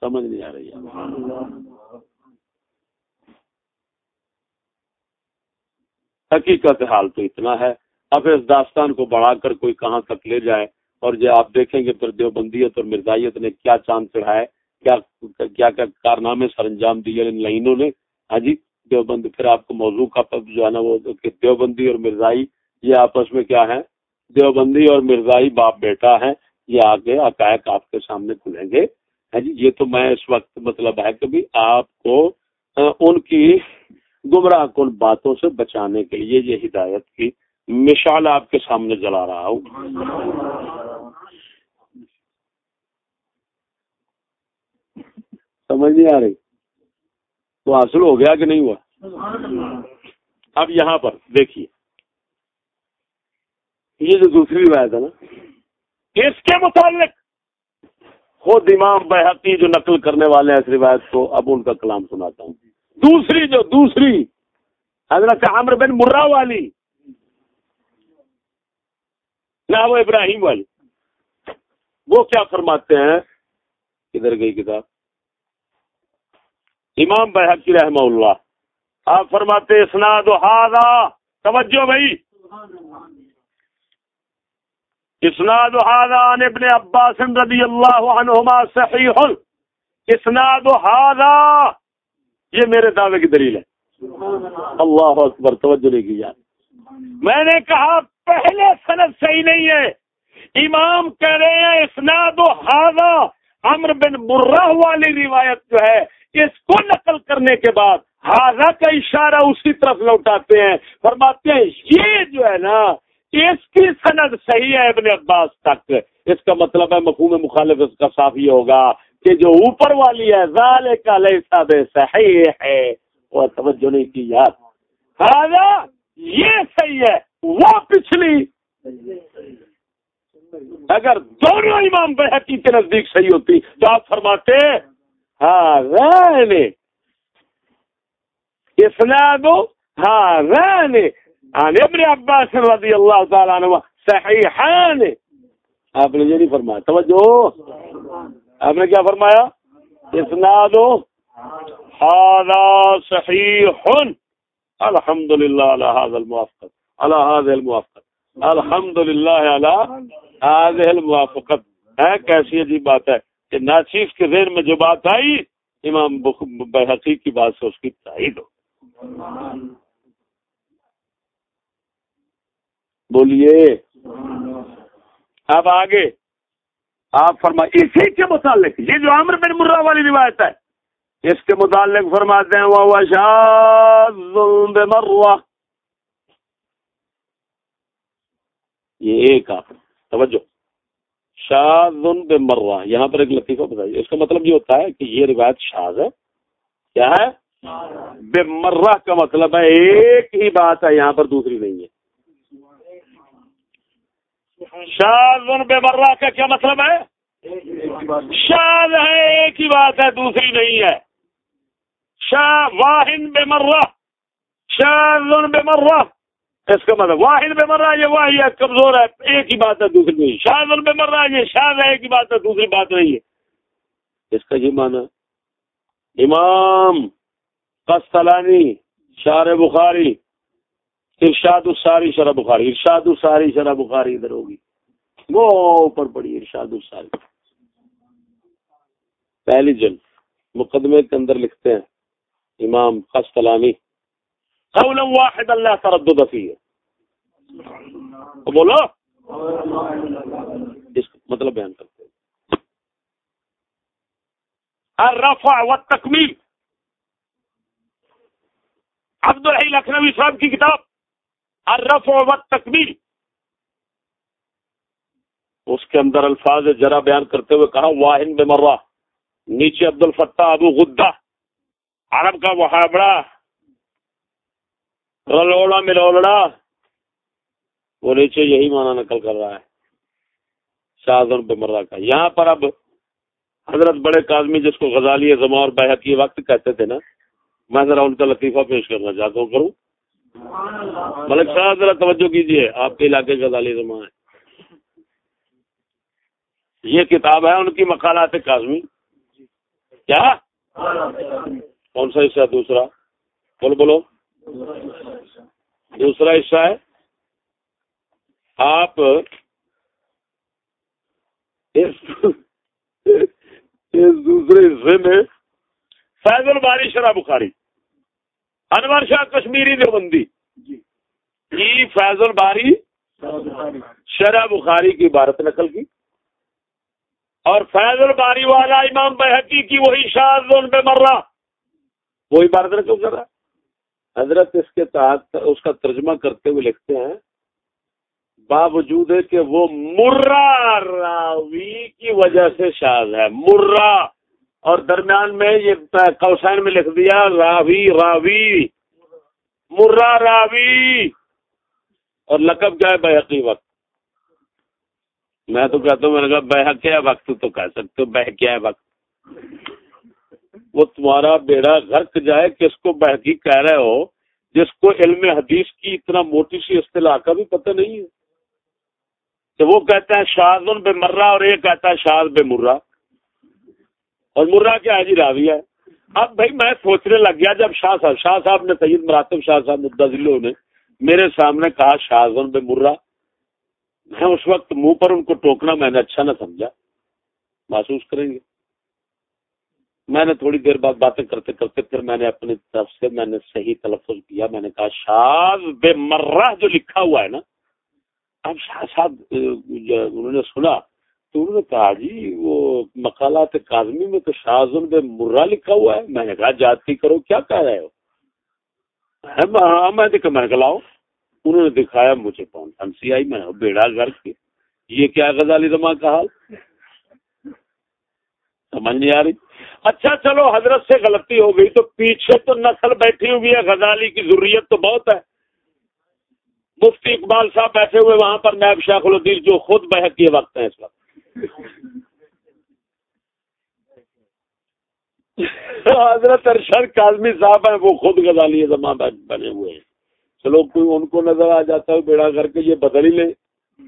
سمجھ نہیں آ رہی ہے۔ حقیقت حال تو اتنا ہے، اب اس داستان کو بڑھا کر کوئی کہاں تک لے جائے۔ اور جو آپ دیکھیں گے پھر دیوبندیت اور مرزائیت نے کیا چاند چڑھائے، کیا کیا کیا کارنامے سر انجام دیے ان لائنوں نے؟ ہاں جی دیوبند پھر آپ کو موضوع کا جو ہے نا وہ دیوبندی اور مرزائی یہ آپس میں کیا ہے دیوبندی اور مرزائی باپ بیٹا ہے یہ آگے عقائق آپ کے سامنے کھلیں گے۔ ہاں جی یہ تو میں اس وقت مطلب ہے کہ بھی آپ کو ان کی گمراہ کن باتوں سے بچانے کے لیے یہ ہدایت کی مثال آپ کے سامنے جلا رہا ہوں۔ سمجھ نہیں آ رہی۔ تو حاصل ہو گیا کہ نہیں ہوا؟ اب یہاں پر دیکھیے۔ یہ جو دوسری روایت ہے نا، اس کے متعلق خود امام بحقی جو نقل کرنے والے ہیں اس روایت کو اب ان کا کلام سناتا ہوں۔ دوسری جو دوسری حضرت عمر بن مرا والی نہ وہ ابراہیم والی، وہ کیا فرماتے ہیں؟ کدھر گئی کتاب۔ امام بحقی رحمہ اللہ، آپ فرماتے اسناد ہادا توجہ بھائی۔ اسناد ہادا ابن عباس رضی اللہ عنہما صحیح۔ اسناد ہادا یہ میرے دعوے کی دلیل ہے۔ اللہ اکبر، توجہ نہیں کی یار میں نے کہا، پہلے سند صحیح نہیں ہے۔ امام کہہ رہے ہیں اسناد و ہاضا امر بن برہ والی روایت جو ہے اس کو نقل کرنے کے بعد ہاضا کا اشارہ اسی طرف لوٹاتے ہیں، فرماتے ہیں، یہ جو ہے نا، اس کی سند صحیح ہے ابن عباس تک۔ اس کا مطلب ہے، مفہوم مخالف اس کا صاف یہ ہوگا کہ جو اوپر والی ہے ظال کا لیے صحیح ہے۔ وہ توجہ نہیں کی، یاد۔ ہاں یہ صحیح ہے، وہ پچھلی۔ اگر دونوں امام بحقی کے نزدیک صحیح ہوتی تو آپ فرماتے ہاں اسناد ہاں ابن عباس رضی اللہ تعالیٰ عنہ صحیح آپ نے یہ نہیں فرمایا، توجہ۔ آپ نے کیا فرمایا؟ اسناد صحیح۔ الحمد للہ الحاظ الموافقت۔ الحاظ الموافقت۔ الحمد للہ الحاظ الموافقت۔ ہے کیسی عجیب بات ہے۔ کہ ناچیف کے ذہن میں جو بات آئی، امام بحقی کی بات سے اس کی تائید ہو۔ بولیے۔ اب آگے۔ آپ فرما، اسی کے متعلق، یہ جو عامر بن مرہ والی روایت ہے، اس کے متعلق فرماتے ہیں وہ مروا یہ ایک آپ، توجہ۔ شاز بے مروا یہاں پر ایک لطیفہ بتائیے۔ اس کا مطلب یہ ہوتا ہے کہ یہ روایت شاز ہے۔ کیا ہے؟ بے مرہ کا مطلب ہے ایک ہی بات ہے، یہاں پر دوسری نہیں ہے۔ شاد بے مرہ کا کیا مطلب ہے؟ شاد ہے، ایک ہی بات ہے، دوسری نہیں ہے۔ شاہ واہن بے مرہ شاد بے مرہ اس کا مطلب واحد بے مرہ یہ واحد کمزور ہے؟ ایک ہی بات ہے، دوسری نہیں۔ شاد بے مرہ یہ شاد ہے ایک ہی بات ہے، دوسری بات نہیں ہے۔ اس کا یہ مانا امام قسطلانی شار بخاری، ارشاد الساری شرح بخاری۔ ارشاد الساری شرح بخاری ادھر ہوگی۔ وہ اوپر پڑی ارشاد الساری پہلی جلد، مقدمے کے اندر لکھتے ہیں۔ امام خس کلامی قولا واحد اللہ تردد فی ہے بولو. اس مطلب بیان کرتے ہیں. الرفع والتکمیل عبد الحی لکھنوی صاحب کی کتاب. الرف و تکمیل اس کے اندر الفاظ جرا بیان کرتے ہوئے کہا واہن بے مرہ نیچے عبد الفتح ابو غدہ. عرب کا محاورہ رلوڑا ملوڑا وہ نیچے یہی معنی نقل کر رہا ہے۔ شاہدن بمرہ کا۔ یہاں پر اب حضرت بڑے کاظمی جس کو غزالی زما اور بحق یہ وقت کہتے تھے نا، میں ذرا ان کا لطیفہ پیش کرنا چاہتا ہوں، کروں؟ ملک صاحب ذرا توجہ کیجیے آپ کے علاقے غزالی زما ہے یہ کتاب ہے ان کی مقالات کاظمی کیا؟ کون سا حصہ دوسرا؟ بولو بولو۔ دوسرا حصہ ہے۔ آپ اس دوسرے حصے میں فیض الباری شرح بخاری۔ انور شاہ کشمیری دیوبندی۔ جی۔ فیض الباری شرح بخاری کی عبارت نقل کی۔ اور فیض الباری والا امام بحقی کی وہی شاہ پہ مر رہا وہی عبارت نقل کر رہا حضرت اس کے تحت اس کا ترجمہ کرتے ہوئے لکھتے ہیں، باوجود ہے کہ وہ مرا راوی کی وجہ سے شاز ہے مرا اور درمیان میں یہ کوسین میں لکھ دیا، راوی راوی مرا راوی۔ اور لقب کیا ہے بحقی وقت۔ میں تو کہتا ہوں، میں نے کہا بہ کیا وقت تو کہہ سکتے ہو بہ کیا وقت۔ وہ تمہارا بیڑا غرق جائے کس کو بہکی کہہ رہے ہو، جس کو علم حدیث کی اتنا موٹی سی اصطلاح کا بھی پتہ نہیں ہے۔ تو وہ کہتا ہے شاز بے مرہ، اور یہ کہتا ہے شاز بے مرہ۔ اور مرہ کیا ہے جی؟ راوی ہے۔ اب بھائی میں سوچنے لگ گیا، جب شاہ صاحب شاہ صاحب نے سید مراتب شاہ صاحب مدلوں نے میرے سامنے کہا شاہزن بے مرہ۔ میں اس وقت منہ پر ان کو ٹوکنا میں نے اچھا نہ سمجھا۔ محسوس کریں گے۔ میں نے تھوڑی دیر بعد باتیں کرتے کرتے پھر میں نے اپنی طرف سے میں نے صحیح تلفظ کیا، میں نے کہا شاز بے مرہ جو لکھا ہوا ہے نا، اب شاہ صاحب، انہوں نے سنا تو انہوں نے کہا جی وہ مقالات کاظمی میں تو شاہ بے مرہ لکھا ہوا ہے۔ میں نے کہا، جاتی کرو، کیا کہہ رہے ہو؟ ہاں، میں ہاں، دیکھا میں نے لاؤ۔ انہوں نے دکھایا، مجھے کون ہنسی آئی میں، بیڑا گھر کے۔ یہ کیا غزالی زما کا حال؟ سمجھ نہیں آ رہی؟ اچھا چلو، حضرت سے غلطی ہو گئی تو پیچھے تو نسل بیٹھی ہوئی ہے، غزالی کی ضروریت تو بہت ہے۔ مفتی اقبال صاحب بیٹھے ہوئے وہاں پر نیب شیخ الدین جو خود بحق کے وقت ہیں اس وقت۔ حضرت ارشد کاظمی صاحب ہیں، وہ خود غزالی زمان بنے ہوئے ہیں۔ چلو، کوئی ان کو نظر آ جاتا ہے، بیڑا کر کے یہ بدل ہی لے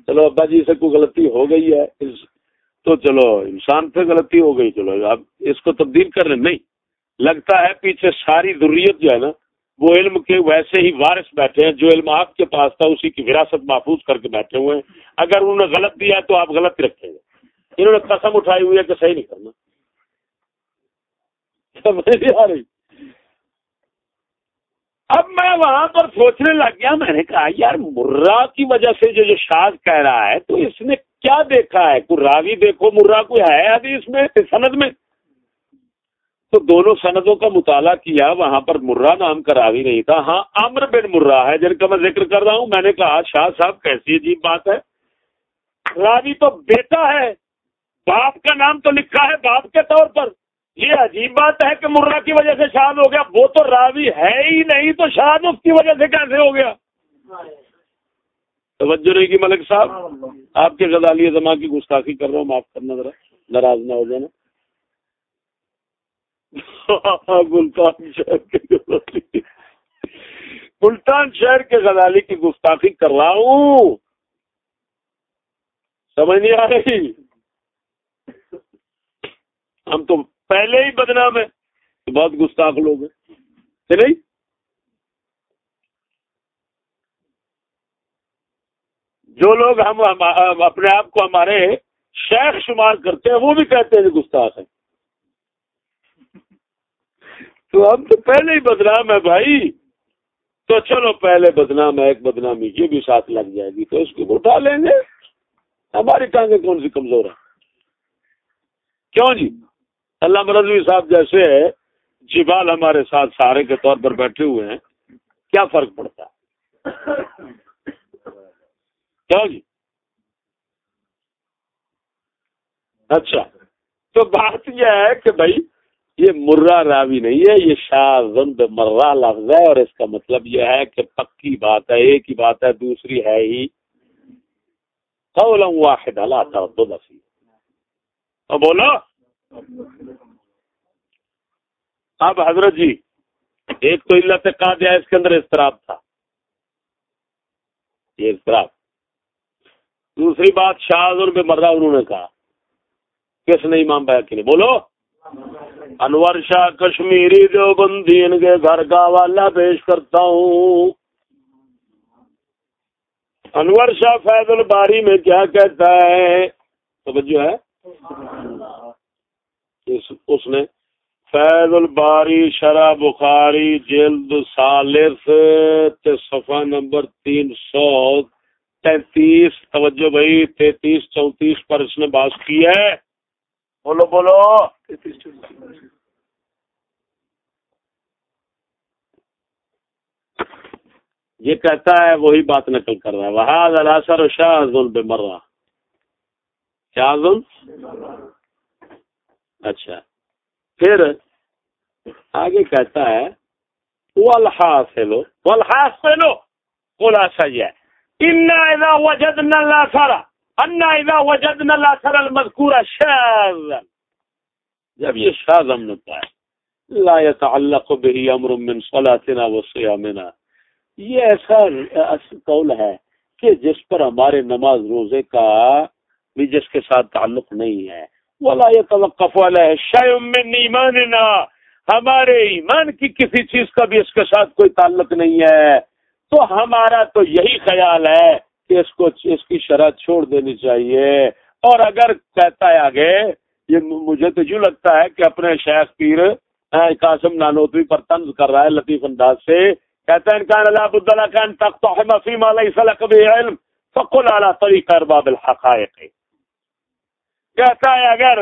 چلو، ابا جی سے کوئی غلطی ہو گئی ہے تو چلو، انسان پہ غلطی ہو گئی، چلو، اب اس کو تبدیل کرنے نہیں، لگتا ہے پیچھے ساری ضروریت جو ہے نا، وہ علم کے ویسے ہی وارث بیٹھے ہیں، جو علم آپ کے پاس تھا، اسی کی وراثت محفوظ کر کے بیٹھے ہوئے ہیں۔ اگر انہوں نے غلط دیا تو آپ غلط رکھیں گے۔ انہوں نے قسم اٹھائی ہوئی ہے کہ صحیح نہیں کرنا۔ [LAUGHS] آ رہی۔ اب میں وہاں پر سوچنے لگ گیا، میں نے کہا، یار مرا کی وجہ سے جو جو شاز کہہ رہا ہے، تو اس نے کیا دیکھا ہے؟ کوئی راوی دیکھو مرا کوئی ہے ابھی اس میں، سند میں؟ تو دونوں سندوں کا مطالعہ کیا، وہاں پر مرا نام کا راوی نہیں تھا۔ ہاں امر بن مرا ہے، جن کا میں ذکر کر رہا ہوں۔ میں نے کہا، شاہ صاحب، کیسی عجیب بات ہے۔ راوی تو بیٹا ہے، باپ کا نام تو لکھا ہے، باپ کے طور پر۔ یہ عجیب بات ہے کہ مرا کی وجہ سے شاد ہو گیا۔ وہ تو راوی ہے ہی نہیں، تو شاد اس کی وجہ سے کیسے ہو گیا؟ توجہ نہیں کی ملک صاحب؟ آپ کے غزالی زماں کی گستاخی کر رہا ہوں، معاف کرنا ذرا، ناراض نہ ہو جانا۔ ملتان شہر کے ملتان شہر کے غزالی کی گستاخی کر رہا ہوں۔ سمجھ نہیں آ رہی؟ ہم تو پہلے ہی بدنام ہے۔ بہت گستاخ لوگ ہیں۔ نہیں؟ جو لوگ ہم اپنے آپ کو ہمارے شیخ شمار کرتے ہیں وہ بھی کہتے ہیں گستاخ ہیں۔ تو ہم تو پہلے ہی بدنام ہے بھائی۔ تو چلو پہلے بدنام ہے ایک بدنامی یہ بھی ساتھ لگ جائے گی۔ تو اس کو اٹھا لیں گے۔ ہماری ٹانگیں کون سی کمزور ہیں؟ کیوں جی؟ اللہ مرضوی صاحب جیسے جبال ہمارے ساتھ سارے کے طور پر بیٹھے ہوئے ہیں، کیا فرق پڑتا ہے؟ کیا جی؟ اچھا تو بات یہ ہے کہ بھائی، یہ مرہ راوی نہیں ہے، یہ شاہ زند مرہ لفظ ہے اور اس کا مطلب یہ ہے کہ پکی بات ہے، ایک ہی بات ہے، دوسری ہے ہی۔ قولا واحدا لا تردد فيه بولو اب حضرت جی ایک تو علت قادیہ اس کے اندر اضطراب تھا۔ یہ اضطراب۔ دوسری بات شاہ پہ مرا انہوں نے کہا۔ کس نے امام بھائی کی نہیں بولو۔ انور شاہ کشمیری جو بندی ان کے گھر کا والا پیش کرتا ہوں۔ انور شاہ فیض الباری میں کیا کہتا ہے؟ توجہ ہے۔ اس نے فیض الباری، شرح بخاری، جلد سالس صفحہ نمبر تین سو تینتیس، توجہ بھائی، تینتیس، چونتیس پر اس نے بات کی ہے۔ بولو بولو۔ یہ کہتا ہے، وہی بات نقل کر رہا ہے۔ وہاد الاثر شاہ بے مر رہا شاہ اچھا۔ پھر آگے کہتا ہے والحاصل والحاصل خلاصہ یہ ان اذا وجدنا الاثر ان اذا وجدنا الاثر المذكور شاذا۔ جب یہ شاذ ہم نے پایا، لا يتعلق به امر من صلاتنا وصيامنا۔ یہ ایسا قول ہے کہ جس پر ہمارے نماز روزے کا بھی جس کے ساتھ تعلق نہیں ہے۔ ولا يتوقف عليه شيء من ایماننا ہمارے ایمان کی کسی چیز کا بھی اس کے ساتھ کوئی تعلق نہیں ہے۔ تو ہمارا تو یہی خیال ہے کہ اس کو اس کی شرح چھوڑ دینی چاہیے۔ اور اگر کہتا ہے آگے، یہ مجھے تو یوں لگتا ہے کہ اپنے شیخ پیر قاسم نانوتوی پر طنز کر رہا ہے لطیف انداز سے۔ کہتا ہے انکان اللہ عبداللہ کا انتق تحم فیم علیہ صلق بھی علم فقل علی طریق ارباب الحقائق. کہتا ہے اگر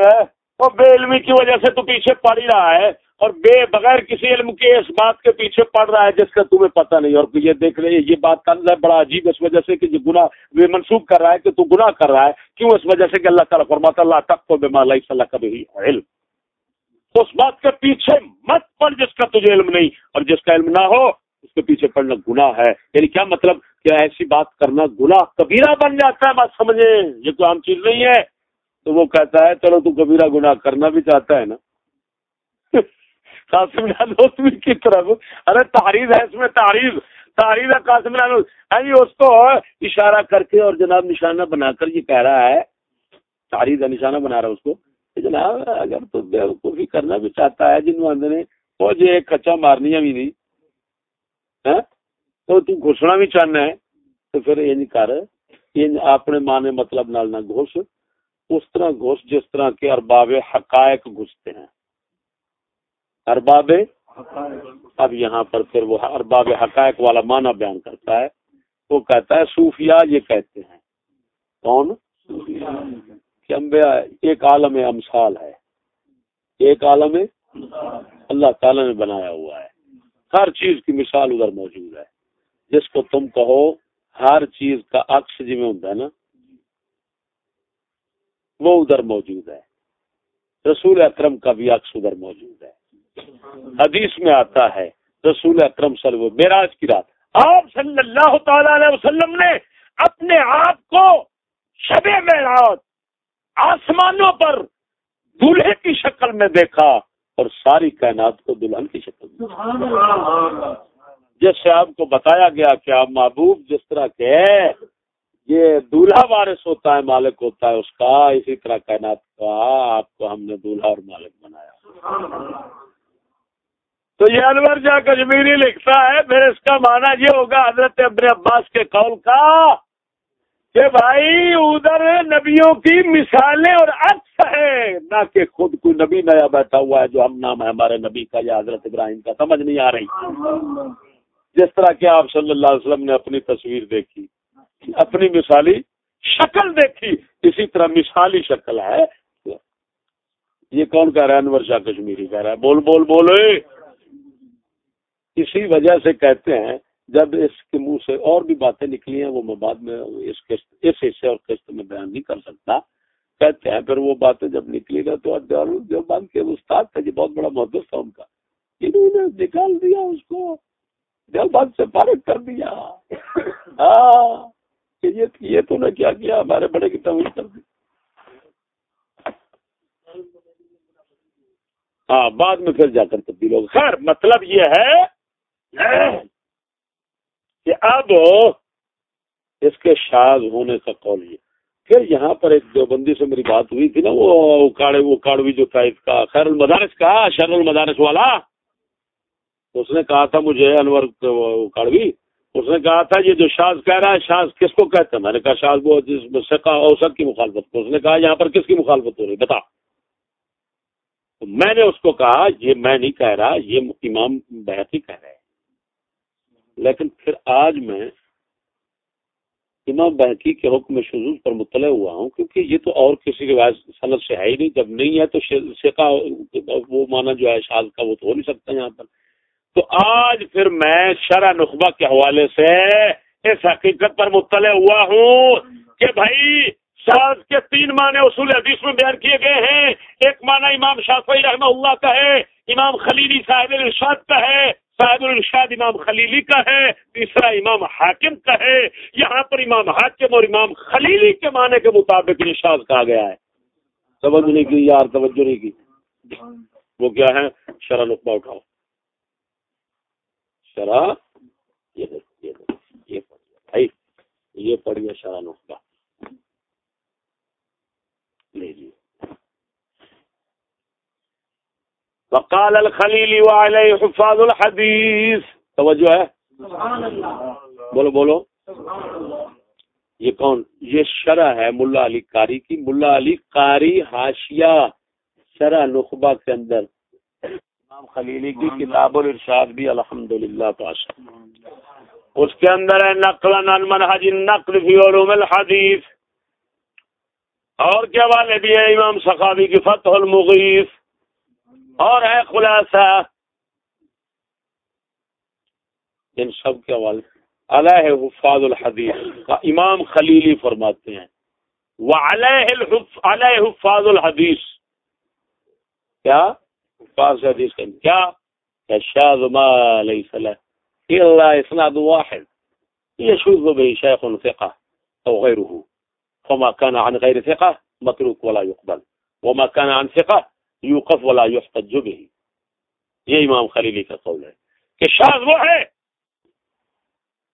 وہ بے علمی کی وجہ سے تو پیچھے پڑ ہی رہا ہے اور بے بغیر کسی علم کے اس بات کے پیچھے پڑ رہا ہے جس کا تمہیں پتہ نہیں اور یہ دیکھ رہے یہ بات کر ہے بڑا عجیب اس وجہ سے کہ یہ گناہ منسوخ کر رہا ہے کہ تو گناہ کر رہا ہے۔ کیوں؟ اس وجہ سے کہ اللہ تعالیٰ فرماتا اللہ تک تو بے مالا صلاح کبھی علم۔ اس بات کے پیچھے مت پڑ جس کا تجھے علم نہیں۔ اور جس کا علم نہ ہو، اس کے پیچھے پڑنا گناہ ہے۔ یعنی کیا مطلب کہ ایسی بات کرنا گناہ کبیرہ بن جاتا ہے؟ بات سمجھے یہ تو عام چیز نہیں ہے۔ تو وہ کہتا ہے، چلو تو کبیرہ گناہ کرنا بھی چاہتا ہے نا۔ قاسم نانوتوی کی طرف ارے تحریر ہے اس میں، تحریر تحریر ہے قاسم نانوتوی اس کو اشارہ کر کے اور جناب نشانہ بنا کر یہ کہہ رہا ہے۔ تحریر کا نشانہ بنا رہا ہے اس کو۔ جناب، اگر تو بیوقوفی کرنا بھی چاہتا ہے جن بندے نے وہ جو ایک کچا مارنی بھی نہیں۔ ہاں؟ تو تو گھسنا بھی چاہنا ہے۔ تو پھر یہ نہیں کر، یہ اپنے مانے مطلب نال نہ گھس اس طرح گھس جس طرح کے ارباب حقائق گھستے ہیں۔ ارباب اب یہاں پر پھر وہ ارباب حقائق والا معنی بیان کرتا ہے۔ وہ کہتا ہے صوفیاء یہ کہتے ہیں۔ کون؟ کہ انبیاء، ایک عالم امثال ہے۔ ایک عالم اللہ تعالی نے بنایا ہوا ہے۔ ہر چیز کی مثال ادھر موجود ہے۔ جس کو تم کہو، ہر چیز کا عکس جی میں ہوتا ہے نا۔ وہ ادھر موجود ہے۔ رسول اکرم کا بھی عکس ادھر موجود ہے۔ حدیث میں آتا ہے رسول اکرم صلی میراج کی رات۔ آپ صلی اللہ تعالی علیہ وسلم نے اپنے آپ کو شب معراج آسمانوں پر دلہے کی شکل میں دیکھا اور ساری کائنات کو دلہن کی شکل میں جس سے آپ کو بتایا گیا کہ آپ محبوب جس طرح کے یہ دولہا وارث ہوتا ہے، مالک ہوتا ہے، اس کا اسی طرح کائنات کا آپ کو ہم نے دولہا اور مالک بنایا۔ تو یہ انور جا کشمیری لکھتا ہے، پھر اس کا معنی یہ ہوگا حضرت ابن عباس کے قول کا کہ بھائی، ادھر نبیوں کی مثالیں اور عکس ہے نہ کہ خود کوئی نبی نیا بیٹھا ہوا ہے جو ہم نام ہے، ہمارے نبی کا یا حضرت ابراہیم کا، سمجھ نہیں آ رہی۔ جس طرح کہ آپ صلی اللہ علیہ وسلم نے اپنی تصویر دیکھی۔ اپنی مثالی شکل دیکھی۔ اسی طرح مثالی شکل ہے۔ یہ کون کہہ رہا ہے؟ انور شاہ کشمیری کہہ رہا ہے۔ بول بول بولے اسی وجہ سے کہتے ہیں، جب اس کے منہ سے اور بھی باتیں نکلی ہیں، وہ میں بعد میں اس قسط، اس حصے اور قسط میں بیان نہیں کر سکتا۔ کہتے ہیں، پھر وہ باتیں جب نکلی نا تو جو بند کے استاد تھا جی بہت بڑا محدود تھا ان کا۔ انہوں نے نکال دیا اس کو۔ جب بند سے فارغ کر دیا۔ ہاں کہ یہ تو نے کیا کیا؟ ہمارے بڑے کی توہین کر دی۔ ہاں بعد میں پھر جا کر تبدیل ہوگا۔ خیر مطلب یہ ہے کہ اب اس کے شاز ہونے کا قول یہ۔ پھر یہاں پر ایک دیوبندی سے میری بات ہوئی تھی نا، وہ کاڑے وہ کاڑوی جو تھا اس کا، خیر المدارس کا، شر المدارس والا۔ اس نے کہا تھا مجھے انور کاڑوی اس نے کہا تھا یہ جو شاز کہہ رہا ہے، شاز کس کو کہتے ہیں میں نے کہا شاز وہ جس سے کہا اوسط کی مخالفت کو۔ اس نے کہا یہاں پر کس کی مخالفت ہو رہی؟ بتا۔ تو میں نے اس کو کہا، یہ میں نہیں کہہ رہا، یہ امام بحثی کہہ رہے لیکن پھر آج میں امام بحقی کے حکم شزوز پر مطلع ہوا ہوں، کیونکہ یہ تو اور کسی کے بعد صنعت سے ہے ہی نہیں۔ جب نہیں ہے تو شیخا وہ مانا جو ہے، شاز کا وہ تو ہو نہیں سکتا یہاں پر۔ تو آج پھر میں شرح نخبہ کے حوالے سے اس حقیقت پر مطلع ہوا ہوں کہ بھائی شاز کے تین معنی اصول حدیث میں بیان کیے گئے ہیں۔ ایک معنی امام شافعی رحمہ اللہ کا ہے، امام خلیلی صاحب الرشاد کا ہے، صاحب الرشاد امام خلیلی کا ہے، تیسرا امام حاکم کا ہے۔ یہاں پر امام حاکم اور امام خلیلی کے معنی کے مطابق نشاد کہا گیا ہے۔ توجہ نہیں کی، یار، توجہ نہیں کی۔ وہ کیا ہے؟ شرح نقبہ اٹھاؤ۔ شرح یہ یہ بھائی، یہ پڑھیے شرح نقبہ لیجیے وقال الخلیلی وعلیہ حفاظ الحدیث۔ توجہ ہے؟ بولو بولو۔ یہ کون؟ یہ شرح ہے ملا علی قاری کی۔ ملا علی قاری حاشیہ شرح نخبہ کے اندر۔ امام خلیلی کی کتاب الارشاد بھی الحمدللہ پاشا اس کے اندر ہے نقل عن منہج النقل فی علوم الحدیث۔ اور کیا والے بھی ہے امام سخاوی کی فتح المغیث۔ اور ہے خلاصہ ان سب کے حوالے۔ علیہ حفاظ الحدیث کا امام خلیلی فرماتے ہیں۔ وہ علیہ حفاظ الحدیث۔ کیا؟ حفاظ حدیث کا کیا شاذ ما ليس له الا اسناد واحد، يشوذ به شيخ ثقه او غيره. فما كان عن غير ثقه متروك ولا يقبل، وما كان عن ثقه یوقف ولا یحتج به. یہ امام خلیلی کا قول ہے کہ شاذ وہ ہے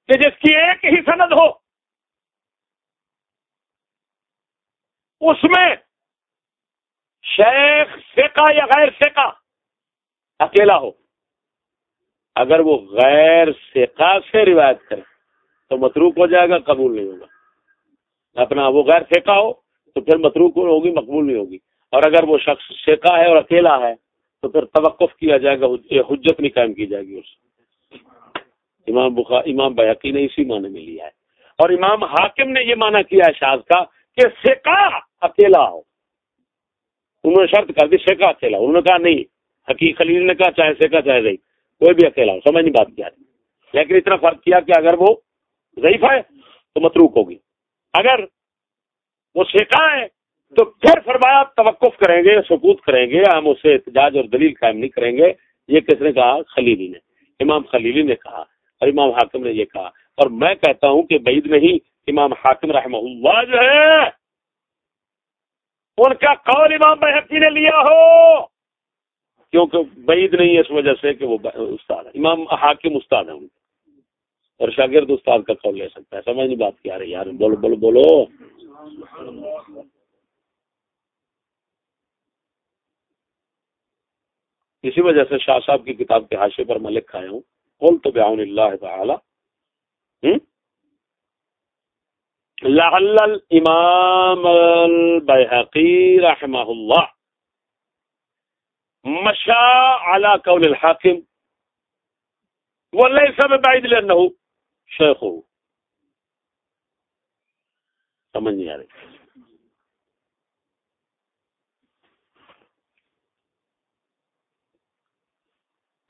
کہ جس کی ایک ہی سند ہو، اس میں شیخ فقہ یا غیر فقہ؟ اکیلا ہو۔ اگر وہ غیر فقہ سے روایت کرے تو متروک ہو جائے گا، قبول نہیں ہوگا۔ اپنا وہ غیر فقہ ہو تو پھر متروک ہوگی، مقبول نہیں ہوگی۔ اور اگر وہ شخص شیکا ہے اور اکیلا ہے تو پھر توقف کیا جائے گا حجت نہیں قائم کی جائے گی اس امام بخار امام بحقی نے اسی معنی میں لیا ہے۔ اور امام حاکم نے یہ معنی کیا ہے شاز کا کہ سیکا اکیلا ہو۔ انہوں نے شرط کر دی، سیکا اکیلا۔ انہوں نے کہا نہیں، حقیق خلیل نے کہا چاہے سیکا چاہے رہی کوئی بھی اکیلا ہو، سمجھ نہیں بات کیا لیکن اتنا فرق کیا کہ اگر وہ ضعیف ہے تو متروک ہوگی۔ اگر وہ سیکا ہے تو پھر فرمایا توقف کریں گے، سکوت کریں گے، ہم اسے احتجاج اور دلیل قائم نہیں کریں گے۔ یہ کس نے کہا؟ خلیلی نے۔ امام خلیلی نے کہا اور امام حاکم نے یہ کہا۔ اور میں کہتا ہوں کہ بعید نہیں امام حاکم رحمہ اللہ جو ہے ان کا قول امام بحقی نے لیا ہو۔ کیونکہ بعید نہیں ہے اس وجہ سے کہ وہ استاد ہے امام حاکم استاد ہے ان اور شاگرد استاد کا قول لے سکتا ہے۔ سمجھ نہیں بات کیا رہی یار، بولو بولو بولو۔ اسی وجہ سے شاہ صاحب کی کتاب کے حاشے پر میں لکھ آیا ہوں۔ قول تو بیاون اللہ تعالی۔ لعل الامام البیحقی رحمہ اللہ مشا على قول الحاکم وليس ببعيد لانه شیخه سمجھ نہیں آ رہی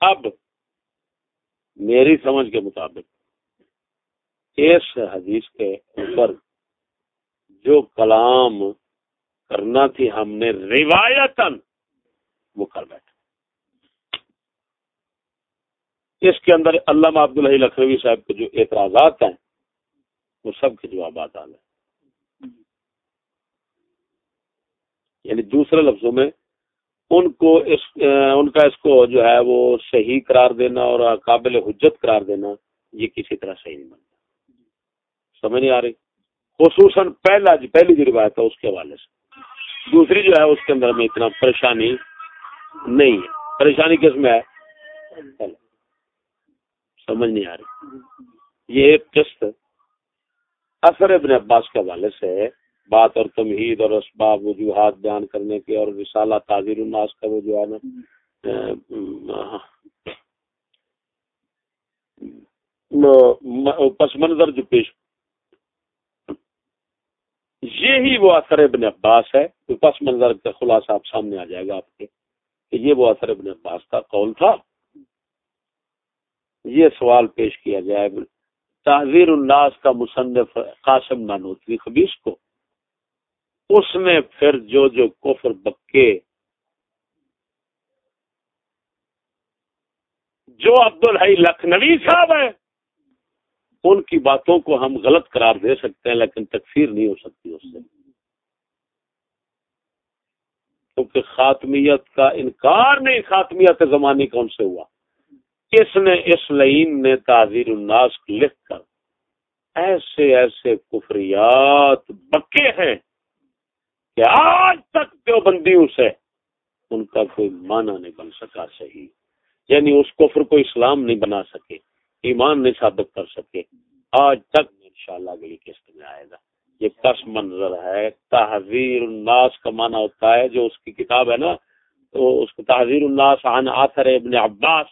اب میری سمجھ کے مطابق اس حدیث کے اوپر جو کلام کرنا تھی ہم نے روایتن وہ کر بیٹھے۔ اس کے اندر علامہ عبداللہ لکھنوی صاحب کے جو اعتراضات ہیں، وہ سب کے جوابات آ گئے۔ یعنی دوسرے لفظوں میں ان کو اس، ان کا اس کو جو ہے وہ صحیح قرار دینا اور قابل حجت قرار دینا، یہ کسی طرح صحیح نہیں بنتا۔ سمجھ نہیں آ رہی خصوصاً پہلا جو پہلی جو روایت ہے اس کے حوالے سے دوسری جو ہے اس کے اندر میں اتنا پریشانی نہیں ہے پریشانی کس میں ہے سمجھ نہیں آ رہی یہ ایک قسط اثر ابن عباس کے حوالے سے بات اور تمہید اور اسباب وجوہات بیان کرنے کے اور رسالہ تعزیر الناس کا وہ جو ہے نا پس منظر جو پیش یہی وہ اثر ابن عباس ہے پس منظر کا خلاصہ آپ سامنے آ جائے گا آپ کے، کہ یہ وہ اثر ابن عباس کا قول تھا۔ یہ سوال پیش کیا جائے۔ تحزیر الناس کا مصنف قاسم نانوتوی خبیص کو۔ اس نے پھر جو جو کفر بکے، جو عبد الحی لکھنوی صاحب ہیں ان کی باتوں کو ہم غلط قرار دے سکتے ہیں، لیکن تکفیر نہیں ہو سکتی اس سے۔ کیونکہ خاتمیت کا انکار نہیں، خاتمیت زمانی کون سے ہوا؟ اس نے اس لائن نے تعزیر الناس لکھ کر ایسے ایسے کفریات بکے ہیں کہ آج تک جو بندی اسے ان کا کوئی معنی نہیں بن سکا، صحیح۔ یعنی اس کفر کو اسلام نہیں بنا سکے۔ ایمان نہیں ثابت کر سکے۔ آج تک ان شاء اللہ اگلی قسط میں آئے گا۔ یہ پس منظر ہے؟ تحزیر الناس کا معنی ہوتا ہے، جو اس کی کتاب ہے نا، تو اس کو تحزیر الناس عن آثر ابن عباس،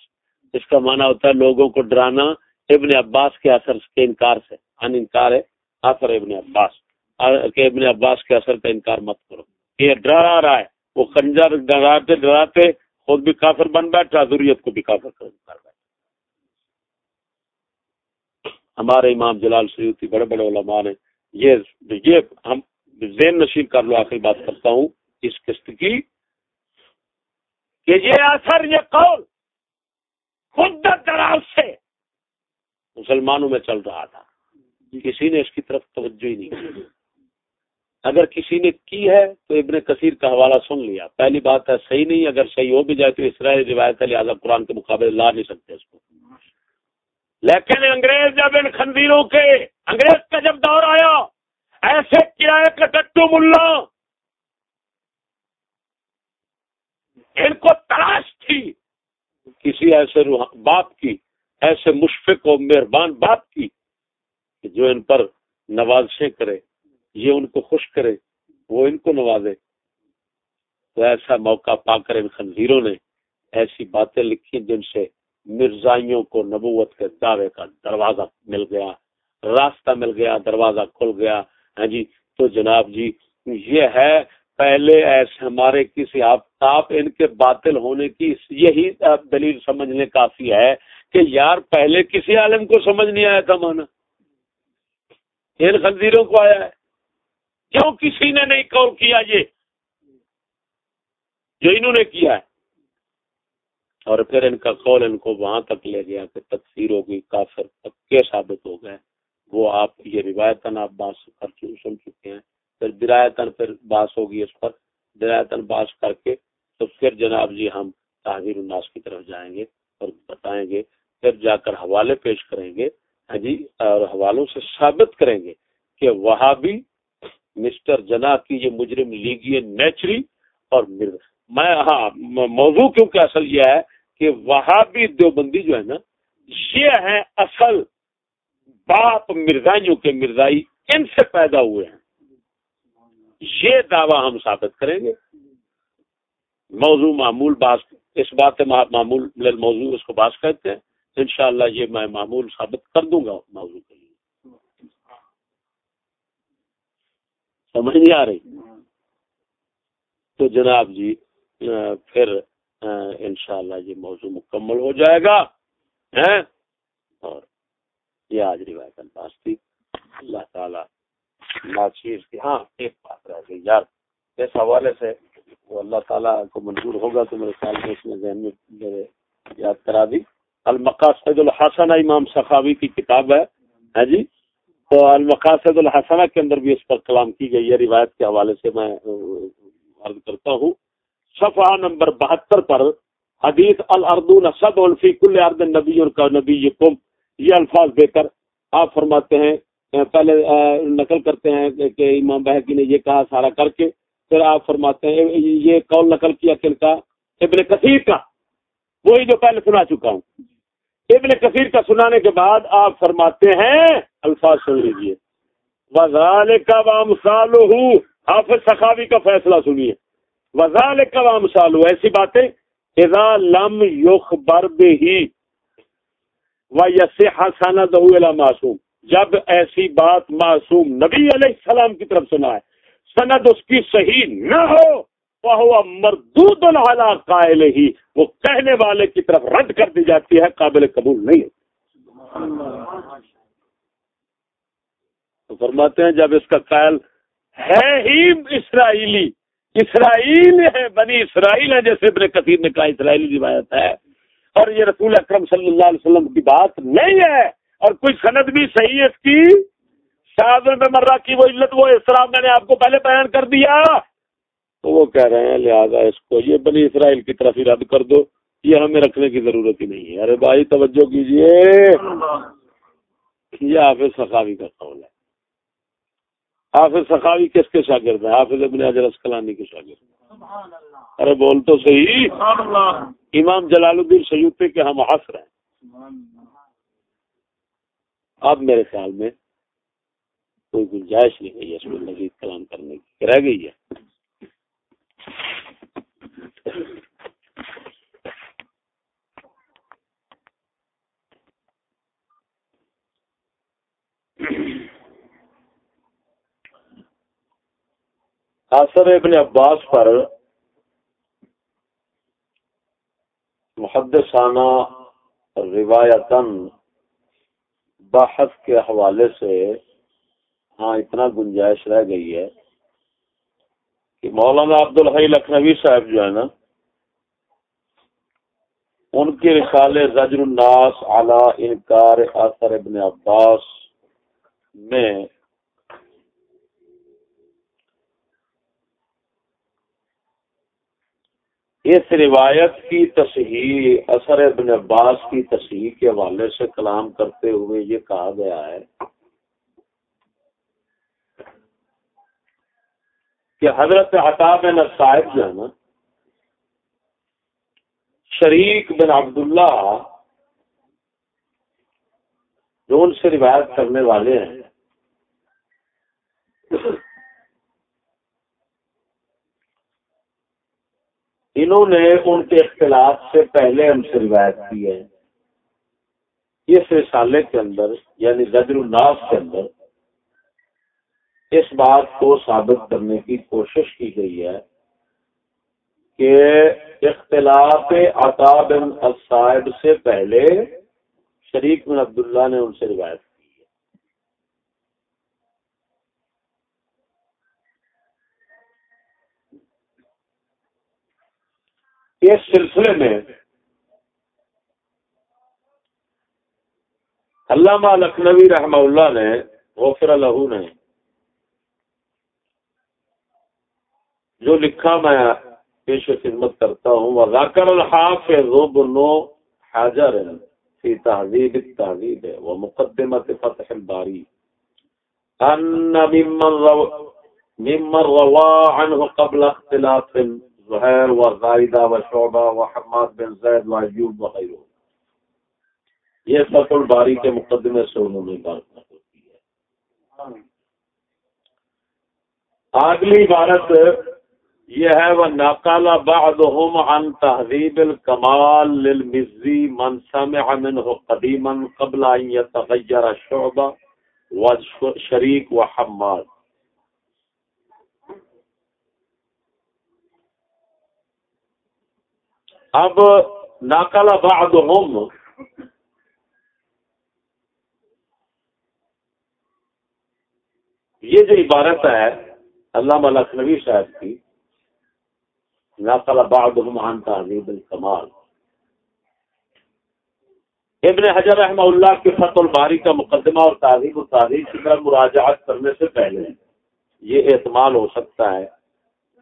اس کا معنی ہوتا ہے لوگوں کو ڈرانا۔ ابن عباس کے اثر کے انکار سے، ان انکار ہے آثر ابن عباس۔ کہ ابن عباس کے اثر کا انکار مت کرو۔ یہ ڈرا رہا ہے، وہ خنجر ڈراتے ڈراتے، خود بھی کافر بن بیٹھا ضروریت کو بھی کافر کر بیٹھا۔ ہمارے امام جلال سیوتی بڑے بڑے علماء نے یہ یہ ہم زین نشین کر لو آخری بات کرتا ہوں اس قسط کی کہ یہ اثر یہ قول خود دراز سے مسلمانوں میں چل رہا تھا۔ کسی نے اس کی طرف توجہ ہی نہیں کی۔ اگر کسی نے کی ہے تو ابن کثیر کا حوالہ سن لیا۔ پہلی بات ہے صحیح نہیں اگر صحیح ہو بھی جائے تو اسرائیل روایت ہے لہٰذا قرآن کے مقابلے لا نہیں سکتے اس کو۔ لیکن انگریز جب ان خندیروں کے انگریز کا جب دور آیا، ایسے کرایہ کا ٹٹو ملا، ان کو تلاش تھی، کسی ایسے باپ کی، ایسے مشفق و مہربان باپ کی جو ان پر نوازشیں کرے، یہ ان کو خوش کرے، وہ ان کو نوازے۔ تو ایسا موقع پا کر ان خنزیروں نے ایسی باتیں لکھی جن سے مرزائیوں کو نبوت کے دعوے کا دروازہ مل گیا، راستہ مل گیا، دروازہ کھل گیا۔ ہاں جی تو جناب جی یہ ہے پہلے ایسے ہمارے کسی آپ ان کے باطل ہونے کی یہی دلیل سمجھنے کافی ہے کہ یار پہلے کسی عالم کو سمجھ نہیں آیا تھا مانا ان خنزیروں کو آیا ہے۔ کیوں کسی نے نہیں کال کیا یہ؟ جو انہوں نے کیا ہے۔ اور پھر ان کا قول ان کو وہاں تک لے گیا کہ تقسیر ہوگی کافر پکے ثابت ہو گئے۔ وہ آپ یہ روایتاً آپ بات کر سن چکے ہیں۔ پھر درایتاً پھر باس ہوگی اس پر۔ درایتاً باس کر کے تو پھر جناب جی ہم تحریر الناس کی طرف جائیں گے اور بتائیں گے۔ پھر جا کر حوالے پیش کریں گے۔ ہاں جی اور حوالوں سے ثابت کریں گے کہ وہاں بھی مسٹر جنا کی یہ مجرم لیگی نیچری اور میں ہاں موضوع کیونکہ اصل یہ ہے کہ وہاں بھی دیوبندی جو ہے نا، یہ ہے اصل باپ مرزائیوں کے مرزائی ان سے پیدا ہوئے ہیں۔ یہ دعویٰ ہم ثابت کریں گے۔ موضوع معمول باس، اس بات معمول موضوع، اس کو باس کہتے ہیں۔ انشاءاللہ یہ میں معمول ثابت کر دوں گا موضوع کے لیے۔ سمجھ نہیں آ رہی؟ تو جناب جی پھر ہاں، انشاءاللہ یہ موضوع مکمل ہو جائے گا ہاں؟ اور یہ آج روایت الفاظ تھی۔ اللہ تعالی ناچیز کی ہاں ایک بات رہ گئی۔ یار، اس حوالے سے وہ اللہ تعالیٰ کو منظور ہوگا تو میرے خیال میں اس نے ذہن میں میرے یاد کرا دی۔ المقاصد الحسن امام سخاوی کی کتاب ہے ہاں جی؟ تو المقاصد الحسنہ کے اندر بھی اس پر کلام کی گئی ہے۔ روایت کے حوالے سے میں عرض کرتا ہوں۔ صفحہ نمبر بہتر پر حدیث الردون صد الفی کل ارد نبی کا نبی یہ الفاظ دے کر آپ فرماتے ہیں پہلے نقل کرتے ہیں کہ امام بحقی نے یہ کہا سارا کر کے، پھر آپ فرماتے ہیں یہ قول نقل کیا کن کا؟ ابن کثیر کا، وہی جو پہلے سنا چکا ہوں۔ ابن کثیر کا سنانے کے بعد آپ فرماتے ہیں، الفاظ سن لیجیے وزال کا وام سالو حافظ سخاوی کا فیصلہ سنیے۔ وزال کا وام سالو، ایسی باتیں، اذا لم یخ بر ہی و یس حسن معصوم۔ جب ایسی بات معصوم نبی علیہ السلام کی طرف سنا ہے سند اس کی صحیح نہ ہو وہ مردود الحال قائل ہی۔ وہ کہنے والے کی طرف رد کر دی جاتی ہے، قابل قبول نہیں تو فرماتے ہیں، جب اس کا قائل ہے ہی اسرائیلی اسرائیل ہے، بنی اسرائیل ہے، جیسے ابن کثیر نے کہا، اسرائیلی روایت ہے۔ اور یہ رسول اکرم صلی اللہ علیہ وسلم کی بات نہیں ہے۔ اور کوئی صنعت بھی صحیح ہے اس کی؟ شاہد میں مرہ کی وہ علت، وہ اسلام میں نے آپ کو پہلے بیان کر دیا۔ تو وہ کہہ رہے ہیں، لہٰذا اس کو یہ بنی اسرائیل کی طرف ہی رد کر دو۔ یہ ہمیں رکھنے کی ضرورت ہی نہیں ہے۔ ارے بھائی، توجہ کیجیے یہ حافظ سخاوی کا قول ہے۔ حافظ سخاوی کس کے شاگرد ہے حافظ ابن حجر اسکلانی کے شاگرد ارے بول تو صحیح۔ امام جلال الدین سیوتے کے ہم حسر ہیں۔ اب میرے خیال میں کوئی گنجائش نہیں ہے اس میں مزید کلام کرنے کی۔ رہ گئی ہے۔ آصر ابن عباس پر محدثانہ روایتاً بحث کے حوالے سے ہاں اتنا گنجائش رہ گئی ہے کہ مولانا عبد الحی لکھنوی صاحب جو ہے نا، ان کے رسالے زجر الناس اعلی انکار آثر ابن عباس میں اس روایت کی تصحیح، اثر ابن عباس کی تصحیح کے حوالے سے کلام کرتے ہوئے یہ کہا گیا ہے کہ حضرت عطا بن صاحب جو ہے نا، شریک بن عبداللہ جو ان سے روایت کرنے والے ہیں انہوں نے ان کے اختلاف سے پہلے ہم سے روایت کی ہے۔ اس رسالے کے اندر یعنی زجر الناس کے اندر، اس بات کو ثابت کرنے کی کوشش کی گئی ہے کہ اختلاف عطا بن الصائب سے پہلے شریک بن عبداللہ نے ان سے روایت اس سلسلے میں علامہ لکھنوی رحمہ اللہ نے، غفر لہو نے، جو لکھا میں پیش خدمت کرتا ہوں وہ ذاکر الحاف بنو حاضر فی تہذیب تہذیب ہے وہ مقدمت فتح الباری ان ممن روا عنه قبل اختلاف زہیر و زائدہ و شعبہ و حماد بن زید و ایوب وغیرہ یہ فتح الباری کے مقدمے سے انہوں نے بات ہوتی ہے۔ اگلی عبارت یہ ہے وہ ناکالا بعضهم عن تہذیب الکمال للمزی من سمع منه قدیما قبل ان يتغیر شعبہ و شریک و حماد۔ اب ناکالا بعضهم. یہ جو عبارت ہے اللہ لکھنوی صاحب کی ناکالا بعضهم عن تعظیم الکمال. ابن حجر رحمہ اللہ کے فتح الباری کا مقدمہ اور تعریف و تعریف کی طرف مراجعات کرنے سے پہلے یہ احتمال ہو سکتا ہے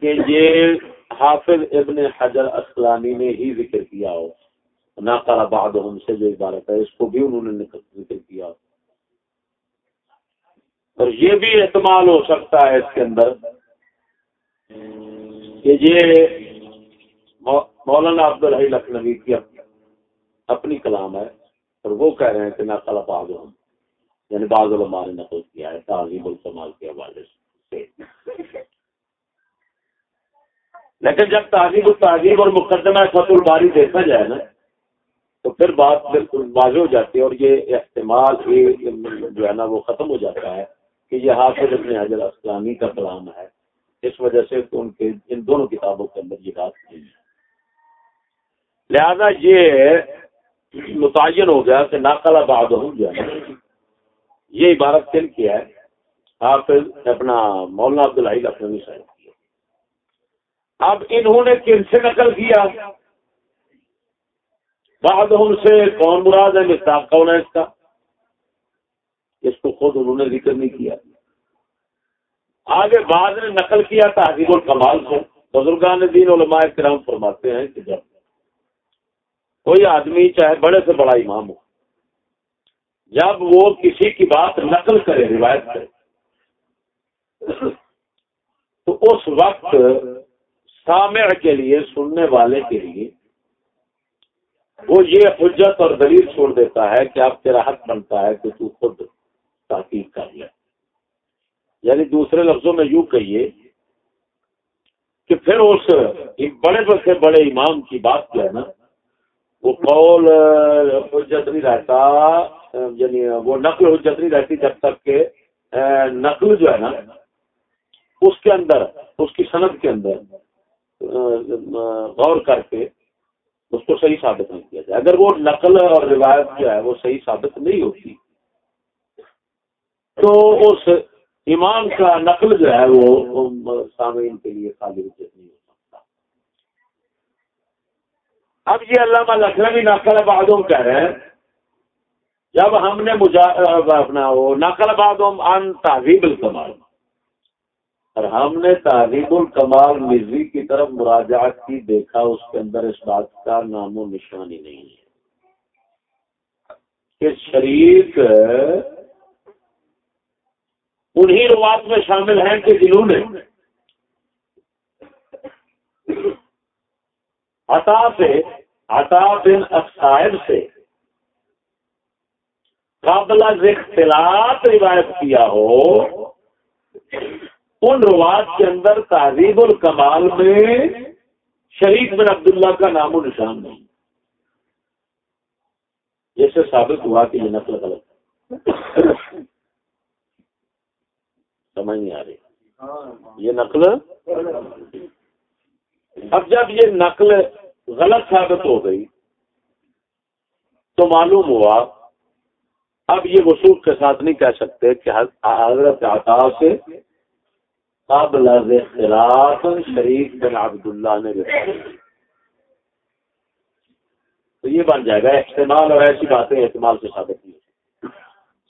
کہ یہ حافظ ابن حجر اسلانی نے ہی ذکر کیا ہو۔ ناقا بعد سے جو عبارت ہے، اس کو بھی انہوں نے ذکر کیا اور یہ بھی احتمال ہو سکتا ہے اس کے اندر کہ یہ مولانا عبد الحی لکھنوی کی اپنی کلام ہے اور وہ کہہ رہے ہیں کہ نقل بعض یعنی بعض علماء نے نقل کیا ہے تعظیم الکمال کے حوالے سے۔ لیکن جب تعظیم التعظیم اور مقدمہ فت الباری دیکھا جائے نا، تو پھر بات بالکل واضح ہو جاتی ہے اور یہ احتمال جو ہے نا، وہ ختم ہو جاتا ہے کہ یہ حافظ ابن حضر اسلامی کا کلام ہے۔ اس وجہ سے ان کے، ان دونوں کتابوں کے اندر یہ بات نہیں ہے لہذا یہ متعین ہو گیا کہ ناقل آباد ہو گیا یہ عبارت کن کیا ہے؟ حافظ اپنا مولانا عبد الحید اپنی صاحب۔ اب انہوں نے کن سے نقل کیا؟ بعد ان سے کون مراد ہے؟ مستاق کون ہے اس کا؟ اس کو خود انہوں نے ذکر نہیں کیا۔ آگے بعد نے نقل کیا تحریب الکمال سے۔ بزرگان دین علماء کرام فرماتے ہیں کہ جب کوئی آدمی چاہے بڑے سے بڑا امام ہو، جب وہ کسی کی بات نقل کرے، روایت کرے، تو اس وقت سامع کے لیے، سننے والے کے لیے، وہ یہ حجت اور دلیل چھوڑ دیتا ہے کہ آپ تیرا حق بنتا ہے کہ تو خود تحقیق کر لے۔ یعنی دوسرے لفظوں میں یوں کہیے کہ پھر اس بڑے سے بڑے امام کی بات کیا ہے نا، وہ قول حجت نہیں رہتا یعنی وہ نقل حجت نہیں رہتی جب تک کہ نقل جو ہے نا، اس کے اندر، اس کی صنعت کے اندر غور کر کے اس کو صحیح ثابت نہیں کیا جائے۔ اگر وہ نقل اور روایت جو ہے وہ صحیح ثابت نہیں ہوتی، تو اس امام کا نقل جو ہے وہ سامعین کے لیے خالی اجت نہیں ہو سکتا۔ اب یہ علامہ لکھنوی نقل بادوم کہہ رہے ہیں، جب ہم نے اپنا وہ نقل بادوم ان تہذیب الکمال اور ہم نے تعلیم الکمال مرزی کی طرف مراجعات کی، دیکھا اس کے اندر اس بات کا نام و نشانی نہیں ہے۔ کہ شریک انہی روات میں شامل ہیں کہ جنہوں نے عطا سے، عطا بن اقصائب سے قابل اختلاط روایت کیا ہو ان روات کے اندر تہذیب الکمال میں شریف بن عبداللہ کا نام و نشان نہیں۔ جیسے ثابت ہوا کہ یہ نقل غلط سمجھ نہیں آ رہی۔ یہ نقل اب جب یہ نقل غلط ثابت ہو گئی تو معلوم ہوا، اب یہ وصول کے ساتھ نہیں کہہ سکتے کہ حضرت عطا سے قبل اختلاف شریف بن عبداللہ نے تو یہ بن جائے گا، احتمال اور ایسی باتیں احتمال سے ثابت نہیں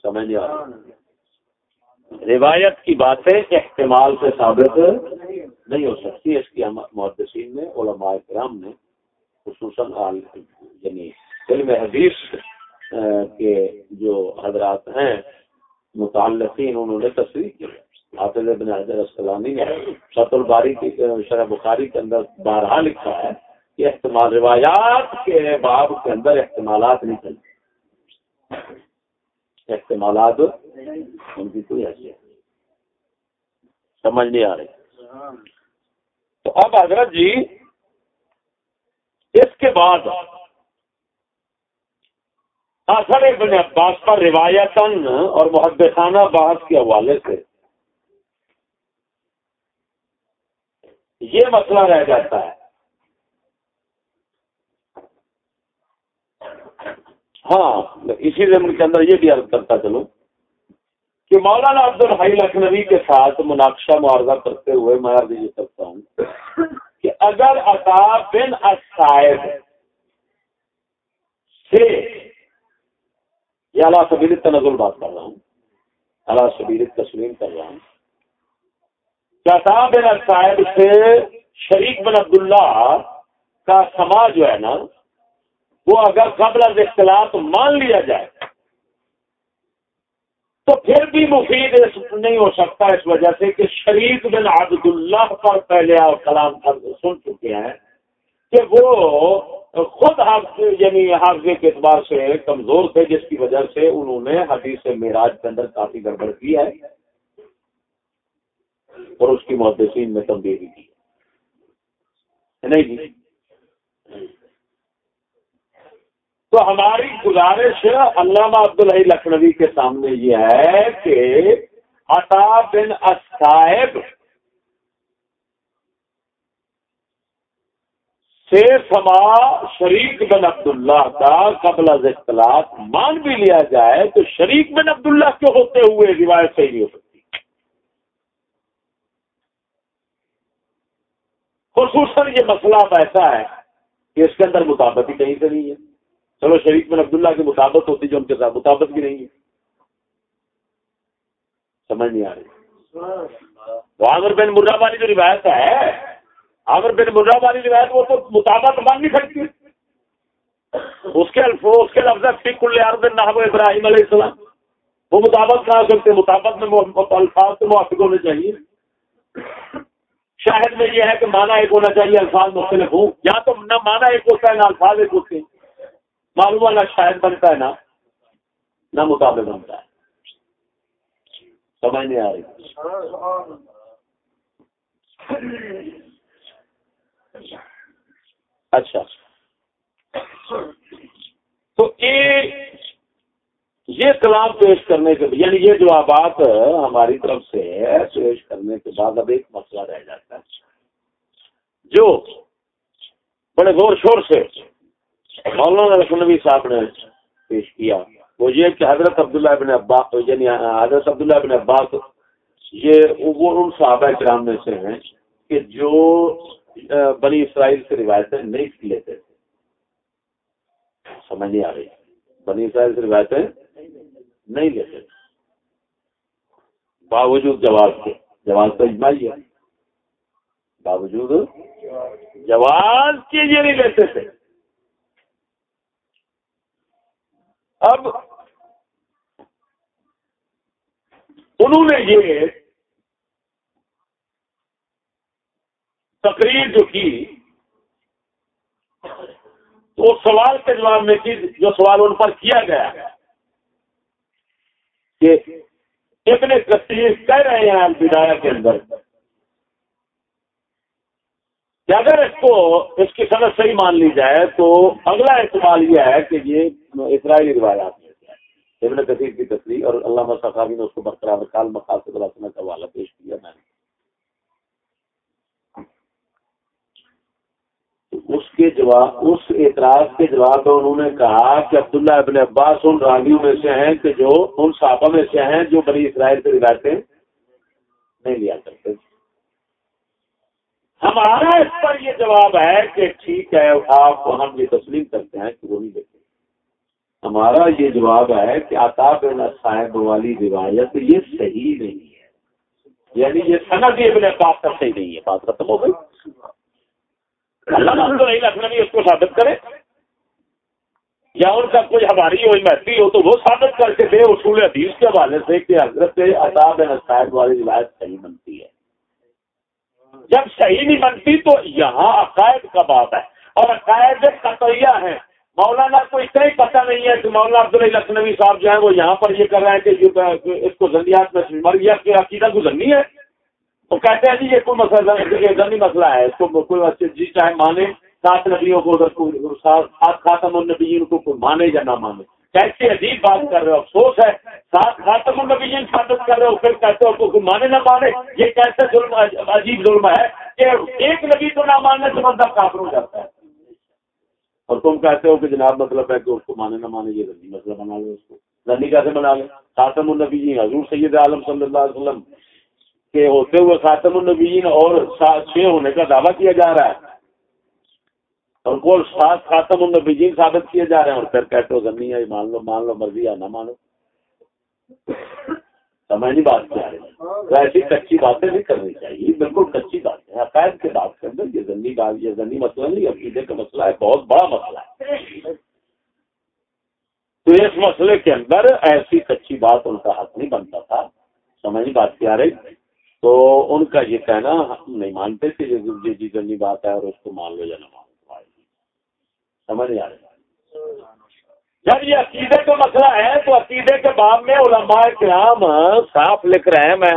سمجھ نہیں آ رہا روایت کی باتیں احتمال سے ثابت نہیں ہو سکتی۔ اس کی محدثین نے، علماء کرام نے، خصوصاً یعنی علم حدیث کے جو حضرات ہیں، متعلقین، انہوں نے تصریح کی حافظ ابن حضر السلامی نے شط الباری کی، شرح بخاری کے اندر بارہا لکھا ہے کہ احتمال، روایات کے باب کے اندر احتمالات نہیں چلتے احتمالات ان کی کوئی حیثیت سمجھ نہیں آ رہی۔ تو اب حضرت جی اس کے بعد اثر ابن عباس پر روایتن اور محدثانہ بحث کے حوالے سے یہ مسئلہ رہ جاتا ہے۔ ہاں اسی زمین کے اندر یہ بھی عرض کرتا چلوں کہ مولانا عبد الحی لکھنوی کے ساتھ مناقشہ معارضہ کرتے ہوئے میں عرض یہ کرتا ہوں کہ اگر عطا بن اسائب سے یہ اللہ سبیل تنزل بات کر رہا ہوں اللہ سبیل تسلیم کر رہا ہوں کیا بن صاحب سے شریک بن عبداللہ کا سماج جو ہے نا، وہ اگر قبل از اختلاط مان لیا جائے، تو پھر بھی مفید نہیں ہو سکتا اس وجہ سے کہ شریف بن عبداللہ پر پہلے آپ کلام سن چکے ہیں کہ وہ خود حافظ یعنی حافظے کے اعتبار سے کمزور تھے، جس کی وجہ سے انہوں نے حدیث معراج کے اندر کافی گڑبڑ کی ہے۔ اور اس کی محدثین میں تبدیلی کی۔ نہیں جی؟ تو ہماری گزارش علامہ عبدالحی لکھنوی کے سامنے یہ ہے کہ عطا بن اصحاب سے سما شریک بن عبداللہ کا قبل از اختلاف مان بھی لیا جائے تو شریک بن عبداللہ کے ہوتے ہوئے روایت صحیح نہیں ہو سکتی؟ خصوصاً یہ مسئلہ اب ایسا ہے کہ اس کے اندر مطابق ہی کہیں سے نہیں ہے۔ چلو شریف بن عبداللہ کی مطابق ہوتی جو ان کے ساتھ مطابق بھی نہیں ہے۔ سمجھ نہیں آ رہی۔ عامر بن مرا والی جو روایت ہے، عامر بن مرا والی روایت وہ تو مطابق مان نہیں سکتی۔ اس کے الفاظ اس کے لفظ فک الار نحو ابراہیم علیہ السلام۔ وہ مطابق کہا سکتے مطابق میں الفاظ تو موافق ہونے چاہیے۔ شاہد میں یہ ہے کہ مانا ایک ہونا چاہیے، الفاظ مختلف ہوں۔ یا تو نہ مانا ایک ہوتا ہے، نہ الفاظ ایک ہوتے ہیں۔ معلوم نہ شاید بنتا ہے نا نہ مطابق بنتا ہے۔ سمجھ نہیں آ رہی۔ اچھا۔ تو یہ یہ کلام پیش کرنے کے یعنی یہ جو آباد ہماری طرف سے پیش کرنے کے بعد اب ایک مسئلہ رہ جاتا ہے۔ جو بڑے زور شور سے مولانا لکھنوی صاحب نے پیش کیا، وہ یہ کہ حضرت عبداللہ ابن عباس یعنی حضرت عبداللہ ابن عباس، یہ وہ ان صحابہ کرام میں سے ہیں کہ جو بنی اسرائیل سے روایتیں نہیں لیتے تھے۔ سمجھ نہیں آ رہی۔ بنی اسرائیل سے روایتیں نہیں لیتے۔ باوجود جواز کے۔ جواز تو اجماعی ہے۔ باوجود جواز کے یہ نہیں لیتے تھے۔ اب انہوں نے یہ تقریر جو کی، تو سوال کے جواب میں کی، جو سوال ان پر کیا گیا۔ کہ اتنے کثیر کہہ رہے ہیں البدایا کے اندر کہ اگر اس کو اس کی صدر صحیح مان لی جائے تو اگلا استعمال یہ ہے کہ یہ اسرائیلی روایات میں ابن کثیر کی تصریح اور علامہ صحابی نے اس کو برقرار کال مقاصد کا حوالہ پیش کیا۔ میں نے اس کے جواب، اس اعتراض کے جواب میں انہوں نے کہا کہ عبداللہ ابن عباس ان راویوں میں سے ہیں کہ جو، ان صحابہ میں سے ہیں جو بڑی اسرائیل سے روایتیں نہیں لیا کرتے ہمارا اس پر یہ جواب ہے کہ ٹھیک ہے، آپ ہم یہ تسلیم کرتے ہیں کہ وہ نہیں دیکھتے ہمارا یہ جواب ہے کہ آتاب صاحب والی روایت یہ صحیح نہیں ہے۔ یعنی یہ صنعت ابن بات کا صحیح نہیں ہے، بات ختم ہو گئی۔ اللہ اس کو ثابت کرے یا ان کا کوئی ہماری ہوئی محفی ہو تو وہ ثابت کر کے دے، اصول حدیث کے حوالے سے کہ حضرت عطاب صاحب والی روایت صحیح بنتی ہے۔ جب صحیح نہیں بنتی تو یہاں عقائد کا بات ہے۔ اور عقائد قطعیہ ہیں۔ مولانا کو اتنا ہی پتہ نہیں ہے کہ مولانا عبداللہ لکھنوی صاحب جو ہے وہ یہاں پر یہ کر رہے ہیں کہ اس کو زندیات میں مر گیا، کہ عقیدہ گزرنی ہے۔ تو کہتے ہیں جی یہ کوئی مسئلہ زنی مسئلہ ہے۔ اس کو کوئی جی چاہے مانے سات نبیوں کو ادھر سات خاتم النبیین کو مانے یا نہ مانے۔ کیسی عجیب بات کر رہے ہو، افسوس ہے۔ سات خاتم النبیین ثابت کر رہے ہو، پھر کہتے ہو تو مانے نہ مانے۔ یہ کیسے ظلم، عجیب ظلم ہے کہ ایک نبی کو نہ ماننے سے بندہ کافر ہو جاتا ہے۔ اور تم کہتے ہو کہ جناب مطلب ہے کہ اس کو مانے نہ مانے، یہ رنی مسئلہ بنا لیں اس کو۔ رنی کیسے بنا لیں خاتم النبیین، حضور سید عالم صلی اللہ علیہ وسلم۔ کے ہوتے ہوئے خاتم النبیین اور چھ ہونے کا دعویٰ کیا جا رہا ہے۔ اور کو ساتھ خاتم ان میں ثابت کیے جا رہے ہیں۔ اور پھر کہتے ہو زمین ہے مان لو مان لو مرضی یا نہ مانو۔ سمجھ نہیں بات کیا ہے۔ ایسی کچی باتیں نہیں کرنی چاہیے۔ بالکل کچی بات ہے عقائد کے بات کر دیں یہ زنی بات یہ زنی مسئلہ نہیں، عقیدے کا مسئلہ ہے، بہت بڑا مسئلہ ہے۔ تو اس مسئلے کے اندر ایسی کچی بات ان کا حق نہیں بنتا تھا۔ سمجھ نہیں بات کیا رہی؟ تو ان کا یہ کہنا ہم نہیں مانتے کہ یہ جی زنی بات ہے اور اس کو مان لو یا نہ مان لو۔ سمجھ نہیں آ رہی۔ جب یہ عقیدے کا مسئلہ ہے تو عقیدے کے باب میں علماء کرام صاف لکھ رہے ہیں۔ میں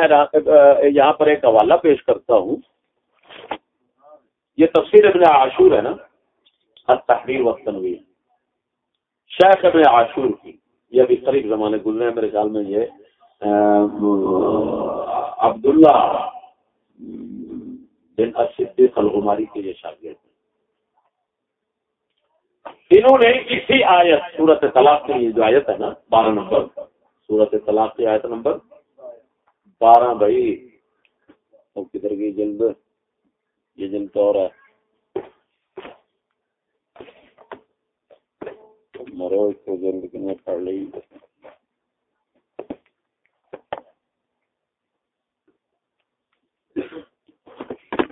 یہاں پر ایک حوالہ پیش کرتا ہوں۔ یہ تفسیر ابن عاشور ہے نا؟ تحریر وقت تنویر شیخ ابن عاشور کی۔ یہ ابھی قریب زمانے گزرے ہیں میرے خیال میں یہ عبداللہ بن صدیق الغماری کے یہ شاگرد انہوں نے اسی آیت سورت طلاق کی جو آیت ہے نا، بارہ نمبر سورت طلاق کی آیت نمبر بارہ بھائی۔ اور کدھر گئی جلد؟ یہ جلد تو اور ہے۔ مرو، اس کو جلد کی میں پڑھ لی؟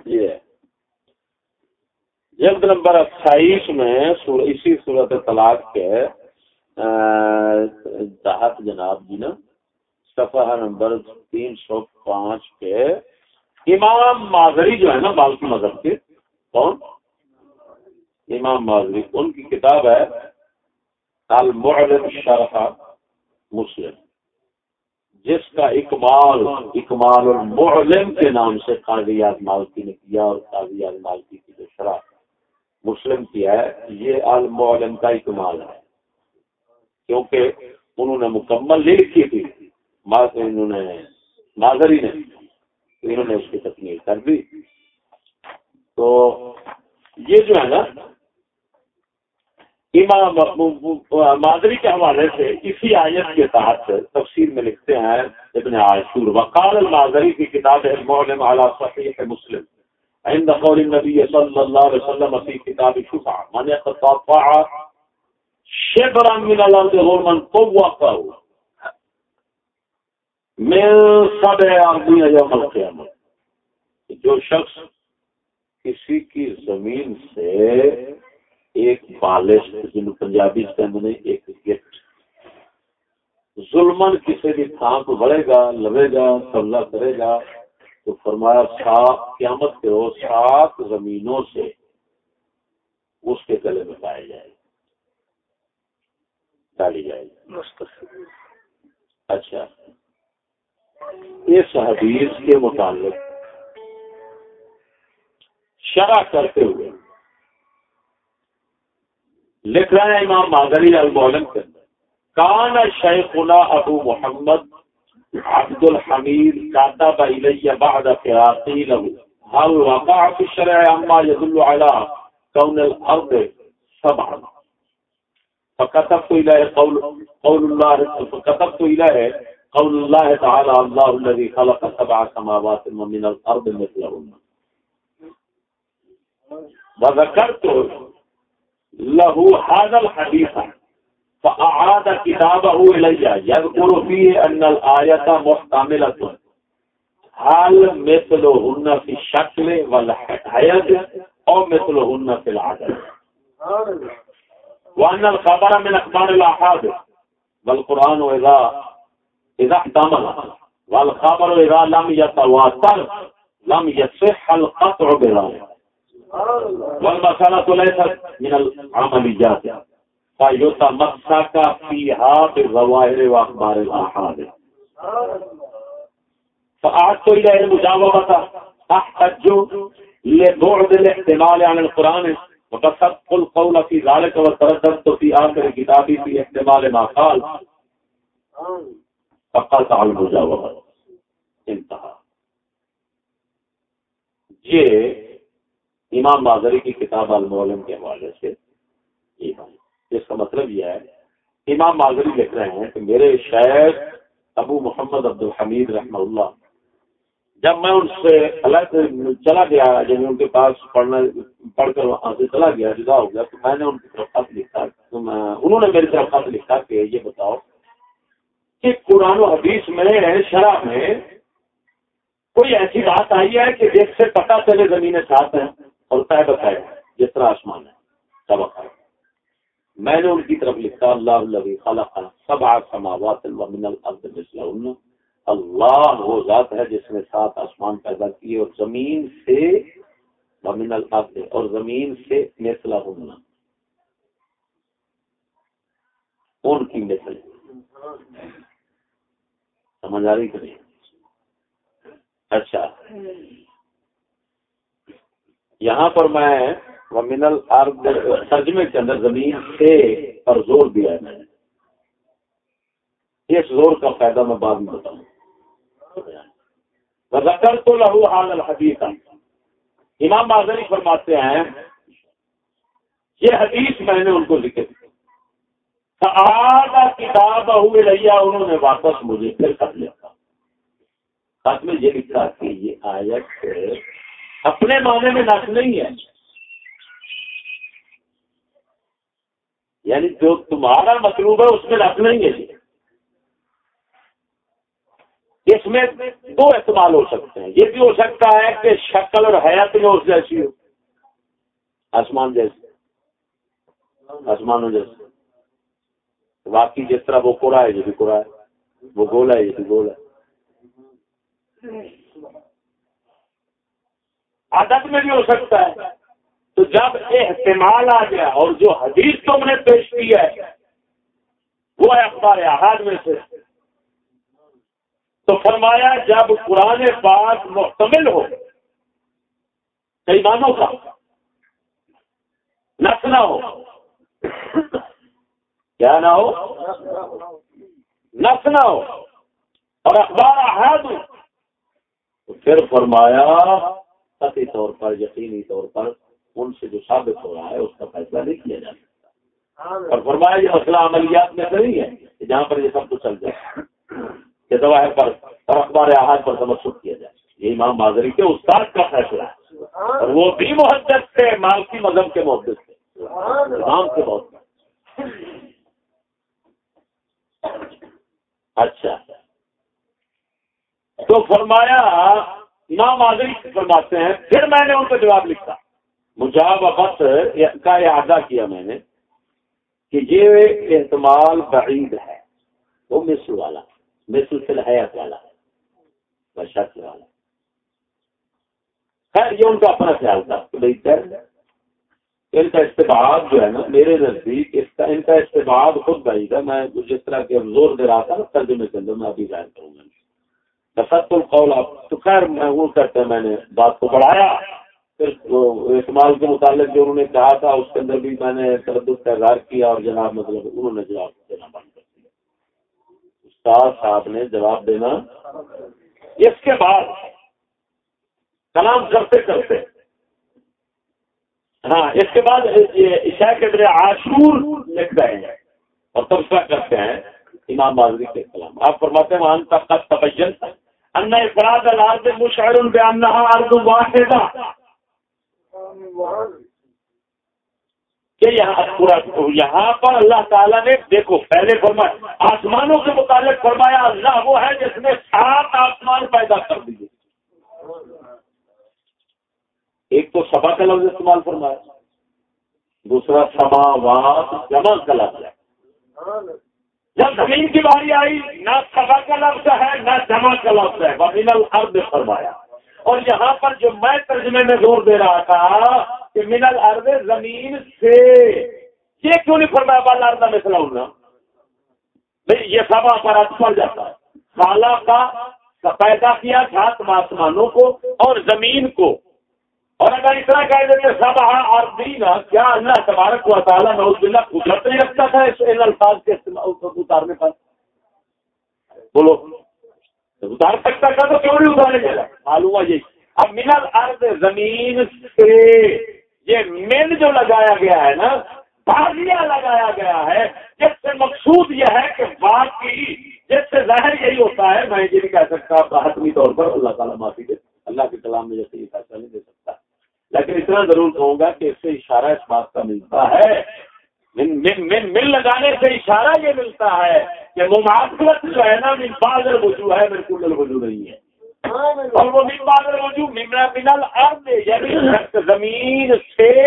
یہ ہے۔ جلد نمبر اٹھائیس میں اسی صورت طلاق کے تحت جناب جی نا، صفحہ نمبر تین سو پانچ کے امام ماضری جو ہے نا بالکی مذہب کے، کون؟ امام ماضری، ان کی کتاب ہے المعلم شرح مسلم۔ جس کا اکمال اکمال المعلم کے نام سے قاضی مالکی نے کیا اور قاضی مالکی کی جو شرح مسلم کیا ہے، یہ المعلم کا اکمال ہے۔ کیونکہ انہوں نے مکمل نہیں لکھی تھی انہوں نے ناظری نے انہوں نے اس کی تکمیل کر دی۔ تو یہ جو ہے نا امام مادری کے حوالے سے اسی آیت کے تحت تفسیر میں لکھتے ہیں ابن عاشور، وقال الماظری کی کتاب ہے مولم اعلیٰ صحیح مسلم، عند قول النبي صلى الله عليه وسلم في كتاب الشفعة من يتطاطع شبرا من الأرض غرما طوقه من سبع أرضين يوم القيامة جو شخص کسی کی زمین سے ایک بالش جن پنجابی کہتے ایک گفٹ ظلمن کسی بھی تھان کو بڑھے گا لگے گا قبضہ کرے گا تو فرمایا سات قیامت کے روز سات زمینوں سے اس کے گلے میں پائے جائے گی ڈالی جائے گی۔ اچھا۔ اس حدیث کے متعلق شرح کرتے ہوئے لکھ رہے ہیں امام مادری المولم کے اندر کان شیخنا ابو محمد عبد الحميد كتب إلي بعد فراقي له. هل وقع في الشرع عما يدل على كون الأرض سبعا. فكتبت إليه قول, قول الله فكتبت إليه قول الله تعالى الله الذي خلق سبع سماوات ومن الأرض مثلهن. وذكرت له هذا الحديث فأعاد كتابه إلي يذكر فيه أن الآية محتملة هل مثلهن في الشكل والحياة أو مثلهن في العدد۔ وأن الخبر من أخبار الأحاد والقرآن إذا إذا احتمل، والخبر إذا لم يتواتر، لم يصح القطع بذلك۔ والمسألة ليست من العمليات لبعد الاحتمال عن القرآن. القول في ذلك وترددت في آخر كتابي في احتمال ما قال. فقطع المجاوبة انتہا یہ امام بازری کی کتاب المعلم کے حوالے سے اس کا مطلب یہ ہے امام معذری لکھ رہے ہیں کہ میرے شاعر ابو محمد عبد الحمید رحمہ اللہ، جب میں ان سے الگ چلا گیا جب ان کے پاس پڑھنا، پڑھ کر وہاں سے چلا گیا، جدا ہو گیا، تو میں نے ان کی طرف خط لکھا۔ انہوں نے میری طرف خط لکھا کہ یہ بتاؤ کہ قرآن و حدیث میں، شرح میں کوئی ایسی بات آئی ہے کہ جس سے پتا چلے زمین ساتھ ہیں؟ اور طے بتائے جس طرح آسمان ہے سبق ہے۔ میں نے ان کی طرف لکھا، اللہ اللہ خلق سب سماوات من الارض مثلهن اللہ وہ ذات ہے جس نے سات آسمان پیدا کیے اور زمین سے ومن الارض اور زمین سے مثلهن ان کی مثل۔ سمجھ آ رہی کہ نہیں؟ اچھا۔ یہاں پر میں ومن الارض ترجمے کے اندر زمین سے پر زور دیا ہے میں نے۔ اس زور کا فائدہ میں بعد میں بتاؤں۔ ذکر تو لہو حال الحدیث۔ امام معذری فرماتے ہیں، یہ حدیث میں نے ان کو لکھے تھے کتاب ہوئے رہیا انہوں نے واپس مجھے پھر کر لیا تھا۔ خط میں یہ لکھا کہ یہ آیت اپنے معنی میں نقل نہیں ہے۔ یعنی جو تمہارا مطلوب ہے اس میں نقل نہیں ہے جی۔ اس میں دو استعمال ہو سکتے ہیں۔ یہ بھی ہو سکتا ہے کہ شکل اور حیات میں اس جیسی ہو۔ آسمان جیسے۔ آسمانوں جیسے۔ باقی جس طرح وہ کوڑا ہے، یہ بھی کوڑا ہے۔ وہ گولا ہے، یہ بھی گول ہے۔ عادت میں بھی ہو سکتا ہے۔ تو جب احتمال آ گیا اور جو حدیث تم نے پیش کی ہے، وہ ہے اخبار احاد میں سے۔ تو فرمایا، جب قرآن پاک محتمل ہو کئی مانوں کا نس نہ ہو، کیا نہ ہو نس نہ ہو، اور اخبار احاد ہو، تو پھر فرمایا قطعی طور پر یقینی طور پر ان سے جو ثابت ہو رہا ہے اس کا فیصلہ نہیں کیا جا سکتا۔ اور فرمایا یہ مسئلہ عملیات میں نہیں ہے جہاں پر یہ سب کچھ چل جائے کہ دوا پر اور اخبار احاط پر تمسک کیا جائے۔ یہ امام بازری کے استاد کا فیصلہ ہے۔ اور وہ بھی محدت تھے مالکی مذہب کے محدت تھے۔ امام کے بہت۔ اچھا۔ تو فرمایا امام آزری فرماتے ہیں، پھر میں نے ان کو جواب لکھا۔ مجاوت کا اعادہ کیا میں نے کہ یہ احتمال بعید ہے، وہ مصر والا، مصر سے حیات والا ہے بشک والا خیر، یہ ان کا اپنا خیال تھا کہ بھائی ان کا استفاد جو ہے نا، میرے نزدیک اس کا، ان کا استفاد خود بعید ہے۔ میں جس طرح کے زور دے رہا تھا نا ترجمے کے اندر، میں ابھی ظاہر کروں گا۔ ست القول آپ تو خیر میں وہ کرتے میں نے بات کو بڑھایا۔ پھر استعمال کے متعلق جو انہوں نے کہا تھا، اس کے اندر بھی میں نے تردد کا اظہار کیا اور جناب مطلب انہوں نے جواب دینا بند کر دیا۔ استاد صاحب نے جواب دینا۔ اس کے بعد کلام کرتے کرتے ہاں اس کے بعد عشاء کے ذریعے آشور لکھ رہے ہیں اور تبصرہ کرتے ہیں امام بازری کے کلام۔ آپ فرماتے ہیں وہاں تک تبین ان افراد الارض مشعر بانها ارض واحده کہ یہاں پورا یہاں پر اللہ تعالیٰ نے دیکھو، پہلے فرمایا، آسمانوں کے متعلق فرمایا، اللہ وہ ہے جس نے سات آسمان پیدا کر دیے۔ ایک تو سبا کا لفظ استعمال فرمایا، دوسرا سماوات جمع کا لفظ ہے۔ جب زمین کی باری آئی، نہ سبا کا لفظ ہے، نہ جمع کا لفظ ہے۔ وزین الارض فرمایا۔ اور یہاں پر جو میں ترجمے میں زور دے رہا تھا کہ منل ارد زمین سے، یہ کیوں نہیں فرمایا بالا اردا میں سلا یہ سب پر پڑ جاتا ہے۔ سالہ کا پیدا کیا تھا آسمانوں کو اور زمین کو۔ اور اگر اتنا کہہ دیتے سب اور دینا کیا اللہ تبارک و تعالیٰ میں اس دن قدرت نہیں رکھتا تھا ان الفاظ کے اتارنے پر؟ بولو۔ اتار سکتا تھا تو کیوں نہیں اتارے گا؟ معلوم ہے یہ۔ اب منل ارد زمین سے یہ مین جو لگایا گیا ہے نا بازیا لگایا گیا ہے، جس سے مقصود یہ ہے کہ باقی، جس سے ظاہر یہی ہوتا ہے، میں یہ نہیں کہہ سکتا حتمی طور پر اللہ تعالیٰ معافی دے سکتا۔ لیکن اتنا ضرور کہوں گا کہ اس سے اشارہ اس بات کا ملتا ہے۔ مل لگانے سے اشارہ یہ ملتا ہے کہ مماثلت جو ہے نا، من بادل وجو ہے میرے کل وجو نہیں ہے۔ اور وہ من بادل وجو منل ارد یعنی زمین سے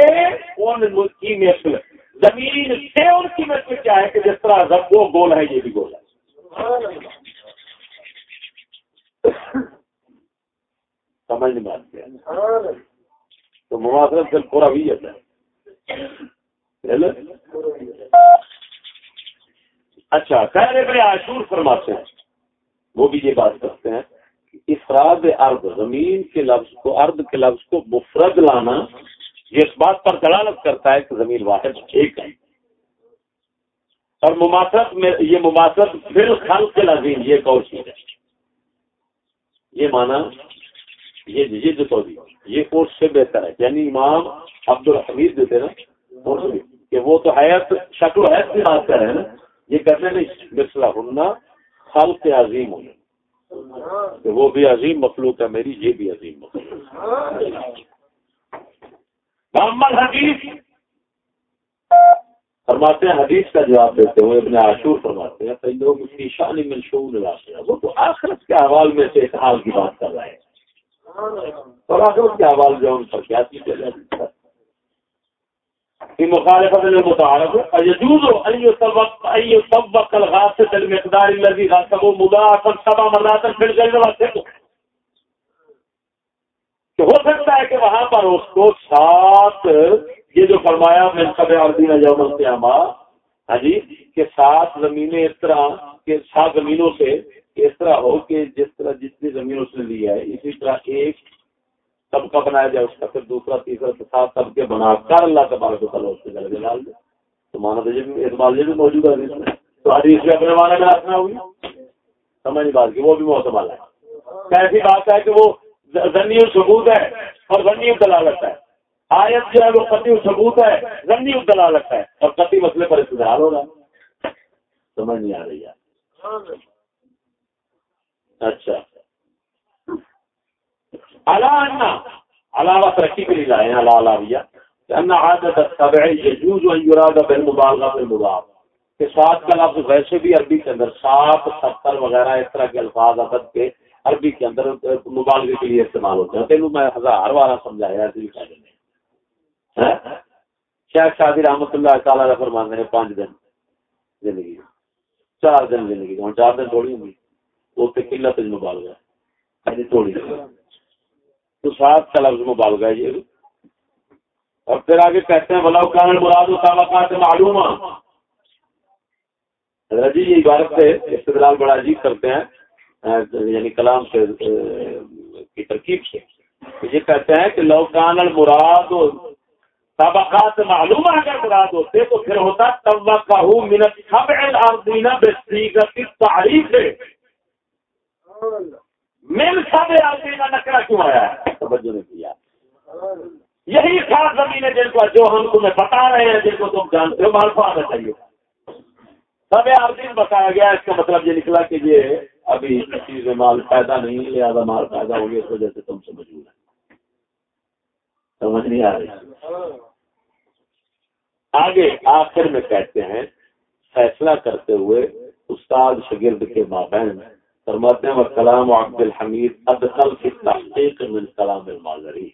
ان کی مثل؟ زمین سے ان کی مثل کیا ہے کہ جس طرح رب وہ گول ہے، یہ بھی گول ہے۔ سمجھ میں آتے تو مماثلت سے پورا ہے۔ اچھا خیر ابن عاشور فرماتے ہیں۔ وہ بھی یہ بات کرتے ہیں افراد ارد زمین کے لفظ کو ارد کے لفظ کو مفرد لانا یہ اس بات پر دلالت کرتا ہے کہ زمین واحد ایک ہے۔ اور مماثرت میں، یہ مماثرت پھر خل کے لذیم یہ اور چیز ہے؟ یہ مانا یہ یہ جو یہ کورس سے بہتر ہے۔ یعنی امام عبد الحمید جو تھے نا کہ وہ تو حیات شکل و حیت کی بات کر رہے ہیں نا، یہ کرنے میں مسئلہ ہننا خلق عظیم ہونا کہ وہ بھی عظیم مخلوق ہے، میری یہ بھی عظیم مخلوق محمد حدیث۔ فرماتے ہیں، حدیث کا جواب دیتے ہوئے ابن عاشور فرماتے ہیں کئی لوگ اس کی شانی میں وہ تو آخرت کے حوال میں سے ایک حال کی بات کر رہے ہیں۔ کے جو ان پر کیا يطبق يطبق المقدار الذي مضاعفا سبع مرات في الجلد کہ ہو سکتا ہے کہ وہاں پر اس کو سات یہ جو فرمایا میں سب یوم القیامہ ہاں جی کہ سات زمینیں اس طرح کہ سات زمینوں سے اس طرح ہو کہ جس طرح جتنی زمین اس نے لی ہے، اسی طرح ایک طبقہ بنایا جائے، اس کا پھر دوسرا، تیسرا سات طبقے بنا کر اللہ تبارک و تعالیٰ اس کے گلے ڈال دے۔ تو مانا تو یہ اعتماد بھی موجود ہے تو حدیث میں اپنے مانا میں رکھنا ہوگی سمجھ نہیں بات کی وہ بھی موسم والا ہے۔ ایسی بات ہے کہ وہ ضنی ثبوت ہے اور ضنی دلالت ہے۔ آیت جو ہے وہ قطعی ثبوت ہے ضنی دلالت ہے۔ اور قطعی مسئلے پر استدار ہو رہا ہے۔ سمجھ نہیں آ رہی ہے۔ اچھا۔ علاوہ ترقی کے لیے لائے اللہ علاویہ عادت يجوز ان يراد بالمبالغه کہ سات کا لفظ ویسے بھی عربی کے اندر سات، ستر وغیرہ اس طرح کے الفاظ عدد کے عربی کے اندر مبالغے کے لیے استعمال ہوتے ہیں۔ تینوں میں ہزار بارہ سمجھایا ایسے بھی شیخ شادی رحمت اللہ تعالیٰ فرمانے ہیں پانچ دن زندگی۔ چار دن زندگی۔ ہوں، چار دن تھوڑی ہوں گی وہ تو قلت مبالغہ ہے۔ ہاں جی، تھوڑی تو سات کا لفظ مبالغہ ہے، یہ۔ اور پھر آگے کہتے ہیں بلاؤ کان مراد و تعلقات معلوم جی یہ عبارت سے استدلال بڑا عجیب کرتے ہیں یعنی کلام سے، کی ترکیب سے۔ یہ کہتے ہیں کہ لو کان المراد طبقات معلوم اگر مراد ہوتے تو پھر ہوتا طبقہ من سبع الارضین بصیغت تعریف مل سب آدمی کا نکرا کیوں آیا ہے؟ توجہ نے کیا۔ یہی خاص زمین ہے جن کو جو ہم تمہیں بتا رہے ہیں، جن کو تم جانتے ہو مالفا آنا چاہیے۔ سب آدمی بتایا گیا، اس کا مطلب یہ نکلا کہ یہ ابھی چیز میں مال پیدا نہیں، لہٰذا مال پیدا ہو گیا اس وجہ سے تم سے موجود ہے سمجھ نہیں آ رہی۔ آگے آخر میں کہتے ہیں، فیصلہ کرتے ہوئے استاد شگرد کے مابین فرماتے ہیں کلام عبد الحمید ادخل کی تحقیق من کلام الماظری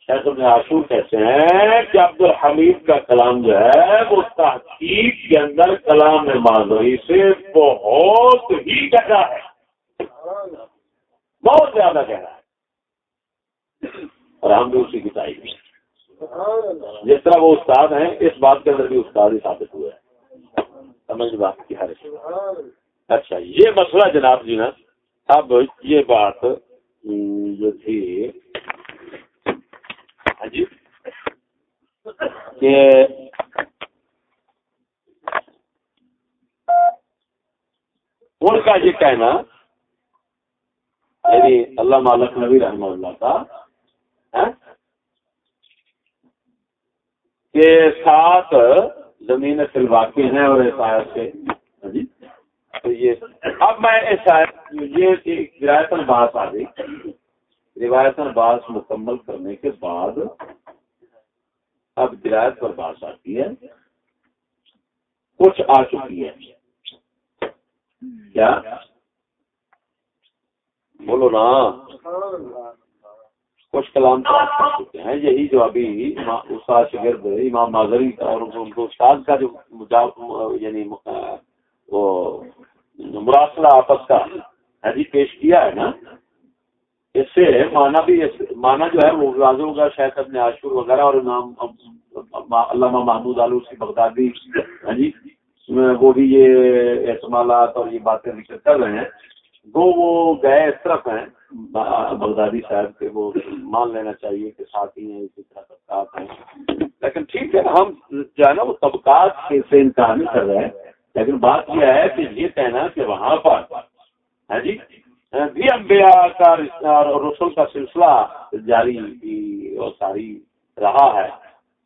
شیخ ابن عاشور کہتے ہیں کہ عبد الحمید کا کلام جو ہے، وہ تحقیق کے اندر کلام ماضری سے بہت ہی گہرا ہے۔ بہت زیادہ گہرا ہے۔ اور ہم بھی اسی کی چاہیے جس طرح وہ استاد ہیں، اس بات کے اندر بھی استاد ہی ثابت ہوئے ہیں۔ سمجھ بات کی ہر اچھا یہ مسئلہ جناب جی نا، اب یہ بات جو تھی ہاں جی کہ ان کا یہ کہنا یعنی اللہ مالک نبی رحمہ اللہ کا ہاں، کہ سات زمین سلواقی ہیں اور اس آیت سے تو یہ اب میں اس یہ روایت الباس آ گئی۔ روایت باس مکمل کرنے کے بعد اب درایت پر بات آتی ہے۔ کچھ آ چکی ہے۔ کیا؟ بولو نا۔ کچھ کلام تو کر چکے ہیں۔ یہی جو ابھی استاد شگرد امام ناظری اور ان کو استاد کا جو یعنی وہ مراسلہ آپس کا ہے جی پیش کیا ہے نا؟ اس سے مانا بھی مانا جو ہے وہ واضح ہوگا شاید ابن عاشور وغیرہ اور امام علامہ محمود آلوسی بغدادی ہاں جی وہ بھی یہ احتمالات اور یہ باتیں ذکر کر رہے ہیں۔ وہ وہ گئے اس طرف ہیں، بغدادی صاحب کے، وہ مان لینا چاہیے کہ ساتھی ہیں، اسی طرح طبقات ہیں۔ لیکن ٹھیک ہے، ہم جو ہے نا، وہ طبقات سے انکار نہیں کر رہے ہیں۔ لیکن بات یہ ہے کہ یہ کہنا کہ وہاں پر ہے جی؟ بھی انبیاء کا رسول کا سلسلہ جاری اور ساری رہا ہے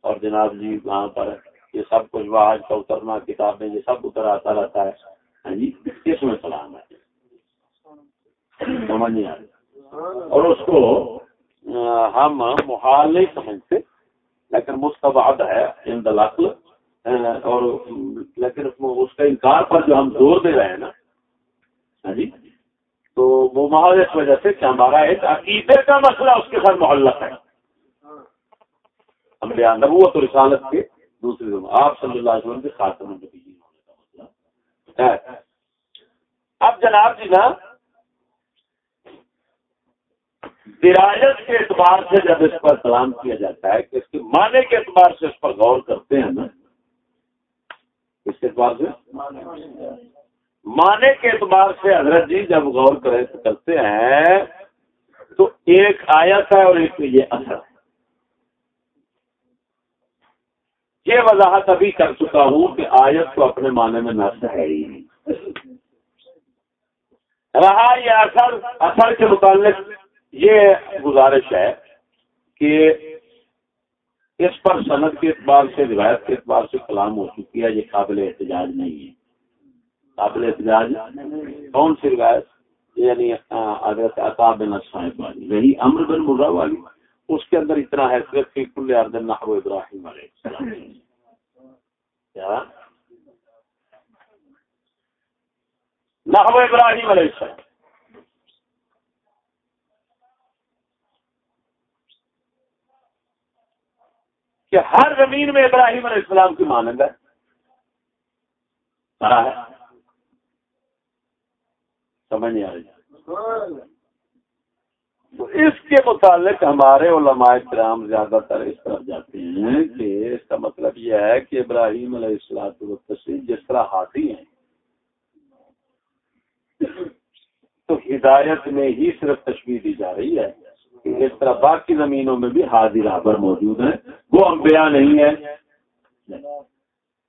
اور جناب جی وہاں پر یہ سب کچھ واحد کا اترنا، کتابیں، یہ سب اتر آتا رہتا ہے۔ ہاں جی اس میں سلام ہے۔ سمجھ نہیں آ رہی۔ اور اس کو ہم محال نہیں سمجھتے لیکن مستباد ہے ان دلاخل اور لیکن اس کا انکار پر جو ہم زور دے رہے ہیں نا ہاں جی تو وہ محال اس وجہ سے کہ ہمارا ایک عقیدے کا مسئلہ اس کے ساتھ محلت ہے۔ ہم اندر وہ تو رسالت کے دوسرے آپ صلی اللہ علیہ وسلم کے خاتم ہونے کا مسئلہ اب جناب جی نا، درایت کے اعتبار سے جب اس پر سلام کیا جاتا ہے، کہ اس کے معنی کے اعتبار سے اس پر غور کرتے ہیں نا اس اعتبار سے معنی کے اعتبار سے حضرت جی جب غور کرتے ہیں، تو ایک آیت ہے اور ایک یہ اثر ہے۔ یہ وضاحت ابھی کر چکا ہوں کہ آیت کو اپنے معنی میں نہ ہے۔ ہی رہا یہ اثر اثر کے متعلق یہ گزارش ہے کہ اس پر صنعت کے اعتبار سے، روایت کے اعتبار سے کلام ہو چکی ہے، یہ قابل احتجاج نہیں ہے۔ قابل احتجاج؟ کون سی روایت؟ یعنی حضرت عطاب صاحب والی، وہی امر بن مرا والی۔ اس کے اندر اتنا حیثیت کہ کل اردن نحو ابراہیم علیہ السلام۔ کیا؟ نحو ابراہیم علیہ السلام۔ کہ ہر زمین میں ابراہیم علیہ السلام کی مانند ہے۔ سمجھ نہیں آ رہی۔ تو اس کے متعلق ہمارے علماء کرام زیادہ تر اس طرف جاتے ہیں کہ اس کا مطلب یہ ہے کہ ابراہیم علیہ السلام جس طرح ہاتھی ہیں۔ تو ہدایت میں ہی صرف تشویش دی جا رہی ہے۔ اس طرح باقی زمینوں میں بھی حاضر آبر موجود ہیں۔ وہ انبیاء نہیں ہے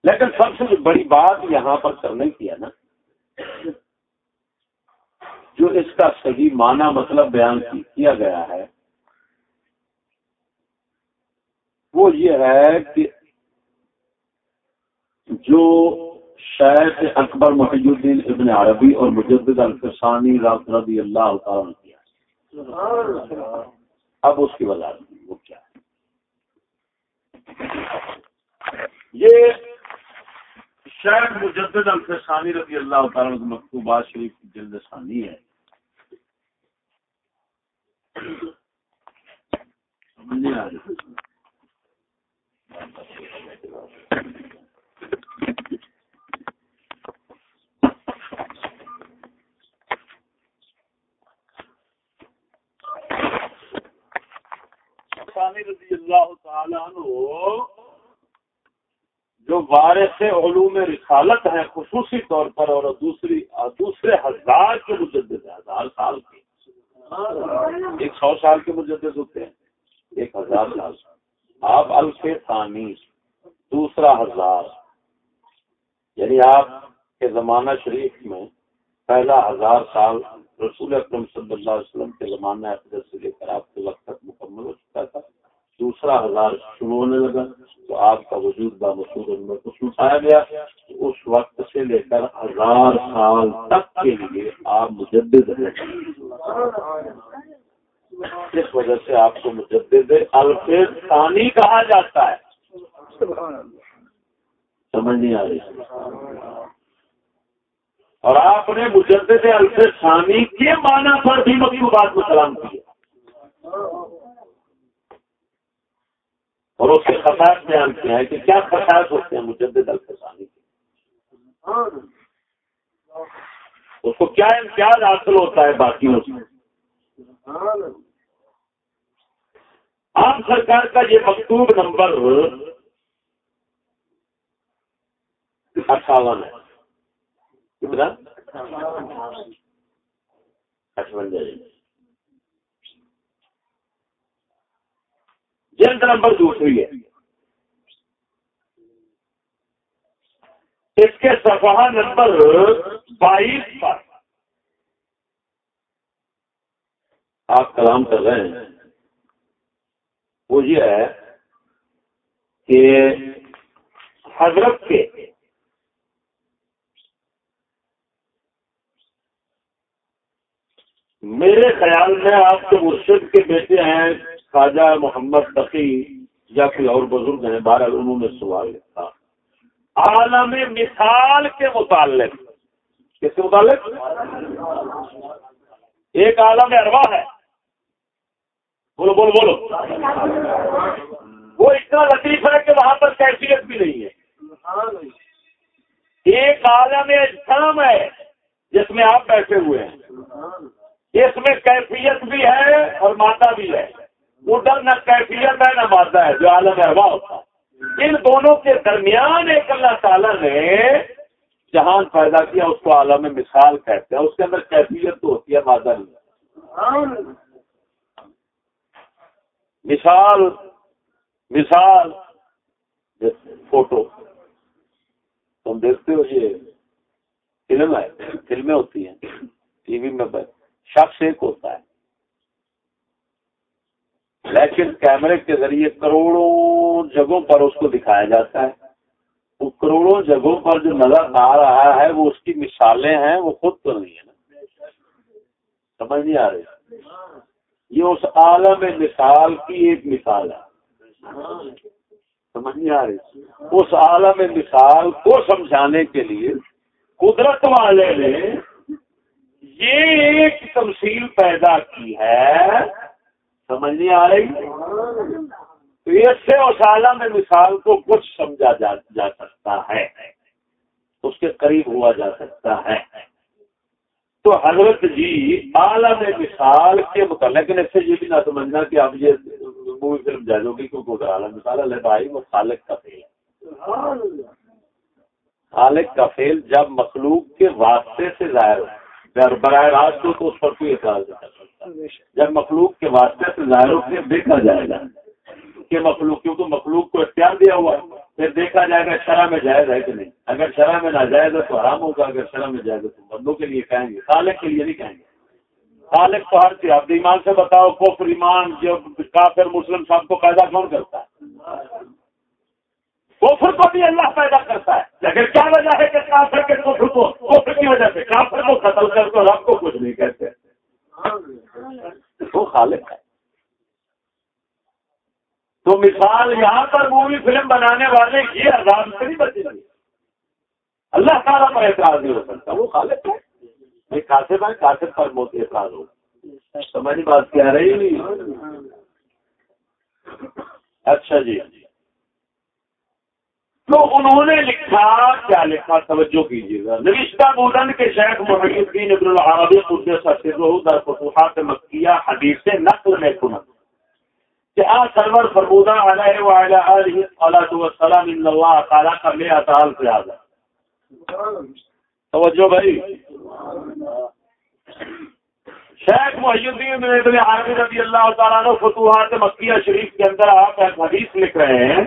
لیکن سب سے بڑی بات یہاں پر کرنے کی ہے نا۔ جو اس کا صحیح معنی مطلب بیان کیا گیا ہے، وہ یہ ہے کہ جو شیخ اکبر محی الدین ابن عربی اور مجدد الفسانی رضی اللہ تعالیٰ اب اس کی وجہ وہ کیا؟ ہے یہ شیخ مجدد الفسانی رضی اللہ تعالیٰ مکتوبات شریف کی جلد ثانی ہے۔ رضی اللہ تعالیٰ جو وارث علوم رسالت ہیں، خصوصی طور پر، اور دوسری، دوسرے ہزار کے مجدد ہزار سال کے۔ ایک سو سال کے مجدد ہوتے ہیں، ایک ہزار سال۔ آپ الف ثانی، دوسرا ہزار۔ یعنی آپ کے زمانہ شریف میں پہلا ہزار سال رسول اکرم صلی اللہ علیہ وسلم کے زمانہ اقدر سے لے کر آپ کے وقت تک مکمل ہو چکا تھا۔ دوسرا ہزار شروع ہونے لگا تو آپ کا وجود با مسود میں کچھ اٹھایا گیا اس وقت سے لے کر ہزار سال تک کے لیے آپ مجدد ہیں۔ اس وجہ سے آپ کو مجدد الفیظ ثانی کہا جاتا ہے۔ سمجھ نہیں آ رہی۔ اور آپ نے مجدد الف ثانی کے معنی پر بھی مکتوبات کو سلام کیا۔ اور اس کے خطاط بیان کیا ہے کہ کیا خطاط ہوتے ہیں مجدد الف ثانی کے۔ اس کو کیا امتیاز حاصل ہوتا ہے باقیوں سے؟ عام سرکار کا یہ مکتوب نمبر اٹھاون ہے۔ کتنا اٹھوجا جلد نمبر دوسری ہے۔ اس کے صفحہ نمبر بائیس پر۔ آپ کلام کر رہے ہیں۔ وہ یہ ہے کہ حضرت کے میرے خیال میں آپ کے مرشد کے بیٹے ہیں، خواجہ محمد تقی یا کوئی اور بزرگ ہیں بارہ انہوں نے سوال لکھا۔ عالم مثال کے متعلق۔ کس کے متعلق؟ ایک عالم اروا ہے۔ بولو بولو بولو۔ وہ اتنا لطیف ہے کہ وہاں پر کیفیت بھی نہیں ہے۔ ایک عالم اجسام ہے، جس میں آپ بیٹھے ہوئے ہیں۔ اس میں کیفیت بھی ہے اور مادہ بھی ہے۔ ادھر نہ کیفیت ہے نہ مادہ ہے، جو عالم اروا ہوتا ان دونوں کے درمیان ایک اللہ تعالیٰ نے جہان پیدا کیا، اس کو عالم مثال کہتے ہیں۔ اس کے اندر کیفیت تو ہوتی ہے، مادہ نہیں مثال مثال فوٹو۔ تم دیکھتے ہو یہ فلم ہے فلمیں ہوتی ہیں۔ ٹی وی میں شخص ایک ہوتا ہے۔ لیکن کیمرے کے ذریعے کروڑوں جگہوں پر اس کو دکھایا جاتا ہے۔ وہ کروڑوں جگہوں پر جو نظر آ رہا ہے، وہ اس کی مثالیں ہیں، وہ خود تو نہیں ہے نا۔ سمجھ نہیں آ رہی۔ یہ اس عالم مثال کی ایک مثال ہے۔ سمجھ نہیں آ رہی۔ اس عالم مثال کو سمجھانے کے لیے قدرت والے نے یہ ایک تمثیل پیدا کی ہے، سمجھ نہیں آ رہی؟ تو اس سے اس عالم مثال کو کچھ سمجھا جا سکتا ہے، اس کے قریب ہوا جا سکتا ہے۔ تو حضرت جی عالم مثال کے متعلق اس سے یہ بھی نہ سمجھنا کہ اب یہ مووی فلم جائز ہوگی کیونکہ عالم مثال اللہ بھائی، وہ خالق کا فیل ہے خالق کا فیل جب مخلوق کے واسطے سے ظاہر ہو براہ راست ہو تو اس پر کوئی اعتراض نہیں کر سکتا۔ جب مخلوق کے واسطے سے ظاہر ہو کے دیکھا جائے گا۔ کہ مخلوق کیونکہ مخلوق کو اختیار دیا ہوا ہے، پھر دیکھا جائے گا شرح میں جائز ہے کہ نہیں۔ اگر شرح میں ناجائز ہے تو حرام ہوگا، اگر شرح میں جائز ہے تو بندوں کے لیے کہیں گے، خالق کے لیے نہیں کہیں گے۔ خالق تو ہر چیز آپ ایمان سے بتاؤ، کفر، ایمان جو کافر، مسلم، سب کو پیدا کون کرتا ہے؟ کفر کو بھی اللہ پیدا کرتا ہے۔ لیکن کیا وجہ ہے کہ کافر کے کفر کو؟ کفر کی وجہ سے۔ کافر کو قتل کر تو رب کو کچھ نہیں کہتے۔ وہ خالق ہے۔ تو مثال یہاں پر مووی فلم بنانے والے یہ عذاب سے نہیں بچے۔ گی اللہ تعالیٰ پر اعتراض نہیں ہو سکتا۔ وہ خالق ہے۔ کاسب ہے کاسب پر موت اعتراض ہو۔ سمجھ بات کیا رہی نہیں۔ اچھا جی۔ تو انہوں نے لکھا، کیا لکھا؟ توجہ کیجیے گا نوشتہ بودن کے شیخ محمد الدین ابن العربی قدس در فتوحات مکیہ حدیث نقل میں کنت کہ آ سرور فرمودہ، علیہ وعلا آلہ صلاة والسلام ان اللہ تعالیٰ کا لے اتحال سے آزا توجہ بھائی۔ شیخ محی الدین ابن عربی رضی اللہ تعالیٰ نے فتوحات مکیہ شریف کے اندر آپ ایک حدیث لکھ رہے ہیں۔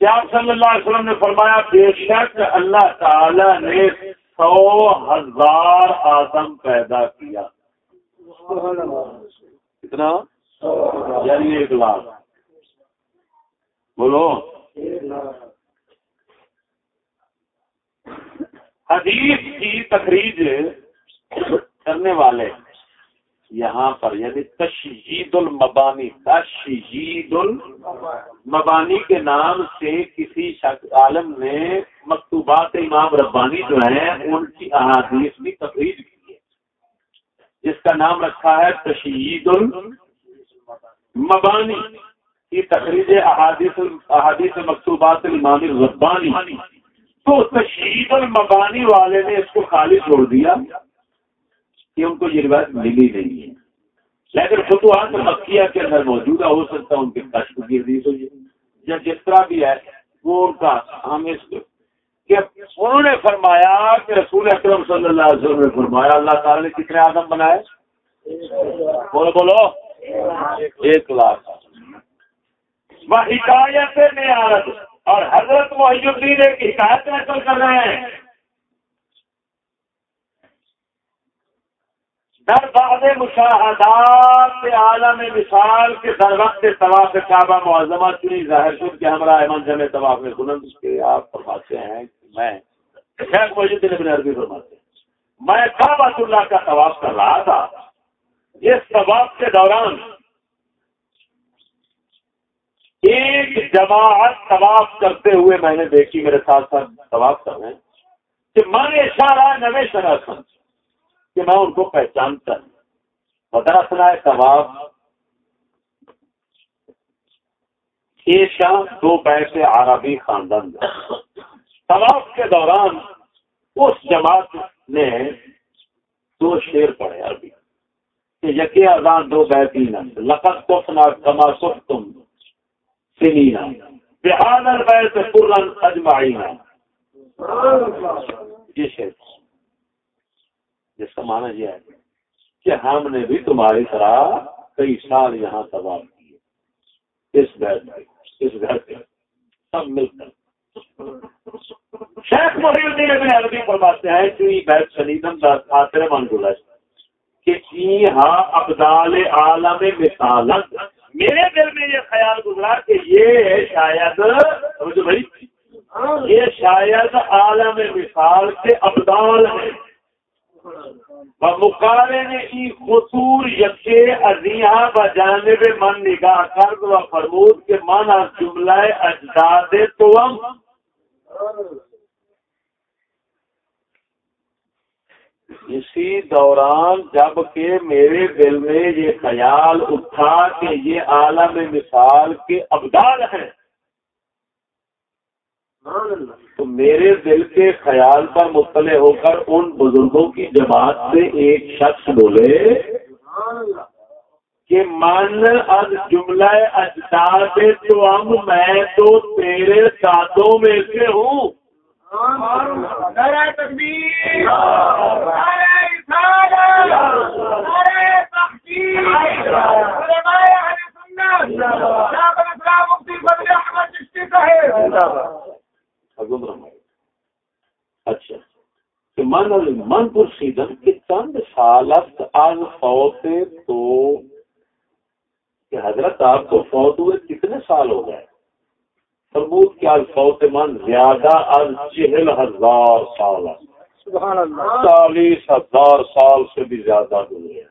کہ آپ صلی اللہ علیہ وسلم نے فرمایا، بے شک اللہ تعالی نے سو ہزار آدم پیدا کیا۔ کتنا؟ یعنی ایک لاکھ۔ بولو۔ حدیث کی تخریج کرنے والے یہاں پر یعنی تشہید المبانی تشہید المبانی کے نام سے کسی شخص، عالم نے مکتوبات امام ربانی جو ہیں، ان کی احادیث بھی تفریح کی ہے جس کا نام رکھا ہے تشہید المبانی کی تقریر احادیث احادیث مکتوبات امام ربانی۔ تو تشہید المبانی والے نے اس کو خالی چھوڑ دیا۔ کہ ان کو یہ روایت ملی نہیں ہے۔ لیکن فتوحات مکیہ کے اندر موجودہ ہو سکتا ہے، ان کے کشف گردی تو یا جس طرح بھی ہے، وہ ان کا ہم اس کہ انہوں نے فرمایا کہ رسول اکرم صلی اللہ علیہ وسلم نے فرمایا، اللہ تعالی نے کتنے آدم بنائے؟ بولو بولو۔ ایک لاکھ۔ وہ حکایت میں اور حضرت محی الدین ایک حکایت نقل کر رہے ہیں۔ در بعد مشاہدات عالم مثال کے در وقت طواف کعبہ معظمہ چنی ظاہر شد کہ ہمارا احمد جمع طواف میں بلند کے آپ فرماتے ہیں کہ میں شیخ موجود ابن عربی فرماتے ہیں۔ میں کعبہ اللہ کا طواف کر رہا تھا۔ اس طواف کے دوران ایک جماعت طواف کرتے ہوئے میں نے دیکھی میرے ساتھ ساتھ طواف کر رہے ہیں کہ میں نے اشارہ نوے شناسن کہ میں ان کو پہچانتا ہوں۔ بتا سنا ہے کباب شام دو پیسے عربی خاندان طواف کے دوران اس جماعت نے دو شیر پڑھے عربی۔ کہ یقین اذان دو بیتین لقت کفنا کما سخ تم سنینا بحال بیت قرن اجمعینا یہ شیر۔ جس کا معنی یہ ہے کہ ہم نے بھی تمہاری طرح کئی سال یہاں تباہ کیے۔ اس گھر میں، اس گھر کے سب مل کر۔ شیخ محی الدین ابن عربی فرماتے ہیں کہ یہ بیت شنیدم خاطر منگولہ کہ جی ہاں ابدال عالم مثال میرے دل میں یہ خیال گزرا کہ یہ شاید بھائی، یہ شاید عالم مثال کے ابدال ہے۔ ہیں مقابلے کی خطور یقے ازیہ ب جانب من نگاہ کرد و فرمود کے من اور جملہ اجداد تو اسی دوران جبکہ میرے دل میں یہ خیال اٹھا کہ یہ عالم مثال کے ابدال ہیں۔ تو میرے دل کے خیال پر مطلع ہو کر ان بزرگوں کی جماعت سے ایک شخص بولے کہ من از جملہ اجداد تو ہم میں تو تیرے ساتھوں میں سے ہوں۔ اچھا۔ من من پرسیدن کہ چند سالت از فوت تو کہ حضرت آپ کو فوت ہوئے کتنے سال ہو گئے؟ کہ آج فوت من زیادہ از چہل ہزار سال چالیس ہزار سال سے بھی زیادہ ہوئے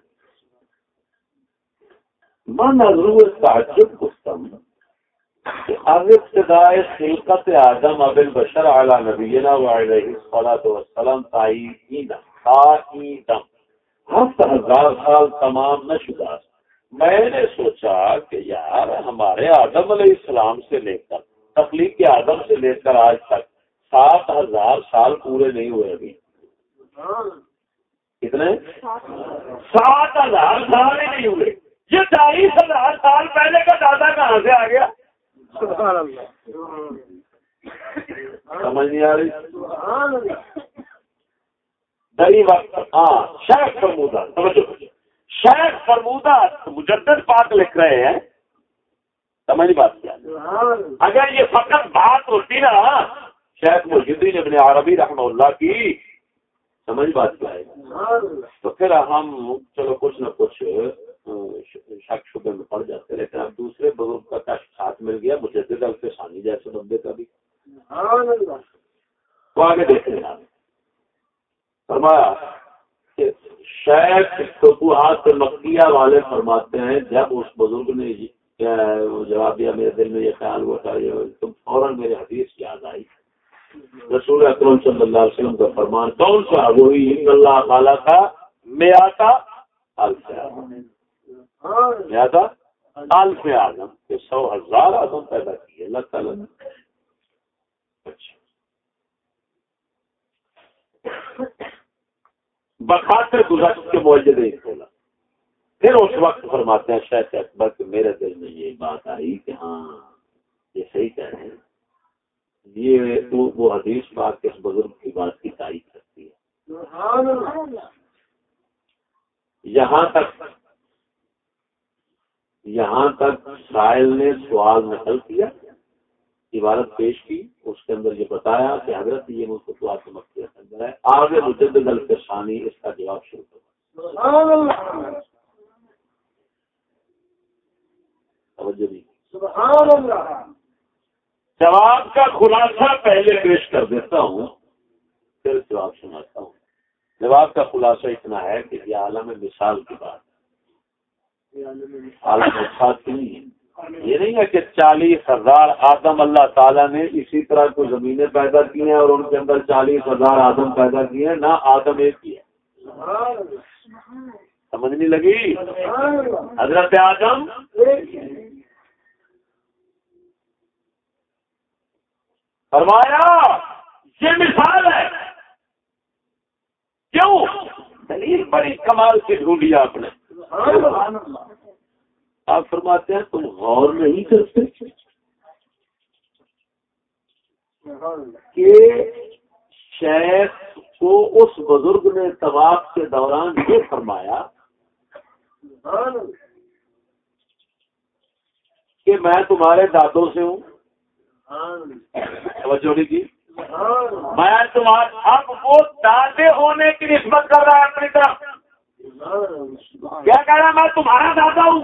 من ضرور تعجب گفتم۔ ابتداء خلقت آدم اب البشر علی نبینا و علیہ الصلاة والسلام تائیدم۔ ہفت ہزار سال تمام نہ شدہ۔ میں نے سوچا کہ یار ہمارے آدم علیہ السلام سے لے کر، تخلیق کے آدم سے لے کر آج تک سات ہزار سال پورے نہیں ہوئے ابھی۔ کتنے؟ سات ہزار سال ہی نہیں ہوئے۔ یہ چالیس ہزار سال پہلے کا دادا کہاں سے آ گیا؟ سمجھ نہیں آ رہی؟ دری وقت ہاں شیخ فرمودہ سمجھو۔ شیخ فرمودہ مجدد پاک لکھ رہے ہیں۔ سمجھ بات کیا؟ اگر یہ فقط بات ہوتی نا شیخ محدین ابن عربی رحمہ اللہ کی سمجھ بات کیا ہے؟ تو پھر ہم چلو کچھ نہ کچھ۔ شک شبے میں پڑ جاتے لیکن اب دوسرے بزرگ کا کش ساتھ مل گیا مجھے دل سے سانی جیسے بندے کا بھی۔ تو آگے دیکھیں فرمایا کہ شیخ فتوحات مکیہ والے فرماتے ہیں جب اس بزرگ نے جواب دیا میرے دل میں یہ خیال ہوا تھا تم فوراً میرے حدیث یاد آئی۔ رسول اکرم صلی اللہ علیہ وسلم کا فرمان کون سا؟ وہی اللہ تعالیٰ کا میں آتا میں آتا الف آدم کہ سو ہزار آدم پیدا کیے اللہ تعالیٰ نے۔ اچھا۔ بخاطر گزشت کے معجزے نہیں کھولا پھر اس وقت فرماتے ہیں شاید اکبر کہ میرے دل میں یہ بات آئی کہ ہاں یہ صحیح کہہ رہے ہیں۔ یہ تو وہ حدیث بات کے بزرگ کی بات کی تائید کرتی ہے۔ یہاں تک یہاں تک سائل نے سوال نقل کیا عبارت پیش کی اس کے اندر یہ بتایا کہ حضرت یہ مجھ کو کے اندر ہے۔ آگے مجدد الفسانی اس کا جواب شروع کروا جواب کا خلاصہ پہلے پیش کر دیتا ہوں پھر جواب سناتا ہوں۔ جواب کا خلاصہ اتنا ہے کہ یہ عالم مثال کی بات عالم اچھا نہیں یہ نہیں ہے کہ چالیس ہزار آدم اللہ تعالیٰ نے اسی طرح کو زمینیں پیدا کی ہیں اور ان کے اندر چالیس ہزار آدم پیدا کیے ہیں، نہ آدم ایک ہی ہے۔ سمجھنے لگی؟ حضرت آدم؟ فرمایا، یہ مثال ہے۔ کیوں؟ دلیل بڑی کمال کی ڈھونڈی آپ نے۔ آپ فرماتے ہیں، تم غور نہیں کرتے کہ شیخ کو اس بزرگ نے طواف کے دوران یہ فرمایا کہ میں تمہارے دادوں سے ہوں۔ توجہ نہیں کی؟ میں تمہارے اب وہ دادے ہونے کی نسبت کر رہا ہے اپنی طرف۔ کیا کہہ رہا میں تمہارا دادا ہوں۔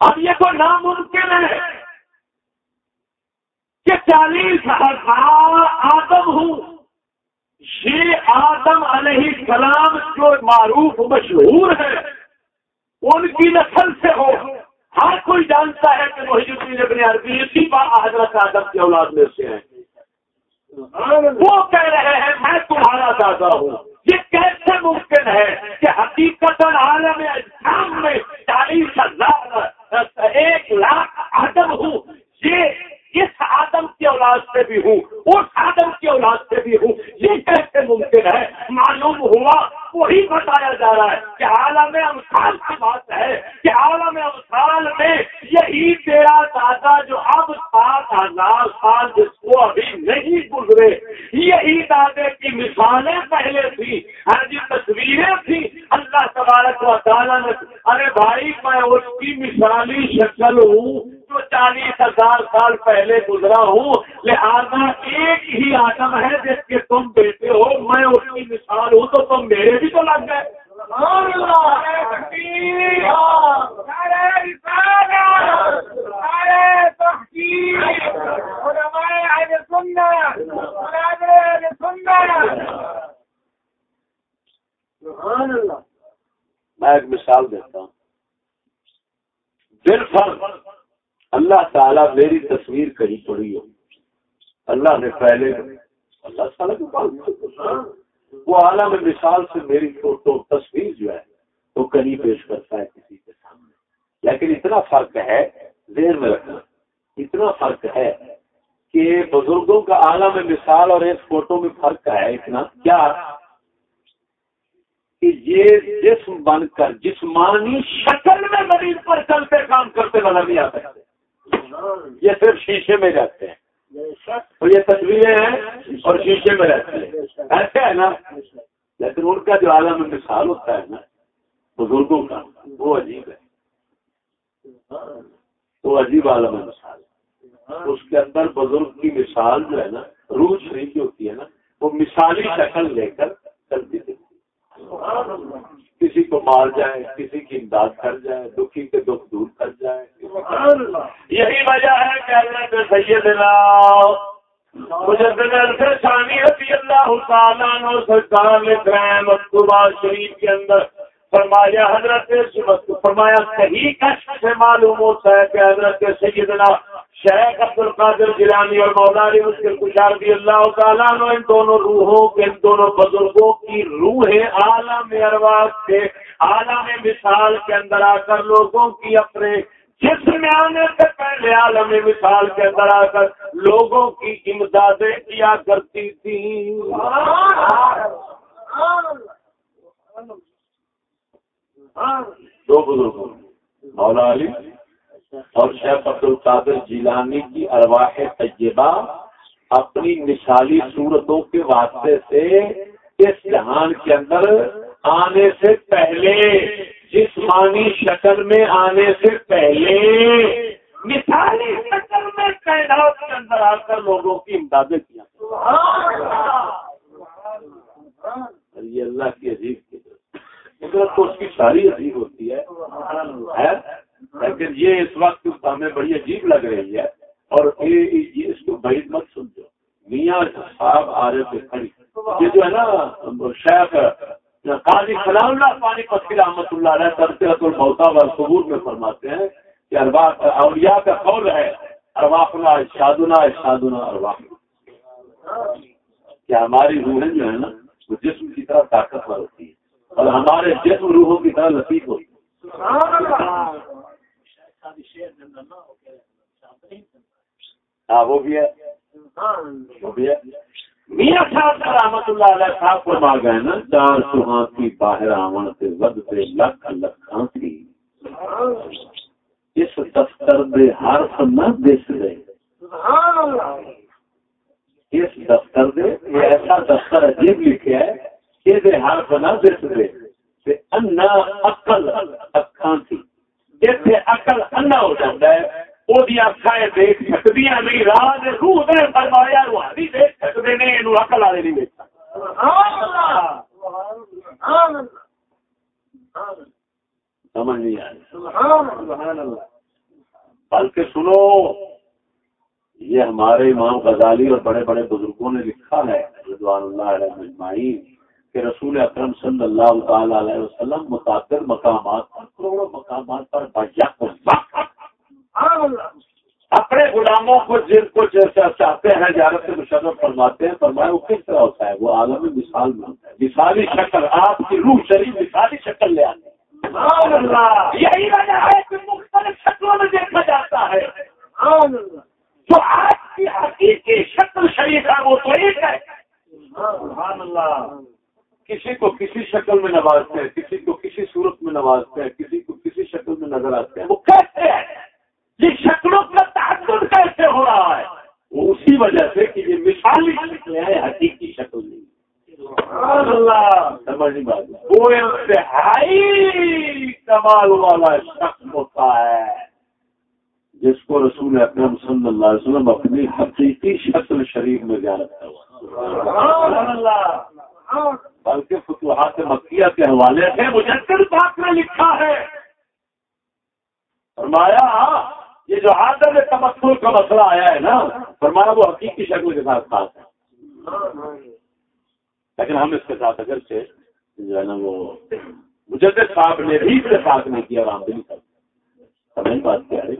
اب یہ کوئی ناممکن ہے کہ چالیس ہزار آدم ہوں۔ یہ آدم علیہ السلام جو معروف مشہور ہے، ان کی نسل سے ہو۔ ہر کوئی جانتا ہے کہ محی الدین ابن عربی اسی بار حضرت آدم کی اولاد میں سے ہیں۔ وہ کہہ رہے ہیں، میں تمہارا دادا ہوں۔ یہ کیسے ممکن ہے کہ حقیقت عالم اسلام میں چالیس ہزار، ایک لاکھ آدم ہوں؟ یہ اس آدم کی اولاد سے بھی ہوں، اس آدم کی اولاد سے بھی ہوں، یہ کیسے ممکن ہے؟ معلوم ہوا وہی بتایا جا رہا ہے کہ عالم امثال کی بات ہے، کہ عالم امثال میں یہی تیرا دادا جو اب سات ہزار سال جس کو ابھی نہیں گزرے، یہی دادے کی مثالیں پہلے تھی ہر جی تصویریں تھیں۔ اللہ تبارک و تعالیٰ نے ارے بھائی، میں اس کی مثالی شکل ہوں جو چالیس ہزار سال پہلے گزرا ہوں۔ لہذا ایک ہی آدم ہے جس کے تم بیٹے ہو، میں اس کی مثال ہوں تو تم میرے بھی تو لگ گئے۔ میں ایک مثال دیتا ہوں۔ دل فرق اللہ تعالیٰ میری تصویر کہیں پڑی ہو۔ اللہ نے پہلے، اللہ تعالیٰ کے پاس۔ وہ عالم مثال سے میری فوٹو تصویر جو ہے وہ کہیں پیش کرتا ہے کسی کے سامنے۔ لیکن اتنا فرق ہے دیر میں رکھنا، اتنا فرق ہے کہ بزرگوں کا عالم مثال اور ایک فوٹو میں فرق ہے اتنا۔ کیا؟ کہ یہ جسم بن کر، جسمانی شکل میں مریض پر چلتے کام کرتے نظر نہیں آ یہ صرف شیشے میں رہتے ہیں۔ یہ تصویریں ہیں اور شیشے میں رہتے ہیں۔ ایسا ہے نا، لیکن ان کا جو عالم مثال ہوتا ہے نا، بزرگوں کا، وہ عجیب ہے۔ وہ عجیب عالم مثال ہے۔ اس کے اندر بزرگ کی مثال جو ہے نا، روح شریف کی ہوتی ہے نا، وہ مثالی شکل لے کر چلتی تھی۔ کسی کو مار جائے، کسی کی امداد کر جائے، دکھی کے دکھ دور کر جائے۔ یہی وجہ ہے کہ اللہ کے سیدنا شریف کے اندر فرمایا حضرت فرمایا صحیح کشف سے معلوم ہوتا ہے کہ حضرت سیدنا شیخ عبد القادر جیلانی اور مولانا مشکل کشار بھی اللہ تعالیٰ ان دونوں روحوں کے، ان دونوں بزرگوں کی روح عالم ارواز سے، عالم مثال کے اندر آ کر، لوگوں کی اپنے جسم میں آنے سے پہلے عالم مثال کے اندر آ کر لوگوں کی امدادیں کیا کرتی تھی دو بزرگوں مولا علی اور شیخ عبد القادر جیلانی کی ارواح طیبہ اپنی مثالی صورتوں کے واسطے سے اس جہان کے اندر آنے سے پہلے جسمانی شکل میں آنے سے پہلے مثالی شکل میں تعینات کے اندر آ کر لوگوں کی امدادیں کیا۔ یہ اللہ کی عجیب قدرت تو اس کی ساری عجیب ہوتی ہے۔ لیکن یہ اس وقت ہمیں بڑی عجیب لگ رہی ہے۔ اور یہ اس کو بڑی مت سمجھو۔ میاں صاحب آ رہے تھے کھڑی۔ یہ جو ہے نا، شیخ قاضی سلام اللہ پانی پتی رحمت اللہ علیہ ترتیحت البوتا و ثبور میں فرماتے ہیں کہ اروا اولیاء کا قول ہے ارواخنا اشادنا اشادنا ارواح۔ کہ ہماری روحیں جو ہے نا، وہ جسم کی طرح طاقتور ہوتی ہے اور ہمارے جسم روحوں کی طرح لطیف ہوتی ہے ہاں وہ بھی ہے۔ وہ بھی ہے۔ میاں صاحب رحمت اللہ علیہ صاحب کو مار گئے نا چار سہاں کی باہر آمن سے ود سے لکھ لکھاں کی اس دفتر دے حرف نہ دس رہے اس دفتر دے یہ ایسا دفتر عجیب لکھے ہے۔ حرف نہ دس انا اکھاں تھی۔ انا ہو ہے دیکھ نہیں روح نے فرمایا، روحانی دیکھ نے والے نہیں دیکھ سمجھ نہیں بلکہ سنو، یہ ہمارے امام غزالی اور بڑے بڑے بزرگوں نے لکھا ہے، رضوان اللہ علیہ مجمعین کہ رسول اکرم صلی اللہ تعالی علیہ وسلم متاثر مقامات پر، کروڑوں مقامات پر اپنے غلاموں کو جن کو جیسا چاہتے ہیں زیادہ سے مشرف فرماتے ہیں، فرمایا وہ کس طرح ہوتا ہے؟ وہ عالم مثال میں ہوتا ہے۔ مثالی شکل، آپ کی روح شریف مثالی شکل لے آتے ہیں۔ یہی وجہ ہے کہ مختلف شکلوں میں دیکھا جاتا ہے۔ جو آج کی حقیقی شکل شریف ہے، وہ تو ایک ہے۔ کسی کو کسی شکل میں نوازتے ہیں، کسی کو کسی صورت میں نوازتے ہیں، کسی کو کسی شکل میں نظر آتے ہیں۔ وہ کہتے ہیں؟ یہ شکلوں کا تعدد کیسے ہو رہا ہے؟ وہ اسی وجہ سے کہ یہ مثالی شکلیں ہیں، حقیقی شکل نہیں۔ وہ انتہائی کمال والا شخص ہوتا ہے، جس کو رسول اکرم صلی اللہ علیہ وسلم اپنی حقیقی شکل شریف میں جا رکھا بلکہ فتوحات مکیہ کے حوالے سے مجھے پاک میں لکھا ہے۔ فرمایا ہاں، یہ جو آدر تمسل کا مسئلہ آیا ہے نا، فرمایا وہ حقیقی شکل کے ساتھ خاص ہے۔ لیکن ہم اس کے ساتھ اگر سے جو ہے نا وہ مجدد صاحب نے بھی اس کے ساتھ نہیں کیا رام دلی کر سمجھ بات کیا ہے؟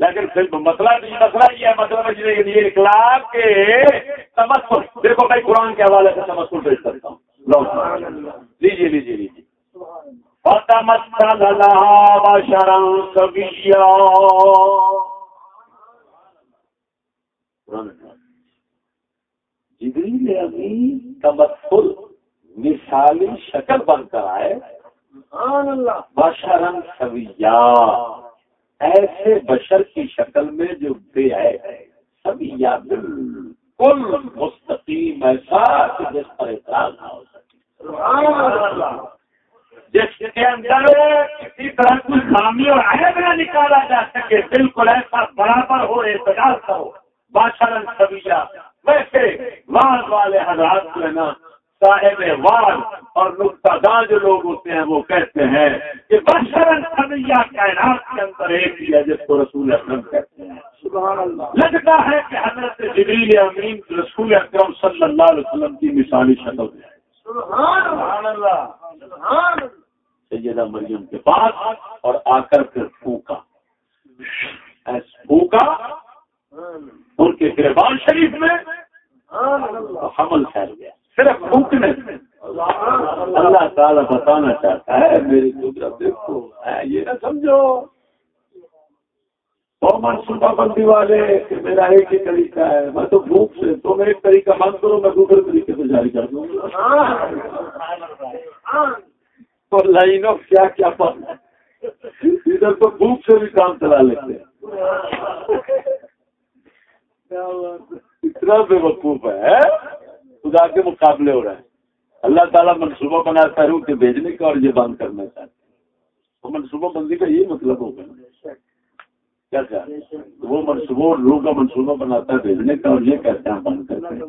لیکن پھر مسئلہ مسئلہ یہ ہے مطلب یہ اخلاق کے تمسل دیکھو بھائی قرآن کے حوالے سے تمسل پیش کرتا ہوں۔ لیجیے لیجیے لیجیے جبریل تمثل مثالی شکل بن کر آئے۔ بشرن سویا ایسے بشر کی شکل میں جو بے ہے سویا بالکل مستقیم ایسا جس پر اعتراض نہ ہو سکے۔ جس کے اندر کسی طرح کی خامی اور عیب نہ نکالا جا سکے، بالکل ایسا برابر ہو، اعتراض کرو باشرن سبیا ویسے وار والے حضرات جو ہے نا صاحب وار اور نقطہ دان جو لوگ ہوتے ہیں وہ کہتے ہیں کہ باشرن سبیا کائنات کے اندر ایک ہی ہے جس کو رسول اکرم کہتے ہیں۔ لگتا ہے کہ حضرت جبریل امین رسول اکرم صلی اللہ علیہ وسلم کی مثالی شکل ہے۔ سیدہ مریم کے پاس اور آ کر پھر پھونکا پھونکا ان کے گربان شریف میں حمل پھیل گیا۔ صرف پھونکنے اللہ تعالیٰ بتانا چاہتا ہے میری قدرت دیکھو یہ نہ سمجھو۔ منصوبہ بندی والے میرا ایک ہی طریقہ ہے، میں تو بھوک سے تم ایک طریقہ بند کرو میں دوسرے طریقے سے جاری کر دوں۔ اور لائنوں کیا کیا ادھر تو بھوک سے بھی کام چلا لیتے اتنا بے وقوف ہے۔ خدا کے مقابلے ہو رہے ہیں اللہ تعالیٰ منصوبہ بناتا ہے کہ بھیجنے کا اور یہ بند کرنا چاہتے ہیں منصوبہ بندی کا یہی مطلب ہوگا کیا کیا وہ منصوبہ روح کا منصوبہ بناتا ہے، بھیجنے کا اور یہ کہتے ہیں بند کرتے ہیں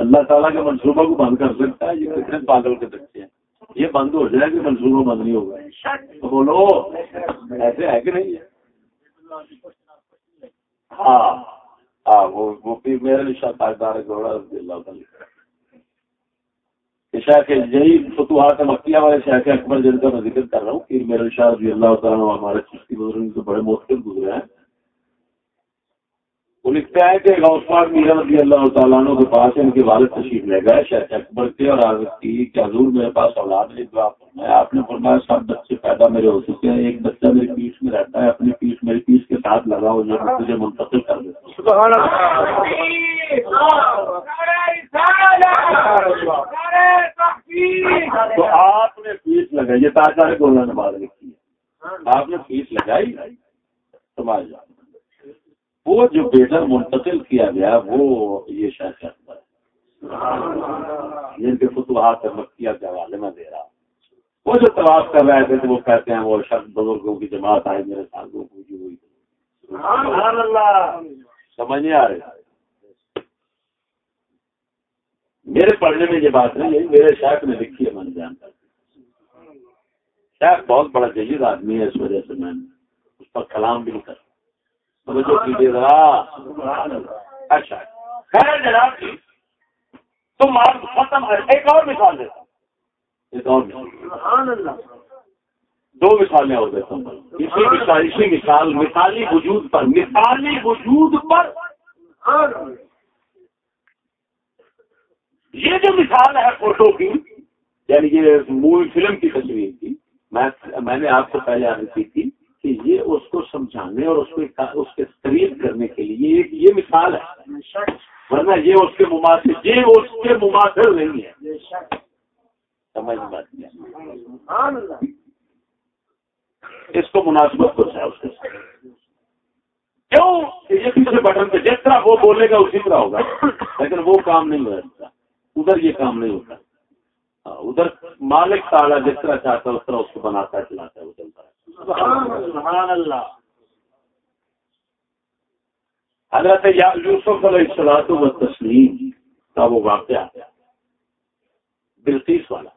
اللہ تعالیٰ کے منصوبہ کو بند کر سکتا ہے، یہ کتنے پاگل کے بچے ہیں۔ یہ بند ہو جائے کہ منصوبہ بند نہیں ہوگا۔ تو بولو، ایسے ہے کہ نہیں ہے؟ ہاں ہاں وہ پھر میرے تاجدار گوڑا اللہ تعالیٰ شاہ یہی فتوحات مکیہ والے شاہ کے اکبر جن کا میں ذکر کر رہا ہوں کہ میرے شاہ رضی اللہ تعالیٰ ہمارے چشتی بزرگ سے بڑے مختلف گزرے ہیں۔ وہ لکھتا ہے کہ غوثمان میرا رضی اللہ تعالیٰ عنہ کے پاس ان کے والد تشریف لے گئے شاہ اکبر کے اور عرض کی کہ حضور میرے پاس اولاد نہیں تو آپ فرمایا آپ نے فرمایا سب بچے پیدا میرے ہو چکے ہیں ایک بچہ میری پیس میں رہتا ہے اپنی پیس میری پیس کے ساتھ لگا ہو جو مجھے منتقل کر دیتا تو آپ نے فیس لگائی یہ تاجہ نے بات لکھی ہے۔ آپ نے فیس لگائی سمجھ جا وہ جو بیٹر منتقل کیا گیا، وہ یہ شاید ہے۔ جن کے فتوحات مکیہ کے حوالے میں دے رہا وہ جو طواف کر رہے تھے تو وہ کہتے ہیں وہ شخص بزرگوں کی جماعت آئے میرے ساتھ وہ پوجی ہوئی۔ سمجھ نہیں آ رہے میرے پڑھنے میں یہ بات نہیں ہے، میرے شیخ نے لکھی ہے من جانتا شیخ بہت بڑا جہید آدمی ہے، اس وجہ سے میں اس پر کلام بھی نہیں کرتا اچھا۔ خیر جناب تم ختم ایک اور مثال دیتا ایک اور دو مثالیں اور دیتا ہوں۔ اسی مثال اسی مثال مثالی وجود پر۔ مثالی وجود پر۔ یہ جو مثال ہے فوٹو کی یعنی یہ مووی فلم کی تصویر کی میں نے آپ کو پہلے عرض کی تھی۔ کہ یہ اس کو سمجھانے اور اس کو اس کے قریب کرنے کے لیے یہ مثال ہے۔ ورنہ یہ اس کے مماثر یہ اس کے مماثر نہیں ہے۔ سمجھ بات اس کو مناسبت کچھ ہے اس کے ساتھ۔ کیوں؟ یہ کسی بٹن پہ جس طرح وہ بولے گا اسی طرح ہوگا۔ لیکن وہ کام نہیں ہو سکتا۔ ادھر یہ کام نہیں ہوتا۔ ادھر مالک تالا جس طرح چاہتا ہے اس طرح اس کو بناتا ہے چلاتا ہے وہ چلتا ہے۔ سبحان اللہ حضرت یوسف علیہ السلاط و تسلیم کا وہ واقعہ۔ بلقیس والا۔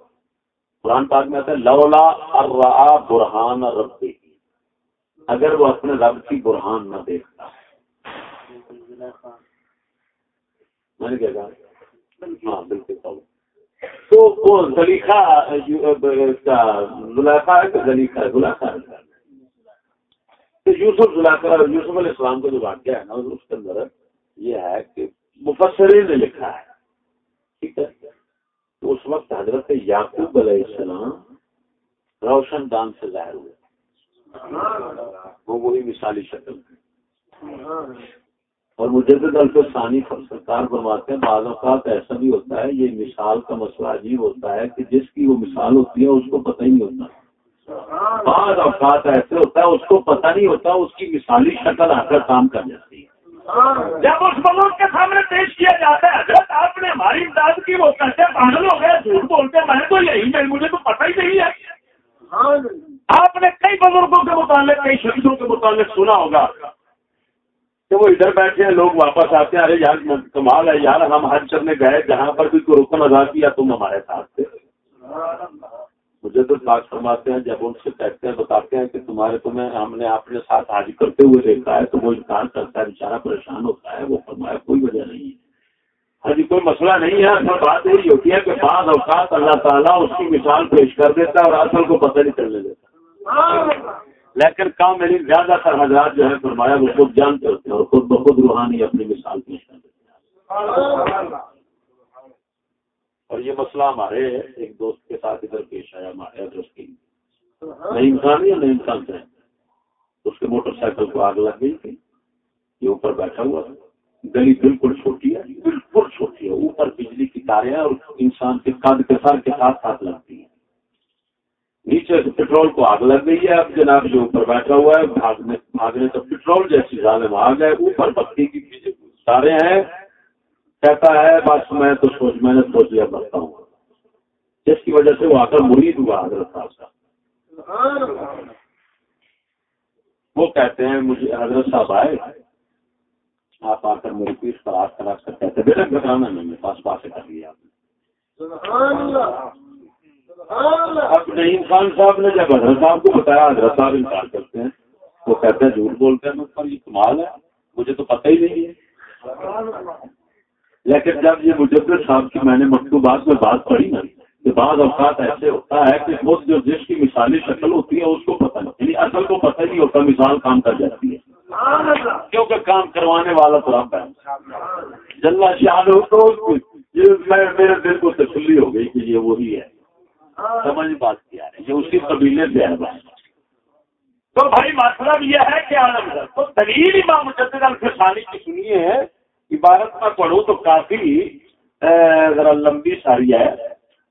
قرآن پاک میں آتا ہے لولا ارا برہان رب اگر وہ اپنے رب کی برہان نہ دیکھتا۔ میں نے کیا کہا؟ ہاں بالکل تو وہ زلیخا زلیخا ہے کہ زلیخا ہے، زلیخا تو یوسف زلیخا، یوسف علیہ السلام کا جو واقعہ ہے نا، اس کے اندر یہ ہے کہ مفسرین نے لکھا ہے۔ ٹھیک ہے؟ تو اس وقت حضرت یعقوب علیہ السلام روشن دان سے ظاہر ہوئے۔ وہ وہی مثالی شکل۔ اور مجدد الفسانی سرکار بنواتے ہیں، بعض اوقات ایسا بھی ہوتا ہے، یہ مثال کا مسئلہ عجیب ہوتا ہے کہ جس کی وہ مثال ہوتی ہے، اس کو پتہ ہی نہیں ہوتا۔ بعض اوقات ایسے ہوتا ہے، اس کو پتہ نہیں ہوتا، اس کی مثالی شکل آ کر کام کر جاتی ہے۔ جب اس ملک کے سامنے پیش کیا جاتا ہے، حضرت آپ نے ہماری امداد کی، وہ کیسے پاگل ہو گئے، جھوٹ بولتے میں تو یہی نہیں مجھے تو پتہ ہی نہیں ہے۔ آپ نے کئی بزرگوں کے متعلق، کئی شہیدوں کے متعلق سنا ہوگا۔ کہ وہ ادھر بیٹھے ہیں، لوگ واپس آتے ہیں، ارے یار، کمال ہے یار، ہم حج کرنے گئے، جہاں پر بھی کوئی رکن ادا کیا، تم ہمارے ساتھ تھے۔ مجھے تو پاک فرماتے ہیں، جب ان سے کہتے ہیں، بتاتے ہیں کہ تمہارے تمہیں ہم نے اپنے ساتھ حاضر کرتے ہوئے دیکھا ہے، تو وہ انکار کرتا ہے، بیچارہ پریشان ہوتا ہے، وہ فرمایا، کوئی وجہ نہیں ہے۔ ہاں جی کوئی مسئلہ نہیں ہے، اصل بات یہی ہوتی ہے کہ بعض اوقات اللہ تعالیٰ اس کی مثال پیش کر دیتا ہے اور اصل کو پتہ نہیں چلنے دیتا۔ لیکن کام میری زیادہ تر حضرات جو ہے فرمایا وہ خود جانتے ہوتے ہیں اور خود بخود روحانی اپنی مثال پیش کر دیتے ہیں۔ اور یہ مسئلہ ہمارے ایک دوست کے ساتھ ادھر پیش آیا، ہمارے ایڈریس کی۔ نئی انسان یا نئی انسان سے۔ اس کے موٹر سائیکل کو آگ لگ گئی تھی، یہ اوپر بیٹھا ہوا تھا۔ گلی بالکل چھوٹی ہے، بالکل چھوٹی ہے۔ اوپر بجلی کی تاریں اور انسان کے قد کے سر کے ساتھ ساتھ لگتی ہیں۔ نیچے سے پٹرول کو آگ لگ گئی ہے، اب جناب جو اوپر بیٹھا ہوا ہے، بھاگنے بھاگنے تو پٹرول جیسی ظالم آگ ہے اوپر بتی کی تارے ہیں۔ کہتا ہے، بس میں تو سوچ، میں نے سوچ لیا بڑھتا ہوں۔ جس کی وجہ سے وہ آ کر مرید ہوا، حضرت صاحب کا۔ وہ کہتے ہیں، مجھے حضرت صاحب آئے، آپ آ کر میری پیس پر آس کر کر کہتے بے رنگ بتانا میں پاس پاس کر لیا اب نہیں، خان صاحب نے جب حضرت صاحب کو بتایا، حضرت صاحب انکار کرتے ہیں، وہ کہتے ہیں، جھوٹ بولتے ہیں پر یہ کمال ہے، مجھے تو پتہ ہی نہیں ہے۔ لیکن جب یہ مجدد صاحب کی میں نے مکتوبات میں بات پڑھی نا، کہ بعض اوقات ایسے ہوتا ہے کہ خود جو جس کی مثالی شکل ہوتی ہے، اس کو پتہ نہیں یعنی اصل کو پتہ نہیں ہوتا، مثال کام کر جاتی ہے۔ کیونکہ کام کروانے والا تو رب ہے۔ جلنا شاہ تو میرے دل کو تسلی ہو گئی کہ یہ وہی ہے۔ سمجھ بات کیا ہے، یہ اسی قبیلے سے ہے تو بھائی مطلب یہ ہے کہ عالم تو دلیل امام مجدد الفسانی کی سنیے، عبارت میں پڑھوں تو کافی ذرا لمبی ساری ہے۔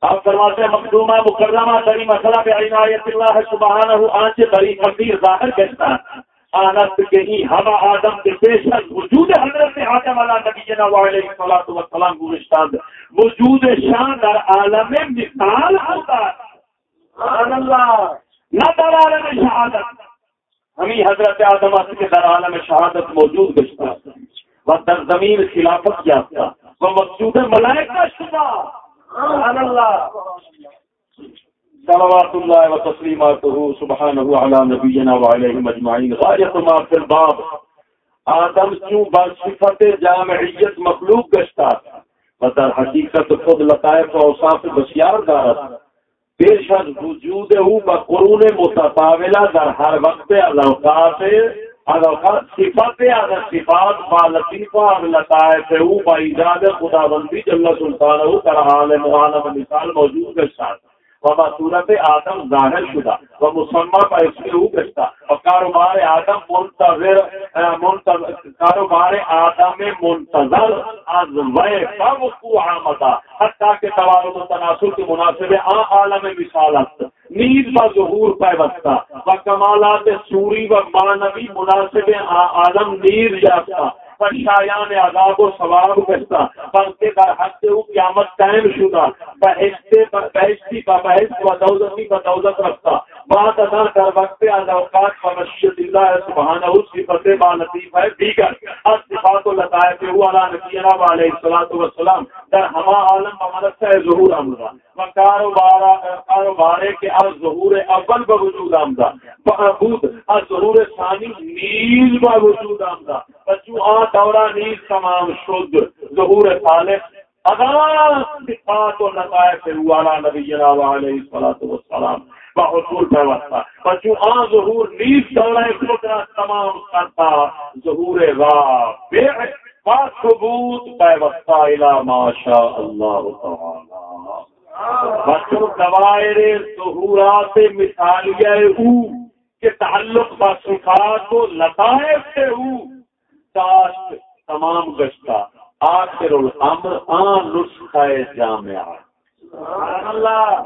آپ فرماتے ہیں مقدومہ مقدمہ سری مسئلہ پہ عنایت اللہ سبحانہ آنچ بری کثیر ظاہر کہتا آنت کے ہی ہوا آدم کے بے شک وجود حضرت آدم علیہ نبی جناب علیہ الصلوۃ والسلام گورستان وجود شان در عالم مثال ہوتا سبحان اللہ۔ نہ در عالم شہادت۔ ہمیں حضرت آدم کے در عالم شہادت موجود گشتا وہ در زمین خلافت یافتہ۔ وہ مقصود ملائکہ شدہ سبحان اللہ۔ صلوات اللہ و تسلیماتہ سبحانہ علی نبینا و علیہ مجمعین غایت ما فی الباب. آدم کیوں بصفت جامعیت مخلوق گشتا و در حقیقت خود لطائف و اوصاف بسیار دارت پیش از وجود او بقرون متطاولہ در ہر وقت الاوقات صفات صفات با لطیفہ لطائف او با ایجاد خدا بندی جل سلطانہ کر حال معالم مثال موجود ہے ساتھ وما صورت آدم ظاہر شدہ و مسمہ کا اس میں گشتہ اور کاروبار آدم منتظر کاروبار آدم منتظر از وے وقوع آمدہ حتیٰ کہ توارد و تناسل کے مناسب آ عالم مثالت نیز و ظہور پیوستہ و کمالات سوری و مانوی مناسب آ عالم نیز یافتہ پر شایان عذاب و ثواب گشتہ بلکہ در حد او قیامت قائم شدہ بہشتے بہشتی با بہشت و دولتی بدولت رکھتا۔ بات ادا کر وقت از اوقات فمشیت اللہ سبحانہ صفت با لطیف ہے، دیگر از صفات و لطائف او علی نبینا و علیہ الصلوۃ والسلام در ہما عالم و مدرسہ ظہور امرا و کاروبار کاروبار کے از ظہور اول بوجود آمدہ۔ بہبود از ظہور ثانی نیز بوجود آمدہ۔ بچو دورہ نیز تمام شد ظہور ثالث اذان صفات و لطائف او علی نبینا و علیہ الصلوۃ والسلام۔ بحصول پیوستا بچو ظہور نیز دورہ قدرت تمام کرتا ظہور رابع۔ با ثبوت پیوستا الى ما شاء اللہ تعالی۔ بچو دوائر ظہورات مثالیہ او کے تعلق با صفات و لطائف سے او تاش تمام گشتا آخر الامر آن نسخہ جامعہ۔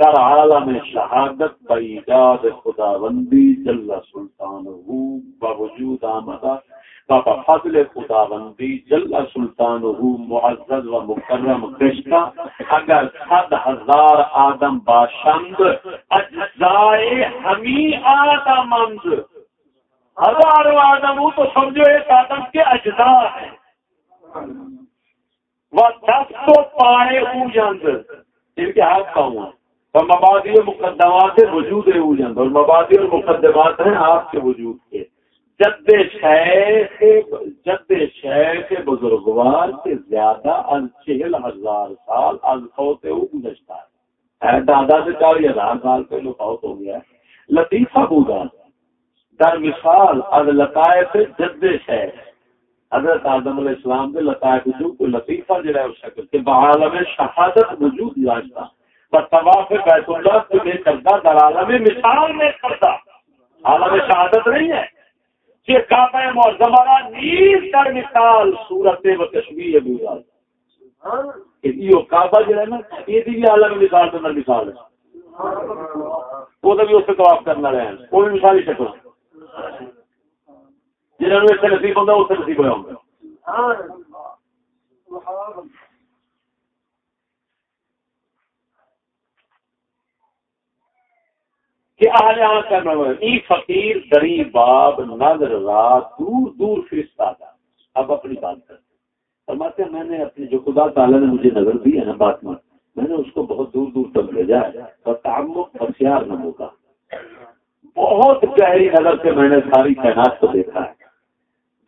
در عالم شہادت بایجاد خدا بندی جل سلطان ہو بوجود آمدہ۔ بابا فضل خدا بندی جل سلطان ہو معزز و مکرم کشتا اگر صد ہزار آدم باشند اجزائے ہمی آدمند۔ ہزار آدم تو سمجھو ایک آدم کے اجزاء ہیں۔ وہ دس تو پائے ہوں جاندر ان کے ہاتھ کا ہوا مبادی مقدمات وجود اوجند اور مبادی اور مقدمات ہیں آپ کے وجود کے۔ جد شہ جد شہ کے بزرگوار سے زیادہ از چہل ہزار سال، از فوت گزشتہ۔ ہے دادا سے چار ہزار سال پہلے فوت ہو گیا۔ ہے لطیفہ بودا در مثال، از لطائف جد شہ حضرت آدم علیہ السلام کے لطائف جو کو لطیفہ جو ہے اس شکل کے بعالم شہادت وجود یافتہ طواف بیت اللہ کو لے کرتا در عالم مثال میں کرتا عالم شہادت نہیں ہے۔ کہ کعبہ معظمہ نیز در مثال صورت و تشبیہ بولا یہ کعبہ جو ہے نا، یہ بھی عالم مثال کے اندر مثال ہے۔ وہ تو بھی اس سے طواف کرنا رہے ہیں۔ وہ بھی مثال ہی شکل۔ جنہوں نے سے نصیب ہوگا اس نصیب ہوا ہوں کہ اہل کرنا ای فقیر دری باب، نظر رات، دور دور فرشتہ تھا۔ اب اپنی بات کرتے فرماتے ہیں، میں نے اپنی جو خدا تعالیٰ نے مجھے نظر دی ہے نا بات میں میں نے اس کو بہت دور دور تک بھیجا ہے۔ اور تعمق ہتھیار نہ ہوگا۔ بہت گہری نظر سے میں نے ساری تعینات کو دیکھا ہے۔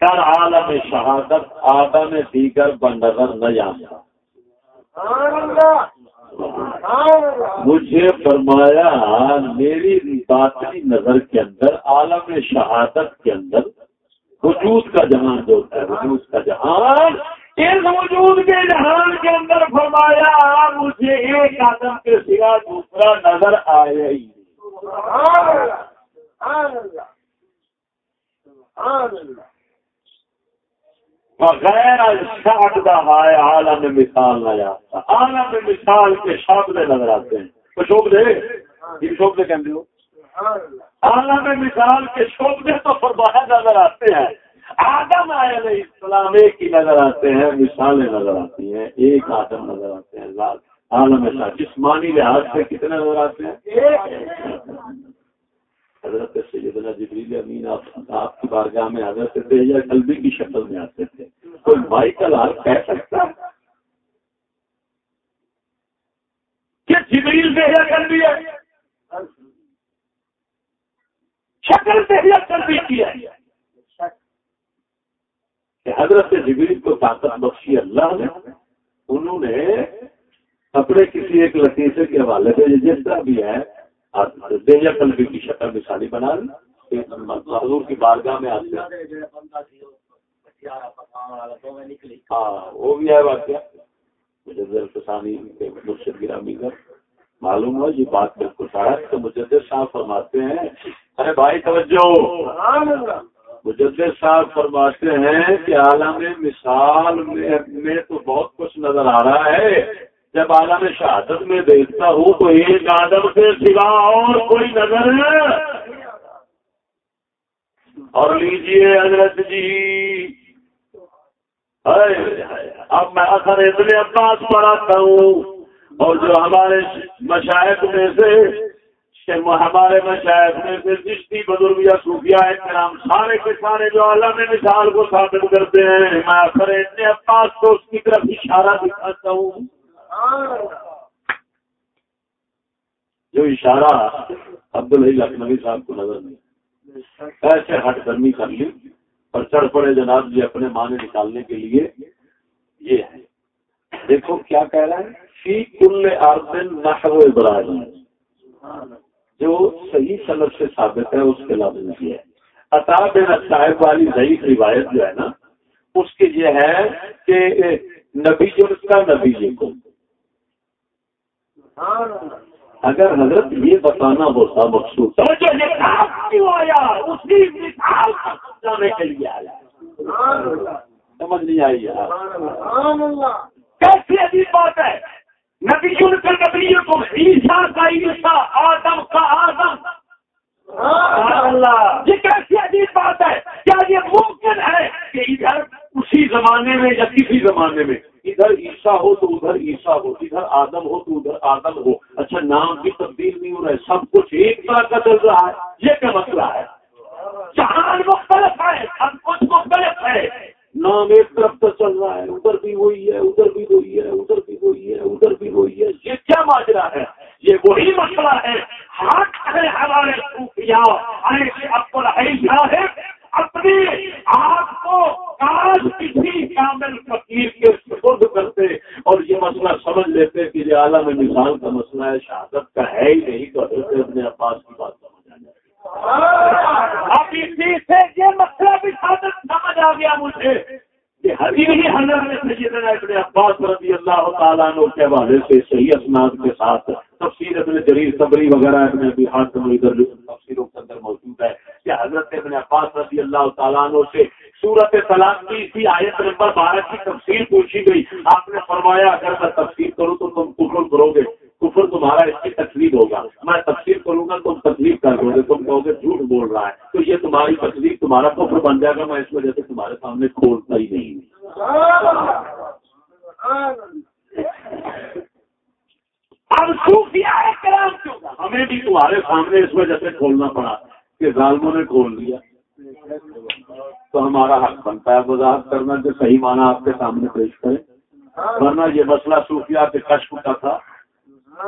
کر عالم شہادت، آدم دیگر بنظر نہ جانتا مجھے فرمایا، میری باطنی نظر کے اندر، عالم شہادت کے اندر وجود کا جہان جو ہے، وجود کا جہان۔ اس وجود کے جہان کے اندر فرمایا، مجھے ایک آدم کے سوا دوسرا نظر آیا ہی غیر شاٹ دا ہے عالم مثال نہ جاتا عالم مثال کے شبد نظر آتے ہیں. تو شوب دے؟ یہ شوب دے کہتے ہو؟ عالم مثال کے شوب دے تو فرمایا نظر آتے ہیں. آدم آئے علیہ السلام ایک ہی نظر آتے ہیں، مثالیں نظر آتی ہیں. ایک آدم نظر آتے ہیں عالم جسمانی لحاظ سے کتنے نظر آتے ہیں؟ حضرت سیدنا جبریل امین آپ کی بارگاہ میں حضرت تیجا قلبی کی شکل میں آتے تھے۔ کوئی بھائی کا لال کہہ سکتا کہ جبریل تیجا قلبی ہے؟ شکل تیجا قلبی کی ہے۔ کہ حضرت جبریل کو طاقت بخشی اللہ نے، انہوں نے اپنے کسی ایک لطیفے کے حوالے سے جس طرح بھی ہے دیجا قلبی کی شکل مثالی بنا حضور کی بارگاہ میں آتے ہاں وہ بھی ہے واقعہ۔ مجھے مرشد گرامی کا۔ معلوم ہو، یہ بات بالکل ہے۔ تو مجدد صاحب فرماتے ہیں، ارے بھائی، توجہ۔ مجدد صاحب فرماتے ہیں کہ عالم مثال میں تو بہت کچھ نظر آ رہا ہے۔ جب عالم شہادت میں دیکھتا ہوں تو ایک آدم سے سوا اور کوئی نظر ہے؟ اور لیجیے حضرت جی۔ اب میں اثر اتنے عباس پڑھاتا ہوں اور جو ہمارے مشاہد میں سے، ہمارے مشاہد میں سے چشتی بزرگ یا صوفیہ کرام، سارے کے سارے جو عالم مثال کو ثابت کرتے ہیں، میں اثر اتنے عباس کو اس کی طرف اشارہ دکھاتا ہوں۔ جو اشارہ عبد الحی لکھنوی صاحب کو نظر نہیں ایسے ہٹ گرمی کر لی اور چڑھ پڑے جناب جی اپنے معنی نکالنے کے لیے۔ یہ ہے۔ دیکھو کیا کہہ رہا ہے۔ فی کل آردن نحو ابراہیم۔ جو صحیح سلب سے ثابت ہے، اس کے لفظ یہ ہے۔ عطا بن صاحب والی ضعیف روایت جو ہے نا، اس کے یہ ہے کہ نبی جو اس کا نبی جی کو اگر حضرت یہ بتانا ہوتا مقصود سمجھ نہیں آئی کیسی عجیب بات ہے؟ نبی نبی کو عیسا کا عیسا آدم کا آدم۔ یہ کیسی عجیب بات ہے؟ کیا یہ ممکن ہے کہ ادھر اسی زمانے میں یا کسی زمانے میں؟ ادھر عیسیٰ ہو تو ادھر عیسیٰ ہو، ادھر آدم ہو تو ادھر آدم ہو۔ اچھا نام کی تبدیل نہیں ہو رہا ہے، سب کچھ ایک طرح کا چل رہا ہے۔ یہ کیا مسئلہ ہے؟ جہان مختلف ہے، سب کچھ مختلف ہے۔ نام ایک طرف تو چل رہا ہے، ادھر بھی وہی ہے، ادھر بھی وہی ہے، ادھر بھی وہی ہے، ادھر بھی وہی ہے۔ یہ کیا ماجرا ہے؟ یہ وہی مسئلہ ہے۔ ہاتھ ہے ہمارے صوفیاء اکبر ہے۔ اپنی آپ کو کاش کسی کامل فقیر کے سپرد کرتے اور یہ مسئلہ سمجھ لیتے کہ یہ عالم مثال کا مسئلہ ہے، شہادت کا ہے ہی نہیں تو حضرت اپنے عباس کی بات سمجھ اب اسی سے یہ مسئلہ بھی سمجھ آ گیا مجھے عباس رضی اللہ تعالیٰ عنہ کے حوالے سے صحیح اسناد کے ساتھ تفسیر ابن جریر صبری وغیرہ، ابن ابی حاتم ادھر تفسیروں کے اندر موجود ہے کہ حضرت ابن عباس رضی اللہ تعالیٰ عنہ سے صورت طلاق کی اسی آیت نمبر بارہ کی تفصیل پوچھی گئی۔ آپ نے فرمایا، اگر میں تفصیل کروں تو تم کفر کرو گے کفر تمہارا اس کی تکلیف ہوگا میں تفصیل کروں گا تم تکلیف کر دو گے تم کہو گے جھوٹ بول رہا ہے تو یہ تمہاری تکلیف تمہارا کفر میں اس وجہ سے تمہارے سامنے کھولتا ہی نہیں۔ اب ہمیں بھی تمہارے سامنے اس وجہ سے کھولنا پڑا کہ ظالموں نے کھول دیا۔ تو ہمارا حق بنتا ہے وضاحت کرنا کہ صحیح معنی آپ کے سامنے پیش کریں۔ ورنہ یہ مسئلہ صوفیہ کے کشف کا تھا۔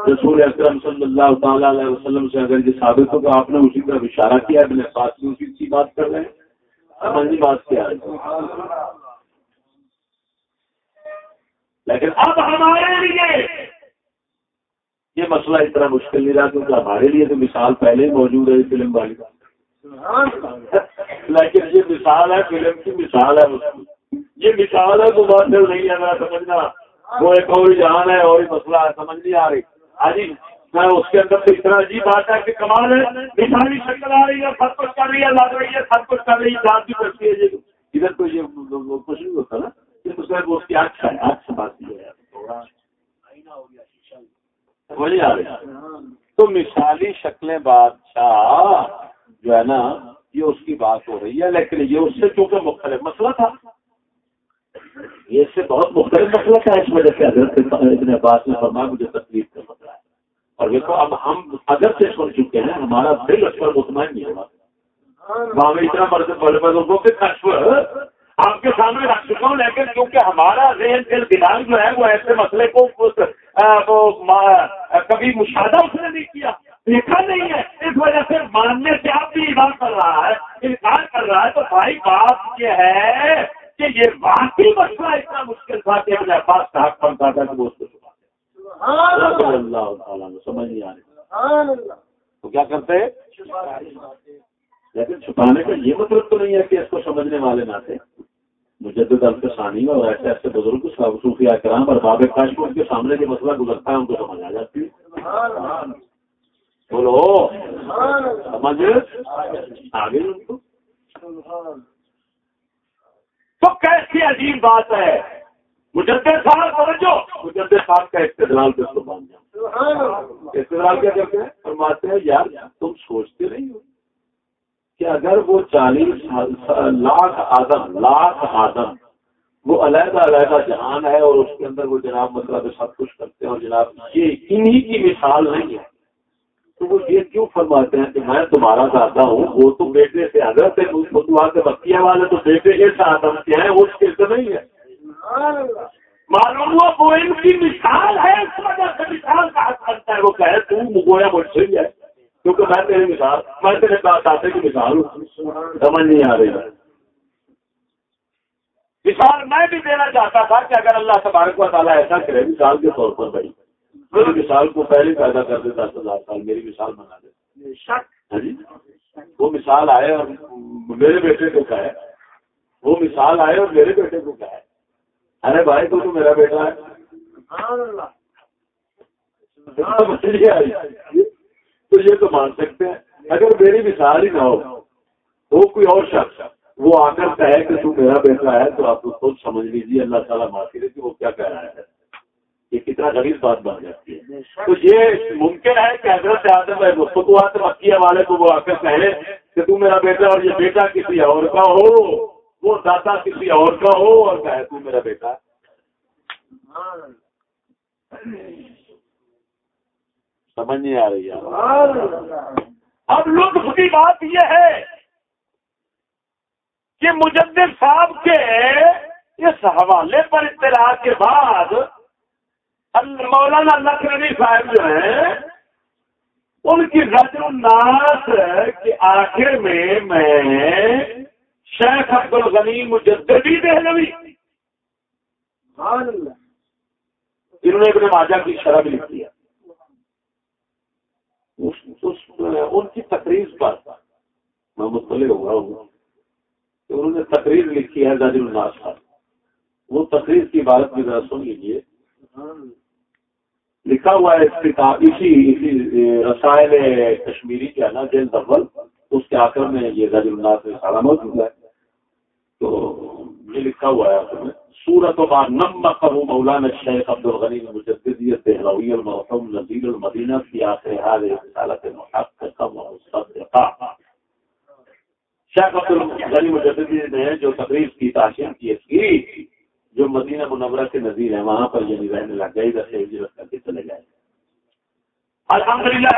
رسول اکرم صلی اللہ تعالیٰ علیہ وسلم سے اگر یہ ثابت ہو تو آپ نے اسی طرح اشارہ کیا ہے میرے پاس اسی کی بات کر رہے ہیں۔ سمجھنی بات کیا لیکن اب ہمارے لیے یہ مسئلہ اتنا مشکل نہیں رہا کیونکہ ہمارے لیے تو مثال پہلے ہی موجود ہے فلم والی۔ لیکن یہ مثال ہے، فلم کی مثال ہے۔ یہ مثال ہے تو بات نہیں ہے میرا سمجھنا۔ وہ ایک اور جہان ہے، اور مسئلہ ہے، سمجھ نہیں آ رہی۔ ہاں جی۔ اس کے اندر تو اتنا عجیب بات ہے کہ کمال ہے مثالی شکل آ رہی ہے سب کچھ کر رہی ہے لگ رہی ہے سب کچھ کر رہی ہے جان بھی کرتی ہے ادھر تو یہ کچھ نہیں ہوتا نا اس کی اچھا ہے اچھا بات یہ ہے تو مثالی شکلیں بادشاہ جو ہے نا یہ اس کی بات ہو رہی ہے لیکن یہ اس سے چونکہ مختلف مسئلہ تھا۔ یہ اس سے بہت مختلف مسئلہ تھا اس وجہ سے حضرت اتنے بات میں فرما مجھے تکلیف کا مسئلہ ہے۔ اور دیکھو، اب ہم اگر سے سن چکے ہیں، ہمارا دل اکثر مطمئن نہیں ہوا۔ وہاں میں اتنا بڑے بڑے بزرگوں کے کشف آپ کے سامنے رکھ چکا ہوں، لیکن کیونکہ ہمارا ذہن، دل، دماغ جو ہے، وہ ایسے مسئلے کو کبھی مشاہدہ اس نے نہیں کیا۔ دیکھا نہیں ہے۔ اس وجہ سے ماننے سے آپ بھی انکار کر رہا ہے۔ انکار کر رہا ہے۔ تو بھائی، بات یہ ہے کہ یہ واقعی مسئلہ اتنا مشکل تھا کہ اپنے پاس کا حق بنتا تھا کہ کو اللہ۔ تعالیٰ سمجھ نہیں آ رہی۔ تو کیا کرتے لیکن چھپانے کا یہ مطلب تو نہیں ہے کہ اس کو سمجھنے والے نہ تھے۔ مجدد الفسانی اور ایسے ایسے بزرگ صوفیہ کرام اور باب کاش ان کے سامنے جو مسئلہ گزرتا ہے ان کو سمجھ آ جاتی۔ ہے بولو۔ سمجھ۔ آگے ان کو۔ تو کیسی عجیب بات ہے؟ مجدد صاحب سمجھو مجدد صاحب کا استدلال پہ تو باندھ جاؤ۔ استدلال کیا کرتے ہیں؟ فرماتے ہیں یار تم سوچتے نہیں ہو کہ اگر وہ چالیس لاکھ آدم لاکھ آدم وہ علیحدہ علیحدہ جہان ہے اور اس کے اندر وہ جناب مطلب سب کچھ کرتے ہیں اور جناب یہ انہی کی مثال نہیں ہے۔ تو وہ یہ کیوں فرماتے ہیں کہ میں تمہارا دادا ہوں وہ تو بیٹے سے حضرت بکیا والے تو بیٹے کے آدم کے ہیں وہ اس کے نہیں ہے۔ معلوم ہوا وہ ان کی مثال ہے اس وجہ سے مثال کا حق کرتا ہے وہ کہے تم گویا مجھ سے ہی ہے۔ کیونکہ میں تیری مثال میں تیرے چاہتے کی مثال سمجھ نہیں آ رہی۔ مثال میں بھی دینا چاہتا تھا کہ اگر اللہ تبارک و تعالیٰ ایسا کرے مثال کے طور پر بھائی میری مثال کو پہلے پیدا کر دیتا ہزار سال میری مثال بنا دے۔ ہاں جی؟ وہ مثال آئے اور میرے بیٹے کو کہے۔ وہ مثال آئے اور میرے بیٹے کو کہے۔ ارے بھائی تو میرا بیٹا ہے۔ تو یہ تو مان سکتے ہیں۔ اگر میری مثال ہی نہ ہو وہ کوئی اور شخص وہ آ کر کہے کہ تو میرا بیٹا ہے تو آپ خود سمجھ لیجیے اللہ تعالیٰ معافی رہے کہ وہ کیا کہہ رہا ہے۔ یہ کتنا غریب بات بن جاتی ہے۔ تو یہ ممکن ہے کہ حضرت آدم ہے خطوات مکیہ والے کو وہ آ کر کہے کہ تو میرا بیٹا اور یہ بیٹا کسی اور کا ہو۔ وہ دادا کسی اور کا ہو اور کہے تو میرا بیٹا سمجھ نہیں آ رہی ہے اب لطف کی بات یہ ہے کہ مجدد صاحب کے اس حوالے پر اطلاع کے بعد مولانا نقرری صاحب جو ہیں، ان کی رجر الناس کے آخر میں میں شیخ عبد الغنی مجددی دہلوی۔ انہوں نے اپنے ماجا کی شرح بھی لکھ دیا ان کی تقریر پر میں مطلع ہوا ہوں کہ انہوں نے تقریر لکھی ہے زاجر الناس پر۔ وہ تقریر کی عبارت بھی ذرا سن لیجیے لکھا ہوا ہے اس کتاب اسی اسی رسائل کشمیری کے نا جیل دبل اس کے آخر میں یہ زاجر الناس میں سارا موجود ہے۔ تو یہ لکھا ہوا ہے سورت و نم کرو مولانا شیخ عبد الغنی مجددیت دہلوی المحتم نذیر المدینہ کی آخر حال، رسالت محقق مصدقہ۔ شیخ عبد الغنی مجددی نے جو تقریب کی تاشین کی اس کی جو مدینہ منورہ کے نظیر ہیں، وہاں پر یعنی رہنے لگ گئے، ادھر سے ہجرت کر کے چلے گئے۔ الحمد للہ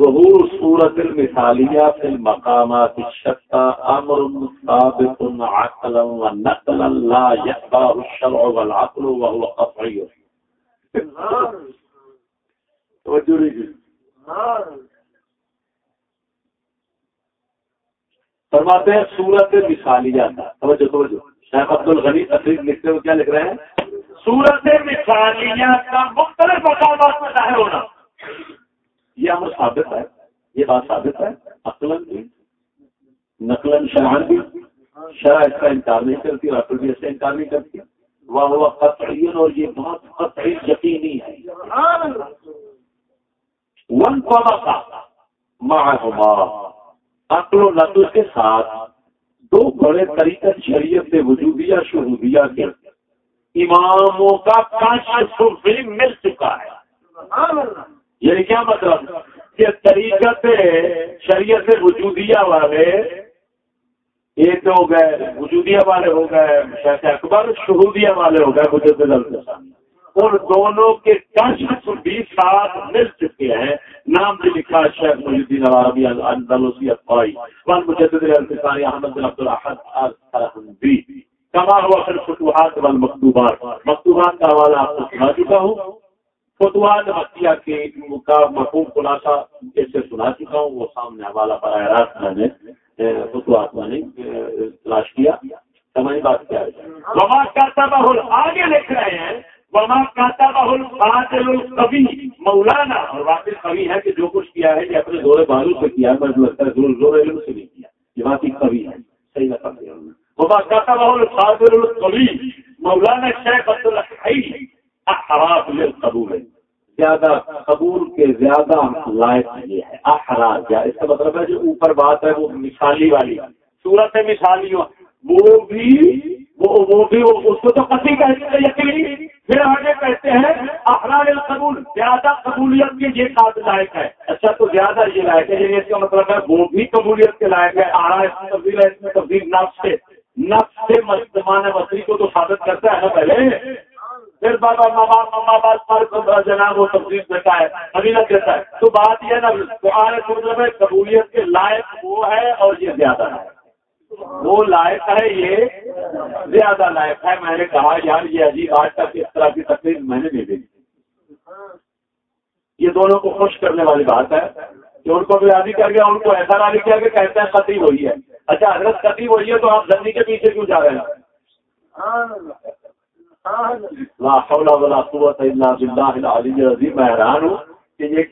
ظہور صورت المثالیہ فی المقامات الشتى امر ثابت عقلا ونقلا لا يتبع الشرع والعقل وهو قطعي. توجہ نہیں فرماتے ہیں سورت مثالیہ تھا. توجہ توجہ. شیخ عبد الغنی تقریب لکھتے ہوئے کیا لکھ رہے ہیں؟ سورت مثالیہ کا مختلف مقامات میں ظاہر ہونا. یہ امر ثابت ہے، یہ بات ثابت ہے عقلن بھی نقل شرحان بھی۔ شرح اس کا انکار نہیں کرتی اور عقل بھی اس کا انکار نہیں کرتی۔ وہ ہوا قطعی اور یہ بہت قطعی یقینی ہے۔ ون پاوا ماہ عقل و نقل کے ساتھ دو بڑے طریقہ شریعت وجودیہ شہودیہ کے۔ اماموں کا کاشف مل چکا ہے۔ یعنی کیا مطلب؟ کہ طریقت شریعت وجودیہ والے ایک ہو گئے، وجودیہ والے ہو گئے، شیخ اکبر شہودیہ والے ہو گئے، مجھے ان دونوں کے کشف بھی ساتھ مل چکے ہیں۔ نام بھی لکھا، شیخ محی الدین عربی اندلوسی اطفائی ون مجدد الانتصاری احمد بن عبدالحد کما ہوا پھر فتوحات والمکتوبات۔ مکتوبات کا حوالہ آپ کو سنا چکا ہوں۔ فتوحات مکیہ کے کا مفہوم خلاصہ جیسے سنا چکا ہوں، وہ سامنے حوالہ براہ راست میں نے فتوحات میں نے تلاش کیا۔ سمجھ بات کیا ہے؟ وما کرتا بہل آگے لکھ رہے ہیں۔ وما کرتا بہل باطل القبی مولانا، اور واقع کبھی ہے کہ جو کچھ کیا ہے، یہ اپنے زور بازو سے کیا ہے مجھے لگتا ہے زور زور علم سے نہیں کیا۔ یہ واقعی کبھی ہے۔ صحیح لگا دیا وما کرتا بہل باطل القبی مولانا شیخ عبد الحی احراف للقبول زیادہ قبول کے زیادہ لائق یہ ہے۔ احراج اس کا مطلب ہے جو اوپر بات ہے، وہ مثالی والی۔ صورت مثالی وہ بھی وہ بھی اس کو تو کسی کہتے ہیں، یقینی۔ پھر آگے کہتے ہیں احرار القبول، زیادہ قبولیت کے یہ ساتھ لائق ہے۔ اچھا تو زیادہ یہ لائق ہے یعنی اس کا مطلب ہے وہ بھی قبولیت کے لائق ہے۔ آرا اس میں تبدیل ہے، اس میں تبدیل نفس سے۔ نفس سے مسلمان مصری کو تو ثابت کرتا ہے نا پہلے پھر بابا ماما ماما باپ پر جناب وہ تفصیل دیتا ہے ابھی نہ دیتا ہے۔ تو بات یہ نا تو مطلب ہے قبولیت کے لائق وہ ہے اور یہ زیادہ ہے۔ وہ لائق ہے، یہ زیادہ لائق ہے۔ میں نے کہا، یار، یہ عجیب آج تک اس طرح کی تقریر میں نے نہیں دیکھی۔ یہ دونوں کو خوش کرنے والی بات ہے۔ کہ ان کو بھی راضی کر گیا، ان کو ایسا راضی کیا کہ کہتے ہیں قطعی ہوئی ہے۔ اچھا حضرت قطعی ہوئی ہے تو آپ زمین کے پیچھے کیوں جا رہے ہیں؟ لا حول ولا قوت الا بالله العلی العظیم. میں حیران ہوں کہ یہ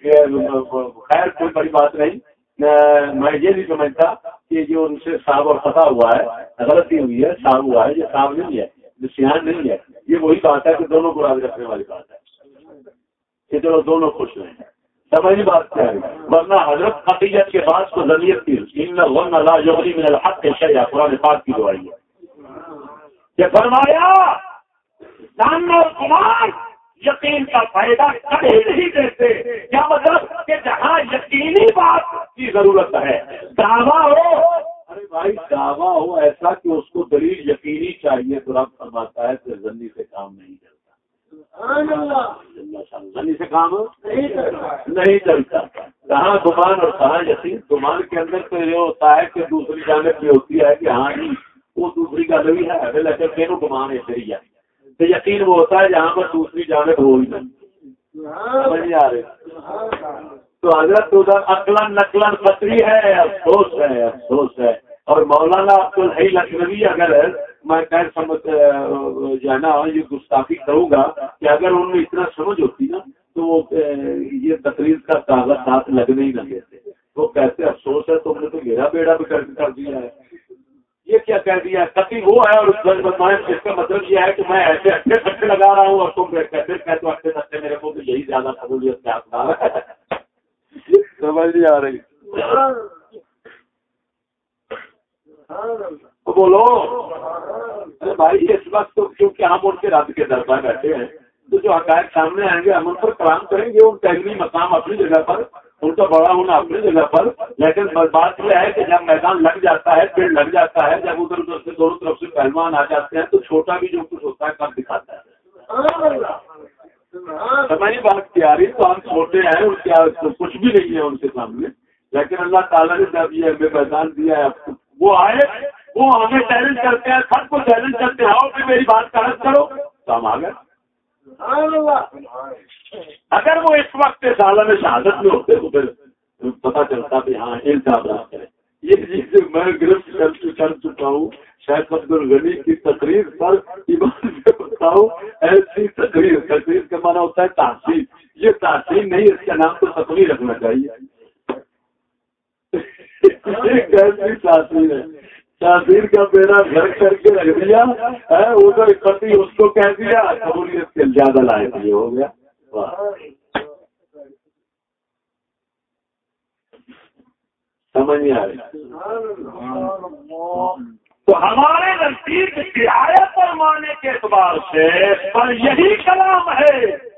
خیر کوئی بڑی بات نہیں. میں یہ نہیں سمجھتا کہ جو ان سے صاحب اور خطا ہوا ہے، غلطی ہوئی ہے، صاحب ہوا ہے، یہ صاحب نہیں ہے نشان نہیں ہے، یہ وہی بات ہے کہ دونوں کو راضی رکھنے والی بات ہے۔ کہ چلو دونوں خوش رہے سمجھ بات کیا ہے۔ ورنہ حضرت حقیقت کے بعد کو ضروریت تھی۔ ان ورنہ لا جوہری من الحق کے شیعہ قرآن پاک کی دعائی ہے۔ کہ فرمایا! کمار یقین کا فائدہ کبھی نہیں دیتے۔ کیا مطلب کہ جہاں یقینی بات کی ضرورت ہے۔ دعویٰ ہو۔ ارے بھائی دعویٰ ہو ایسا کہ اس کو دلیل یقینی چاہیے تو رب فرماتا ہے کہ زنی سے کام نہیں چلتا۔ زنی سے کام نہیں چلتا۔ کہاں گمان اور کہاں یقین؟ گمان کے اندر تو یہ ہوتا ہے کہ دوسری جانب یہ ہوتی ہے کہ ہاں جی وہ دوسری کا نبی ہے لیکن گمان ہے صحیح ہے تو یقین وہ ہوتا ہے جہاں پر دوسری جانب ہو ہی نہیں۔ آ رہی تو حضرت ادھر اکلن نقلن پتری ہے، افسوس ہے افسوس ہے۔ اور مولانا عبد لکھنوی اگر میں خیر سمجھ جو ہے نا، یہ گستاخی کروں گا کہ اگر ان میں اتنا سمجھ ہوتی نا، تو وہ یہ تقریر کا کاغذ ساتھ لگنے ہی نہ دیتے۔ وہ کہتے، افسوس ہے، تم نے تو میرا بیڑا بھی کر دیا ہے۔ یہ کیا کہہ دیا کتی وہ ہے اور اس کا مطلب یہ ہے کہ میں ایسے اچھے لگا رہا ہوں اور تم کہتے کہتے اچھے سچے میرے کو یہی زیادہ قبولیت کا سمجھ نہیں آ رہی۔ بولو بھائی اس وقت تو کیونکہ ہم ان کے رد کے دربار بیٹھے ہیں تو جو حقائق سامنے آئیں گے ہم ان پر کلام کریں گے ان تعلیمی مقام اپنی جگہ پر۔ ان کا بڑا ہونا اپنی جگہ پر، لیکن بات یہ ہے کہ جب میدان لگ جاتا ہے پیڑ لگ جاتا ہے، جب ادھر ادھر سے دونوں طرف سے پہلوان آ جاتے ہیں، تو چھوٹا بھی جو کچھ ہوتا ہے کب دکھاتا ہے۔ سمجھ بات کی آ رہی تو ہم چھوٹے ہیں، ان کیا کچھ بھی نہیں ہے ان کے سامنے۔ لیکن اللہ تعالیٰ نے جب یہ ہمیں میدان دیا ہے، وہ آئے، وہ ہمیں چیلنج کرتے ہیں، سب کو چیلنج کرتے ہیں کہ میری بات کا رد کرو، تو ہم آ گئے۔ اگر وہ اس وقت سالہ شہادت میں ہوتے تو پھر پتا چلتا کہ ہاں انصاف رہا کرے یہ چیز میں گرفت کر چکا ہوں۔ شاید عبد الغنی کی تقریر پر بتاؤں ایسی تقریر تقریر کا مانا ہوتا ہے تحصیل یہ تحصیل نہیں، اس کا نام تو تقریر رکھنا چاہیے۔ یہ کیسی تاثیر ہے۔ تاثیر کا میرا گھر کر کے رکھ دیا ادھر کتی اس کو کہہ دیا قبولیت کے زیادہ لائے یہ ہو گیا۔ سمجھ نہیں آ رہی۔ تو ہمارے نزدیک رعایت پر کے اعتبار سے پر یہی کلام ہے۔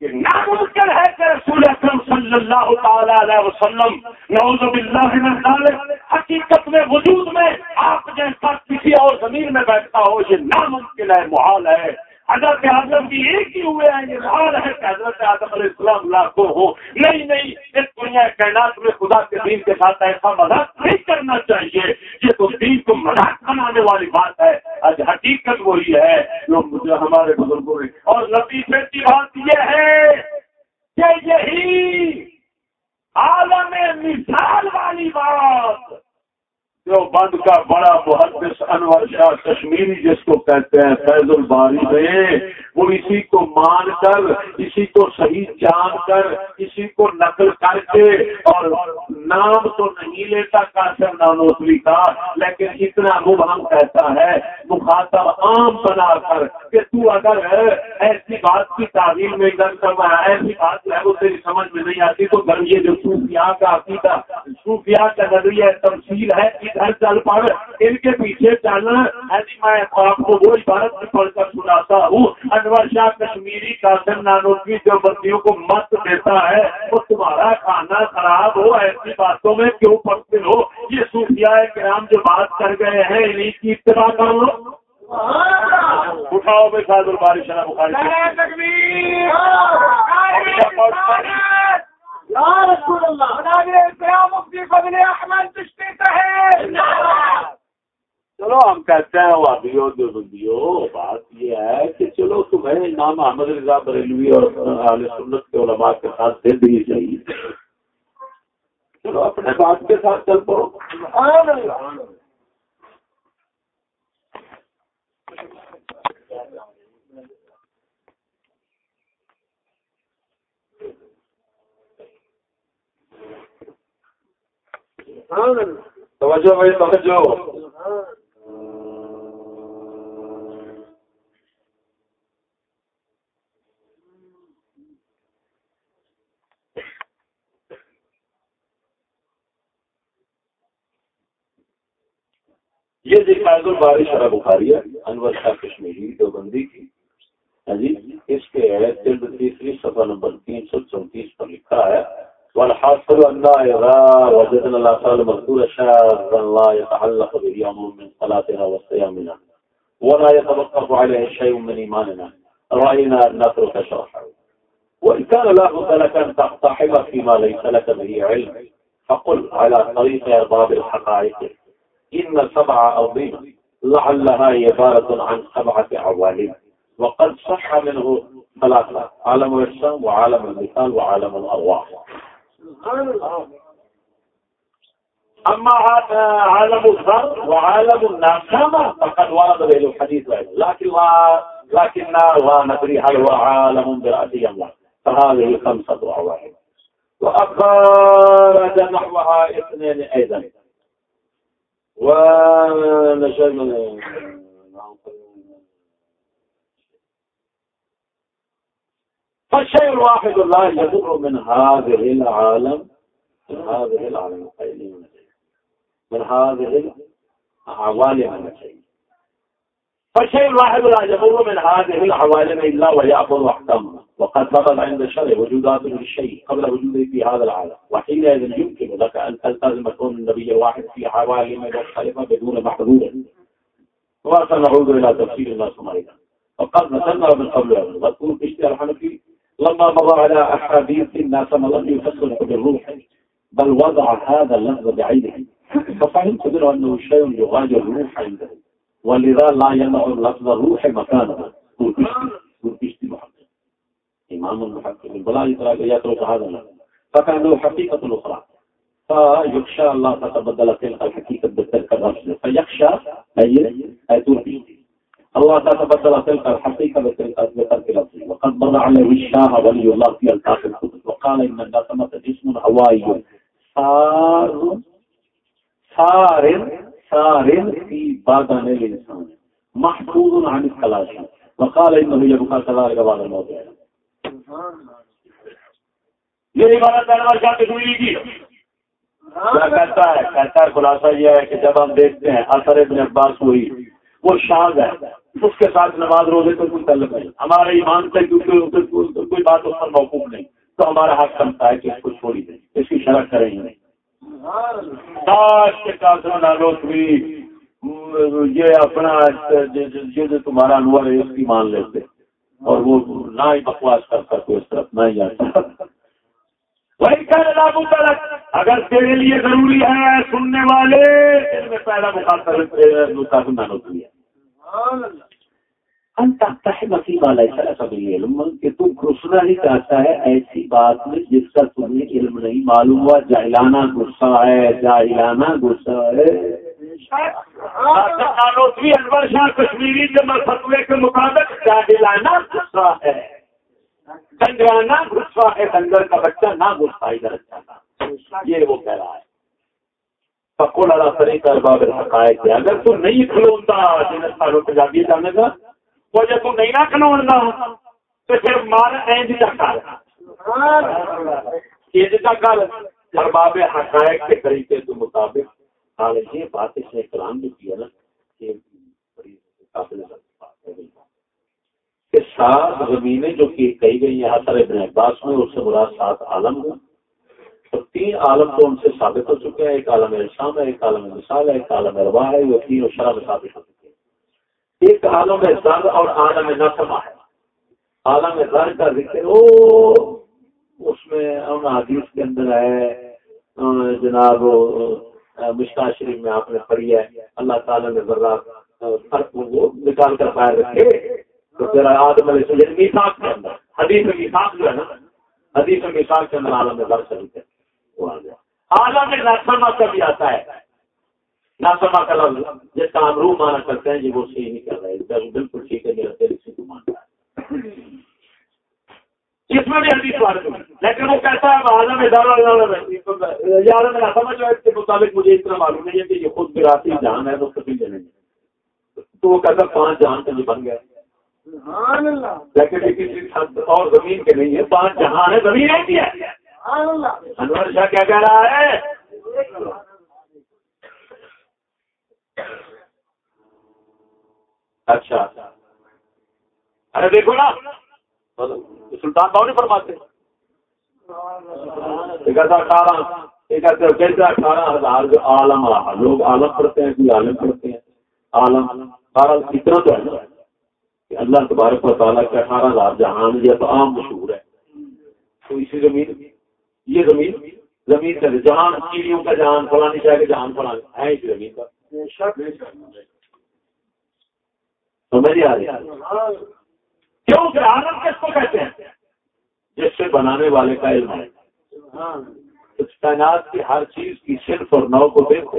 کہ ناممکن ہے کہ رسول اکرم صلی اللہ تعالی علیہ وسلم، نعوذ باللہ من ذالک، حقیقت میں، وجود میں آپ جیسا کسی اور زمین میں بیٹھتا ہو، یہ ناممکن ہے، محال ہے۔ حضرت اعظم بھی ایک ہی ہوئے ہیں، یہ محال ہے کہ حضرت اعظم علیہ السلام لاکھوں ہو۔ نہیں نہیں، اس دنیا کائنات میں خدا کے دین کے ساتھ ایسا مذاق نہیں کرنا چاہیے۔ یہ تو دین کو مذاق بنانے والی بات ہے۔ آج حقیقت وہی ہے۔ جو ہمارے بزرگوں نے اور لطیفے کی بات یہ ہے کہ یہی عالم مثال والی بات دیوبند بند کا بڑا محدث انور شاہ کشمیری جس کو کہتے ہیں فیض الباری میں، وہ اسی کو مان کر، اسی کو صحیح جان کر، اسی کو نقل کر کے اور نام تو نہیں لیتا کاشر نانوسری کا، لیکن اتنا مبہم کہتا ہے، مخاطب عام بنا کر کہ تو اگر ایسی بات کی تعلیم میں کر رہا ہے ایسی بات جو ہے وہ تیری سمجھ میں نہیں آتی، تو گھر یہ جو صوفیاء کا عقیدہ، صوفیاء کا نظریہ تمثیل ہے گھر چل پڑ ان کے پیچھے چلنا ایسی جی، میں آپ کو وہ عبارت میں پڑھ کر سناتا ہوں۔ انور شاہ کشمیری قاسم نانوی جو بندیوں کو مت دیتا ہے، وہ تمہارا کھانا خراب ہو، ایسی باتوں میں کیوں پڑھتے ہو؟ یہ صوفیاء کرام جو بات کر گئے ہیں انہیں کی اتباع کر لو۔ اٹھاؤ بے ساد بارش چلو ہم کہتے ہیں وادیوں جو بندیوں بات یہ ہے کہ چلو تمہیں امام احمد رضا بریلوی اور اہل سنت کے علماء کے ساتھ دے دینی چاہیے۔ چلو اپنے باپ کے ساتھ چل پڑو۔ توجہ بھائی توجہ۔ یہ جی الباری شرح بخاری ہے، انور شاہ کشمیری دوبندی کی۔ ہاں جی اس کے تیسری، صفحہ نمبر تین سو چونتیس پر لکھا ہے، والحاصل وجدنا الله تعالى شاذا لا يتعلق به من صلاتنا وصيامنا، ولا يتوقف عليه شيء من نترك شرحه كان لا لك تقتحم فيما ليس لك به علم، فقل على طريق الحقائق۔ إن سبع أرضين لعلها عبارة عن سبعة عوالم. وقد صح منه ثلاثة عالم الإسلام وعالم المثال وعالم الأرواح. أما عالم الذر وعالم الناسمة فقد ورد به الحديث لكن لا لكن لا ندري هل هو عالم برأسي أم لا فهذه خمسة أواحد وأخرج نحوها اثنين أيضا. ونشر فالشيء الواحد لا يدر من هذه العالم من هذه العالم من هذه العوالم لا يمر من هذه الا ويأخذ وقد ثبت عند الشرع وجودات للشيء قبل وجوده في هذا العالم. وحينئذ يمكن لك ان تلتزم كون النبي الواحد في مختلفه بدون محظور. وسنعود الى تفسير وقد مثلنا من قبل اشتهى الحنفي لما مر على احاديث الناس لم بالروح، بل وضع هذا اللفظ بعينه. ففهمت منه انه شيء يغادر الروح عنده. ولذا لا يمنع لفظ الروح مكانه امام المحقق بلا يتراجع تو هذا فكان له حقيقه فيخشى الله تتبدل تلك الحقيقه بتلك الرسل فيخشى اي اي تربي الله تتبدل تلك الحقيقه بتلك بتلك وقد مر عليه الشاه ولي الله في الكاف وقال ان النسمه جسم هوائي صار صار في بدن الانسان محفوظ عن الخلاش وقال انه يبقى كذلك بعد الموت یہ عبارت دربار شاہ کشمیری کی کہتا ہے کہتا ہے خلاصہ یہ ہے کہ جب ہم دیکھتے ہیں اثر ابن عباس ہوئی وہ شاذ ہے۔ اس کے ساتھ نماز روزے کو کوئی تعلق نہیں ہمارے ایمان سے کیونکہ کوئی بات اس پر موقوف نہیں تو ہمارا حق بنتا ہے کہ اس کو چھوڑی دیں۔ اس کی شرح کریں گے۔ یہ اپنا تمہارا انور ہے، اس کی مان لیتے۔ اور وہ نہ ہی بکواس کر کر کوئی اس طرف نہ ہی جاتا۔ وہی لاگو تلک اگر تیرے لیے ضروری ہے سننے والے میں پہلا مخاطب ہوتی ہے کہ تم گھسنا ہی چاہتا ہے ایسی بات میں جس کا تمہیں علم نہیں معلوم ہوا، جاہلانہ غصہ ہے، جاہلانہ غصہ ہے۔ اکبر شاہ کشمیری کے فتوے کے مطابق جاہلانہ غصہ ہے کنگرانا غصہ ہے کنگر کا بچہ نہ غصہ ادھر اچھا یہ وہ کہہ رہا ہے پکوڑا طریقہ باب حقائق ہے۔ اگر تو نہیں کھلوتا جن سالوں پہ جاتی جانے کا وہ جب تم نہیں نہ کھلونا تو پھر مار اینج جی کا کر۔ جی ارباب حقائق کے طریقے کے مطابق، حالانکہ یہ بات اس نے کلام بھی کیا نا، کہ سات زمینیں جو کہ کہی گئی یہاں سر ابن عباس میں، اس سے مراد سات عالم ہے تو تین عالم تو ان سے ثابت ہو چکے ہیں، ایک عالم الشام ہے، ایک عالم مثال ہے، ایک عالم اروا ہے وہ تین شراب ثابت ہو چکے ہیں۔ ایک عالم زر اور عالم نسما ہے۔ عالم زر کا ذکر، او، اس میں ان حدیث کے اندر ہے۔ جناب مشکا شریف میں آپ نے پڑھی ہے۔ اللہ تعالیٰ نے ذرا فرق وہ نکال کر باہر رکھے تو پھر آدم علیہ السلام یعنی میساق کے اندر، حدیث میں میساق جو ہے نا، حدیث میں میساق کے اندر عالم در شریف ہے۔ وہ آ گیا۔ عالم ناسما کا بھی آتا ہے؟ ناسما کا لفظ جس کا ہم روح مانا کرتے ہیں یہ وہ صحیح نہیں کر رہے بالکل ٹھیک ہے میرا دل اسی کو مانتا ہے۔ اس میں بھی حدیث وارد ہے۔ لیکن وہ کہتا ہے عالم ادارہ یار میں سمجھ رہا ہے۔ اس کے مطابق مجھے اتنا معلوم نہیں ہے کہ یہ خود براتی جہان ہے تو کبھی نہیں تو وہ کہتا پانچ جہان سے بن گئے۔ لیکن کسی اور زمین کے نہیں ہے پانچ جہاں ہے زمین ایسی ہے۔ انور شاہ کیا کہہ رہا ہے؟ اچھا۔ ارے دیکھو نا۔ سلطان باؤ نہیں فرماتے۔ اٹھارہ اٹھارہ ہزار جو عالم لوگ عالم پڑھتے ہیں، کوئی عالم پڑھتے ہیں۔ عالم۔ اتنا تو ہے نا۔ کہ اللہ تبارک و تعالیٰ کے اٹھارہ ہزار جہان یہ تو عام مشہور ہے۔ تو اسی زمین، یہ زمین زمین سے جہان، چیڑیوں کا جہان، فلانی شاہ کے جہان، فلانی ہے اسی زمین کا سمجھ آ رہی۔ کیوں عالم کس کو کہتے ہیں؟ جس سے بنانے والے کا علم ہے۔ کائنات کی ہر چیز کی صرف اور نو کو دیکھو۔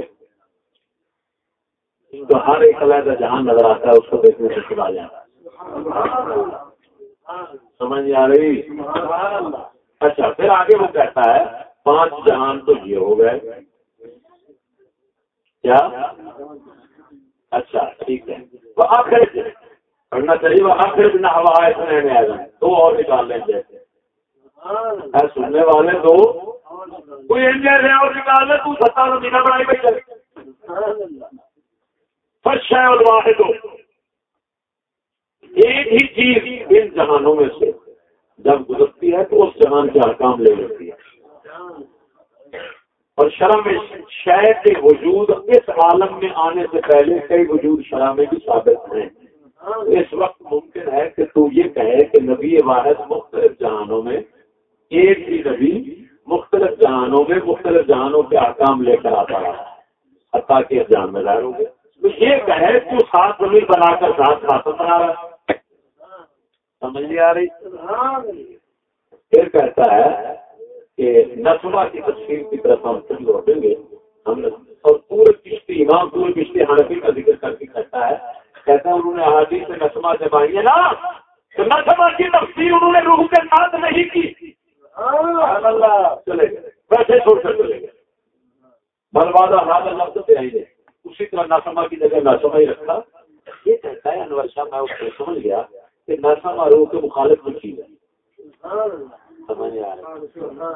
تو ہر ایک علیحدہ جہاں نظر آتا ہے، اس کو دیکھنے سے چلا جاتا ہے۔ سمجھ آ رہی؟ اچھا پھر آگے وہ کہتا ہے، پانچ جہان تو یہ ہو گئے۔ کیا؟ اچھا ٹھیک ہے۔ وہ آخر پڑھنا چاہیے وہ آخر نہ ہوا اتنے میں آ جائیں دو اور نکال لیں جیسے سننے والے دو۔ کوئی انجینئر اور نکال لے، تو ستا مینا بنائی بیٹھے فرش ہے اور واحد ایک ہی چیز ان جہانوں میں سے جب گزرتی ہے، تو اس جہان کے حکام لے لیتی ہے۔ اور شرم میں شہر کے وجود اس عالم میں آنے سے پہلے کئی وجود شرح میں بھی ثابت ہیں۔ اس وقت ممکن ہے کہ تو یہ کہے کہ نبی واحد مختلف جہانوں میں ایک ہی نبی مختلف جہانوں میں مختلف جہانوں کے احکام لے کر آتا رہا۔ حتیٰ کہ جان میں ظاہر ہو گیا۔ تو یہ کہے تو سات زمین بنا کر سات خاتم بنا رہا۔ سمجھ نہیں آ رہی؟ پھر کہتا ہے کہ نسما کی تصویر کی طرف ہم پھر لوٹیں گے، ہم اور پورے کشتی امام، پورے کشتی حنفی کا ذکر کر کے کہتا ہے کہتا ہے انہوں نے حادی سے نسما سے بائی ہے نا، تو نسما کی تفصیل انہوں نے روح کے ساتھ نہیں کی۔ چلے گئے۔ ویسے چھوڑ کر چلے گئے۔ برباد حال لفظ سے آئی ہے۔ اسی طرح ناسما کی جگہ ناسما ہی رکھا۔ یہ کہتا ہے انور شاہ، میں اس کو سمجھ گیا کہ ناسما روح کے مخالف میں چیز ہے۔ سمجھ آ رہا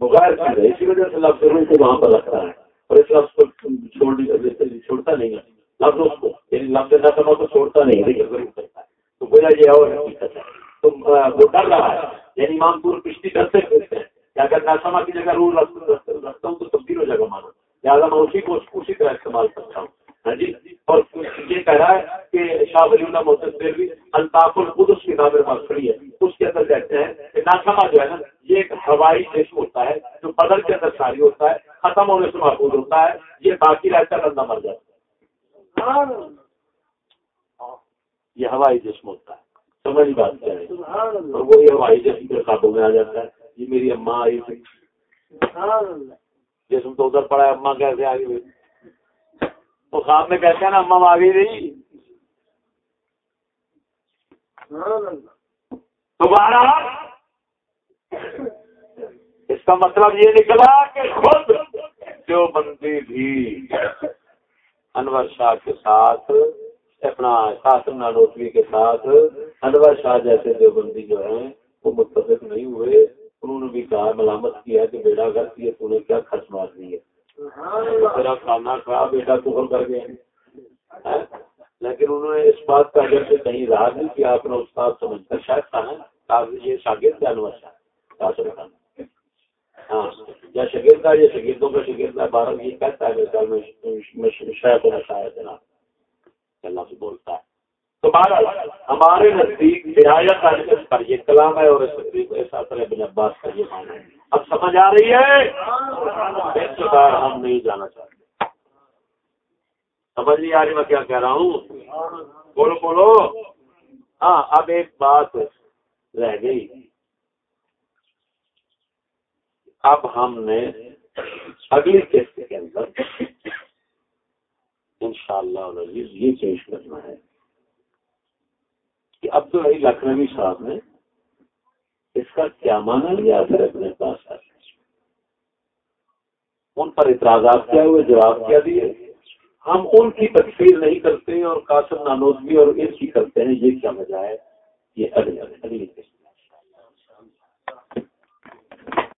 بغیر چیز اسی وجہ سے لفظ روح کو وہاں پر رکھتا ہے۔ اور اس لفظ کو چھوڑتا نہیں ہے۔ لفظ اس کو یعنی لفظ ناسما کو چھوڑتا نہیں لیکن ضرور کرتا ہے۔ تو گویا یہ اور حقیقت ہے۔ تو وہ ڈر رہا ہے۔ یعنی امام پور کشتی ڈرتے پھرتے ہیں۔ کہ اگر ناسما کی جگہ روح رکھتا ہوں تو تبدیل ہو جائے گا مانو لہٰذا میں اسی کو اسی طرح استعمال کرتا ہوں۔ ہاں جی؟ اور یہ کہہ رہا ہے کہ شاہ ولی اللہ محسن الطاف کتاب کھڑی ہے۔ اس کے اندر کہتے ہیں کہ ناسما جو ہے نا یہ ایک ہوائی جسم ہوتا ہے جو بدل کے اندر ساری ہوتا ہے ختم ہونے سے محفوظ ہوتا ہے یہ باقی رہتا بندہ مر جاتا ہے۔ یہ ہوائی جسم ہوتا ہے۔ سمجھ بات کیا ہے اور وہ یہ ہوائی جسم کے قابو میں آ جاتا ہے۔ یہ میری اماں آئی تھی۔ جسم تو ادھر پڑا ہے اما کیسے آ گئی؟ تو خواب میں کہتے ہیں نا اما آ گئی رہی دوبارہ۔ اس کا مطلب یہ نکلا کہ خود جو بندی بھی انور شاہ کے ساتھ، اپنا قاسم نانوتوی کے ساتھ، انور شاہ جیسے جو بندی جو ہیں، وہ متفق نہیں ہوئے۔ انہوں نے بھی کہا، ملامت کیا کہ بیٹا گھر کی تو نے کیا خرچ مار دی ہے؟ تیرا کھانا کھا بیٹا کفر کر گئے ہاں؟ لیکن انہوں نے اس بات کا اگر سے کہیں رہا نہیں کہ اپنا استاد سمجھ کر شاید کھانا یہ شاگرد کا انور شاہ۔ خان ہاں یا شگیر کا یہ شگیردوں کا شگیر بارہ یہ کہتا ہے میں شاید شاید اللہ سے بولتا ہے۔ تو ہمارے نزدیک رعایت پر یہ کلام ہے اور اس ابن عباس کا یہ مانا ہے۔ اب سمجھ آ رہی ہے؟ اس بار ہم نہیں جانا چاہتے۔ سمجھ نہیں آ رہی میں کیا کہہ رہا ہوں؟ بولو بولو۔ ہاں اب ایک بات رہ گئی۔ اب ہم نے اگلی قسط کے اندر انشاءاللہ یہ پیش کرنا ہے کہ اب تو لکھنوی صاحب نے اس کا کیا مانا لیا پھر اپنے پاس ان پر اعتراضات کیا ہوئے، جواب کیا دیے؟ ہم ان کی تکفیر نہیں کرتے اور قاسم نانوزگی اور ان کی کرتے ہیں، یہ کیا وجہ ہے؟ یہ اگلے اگلی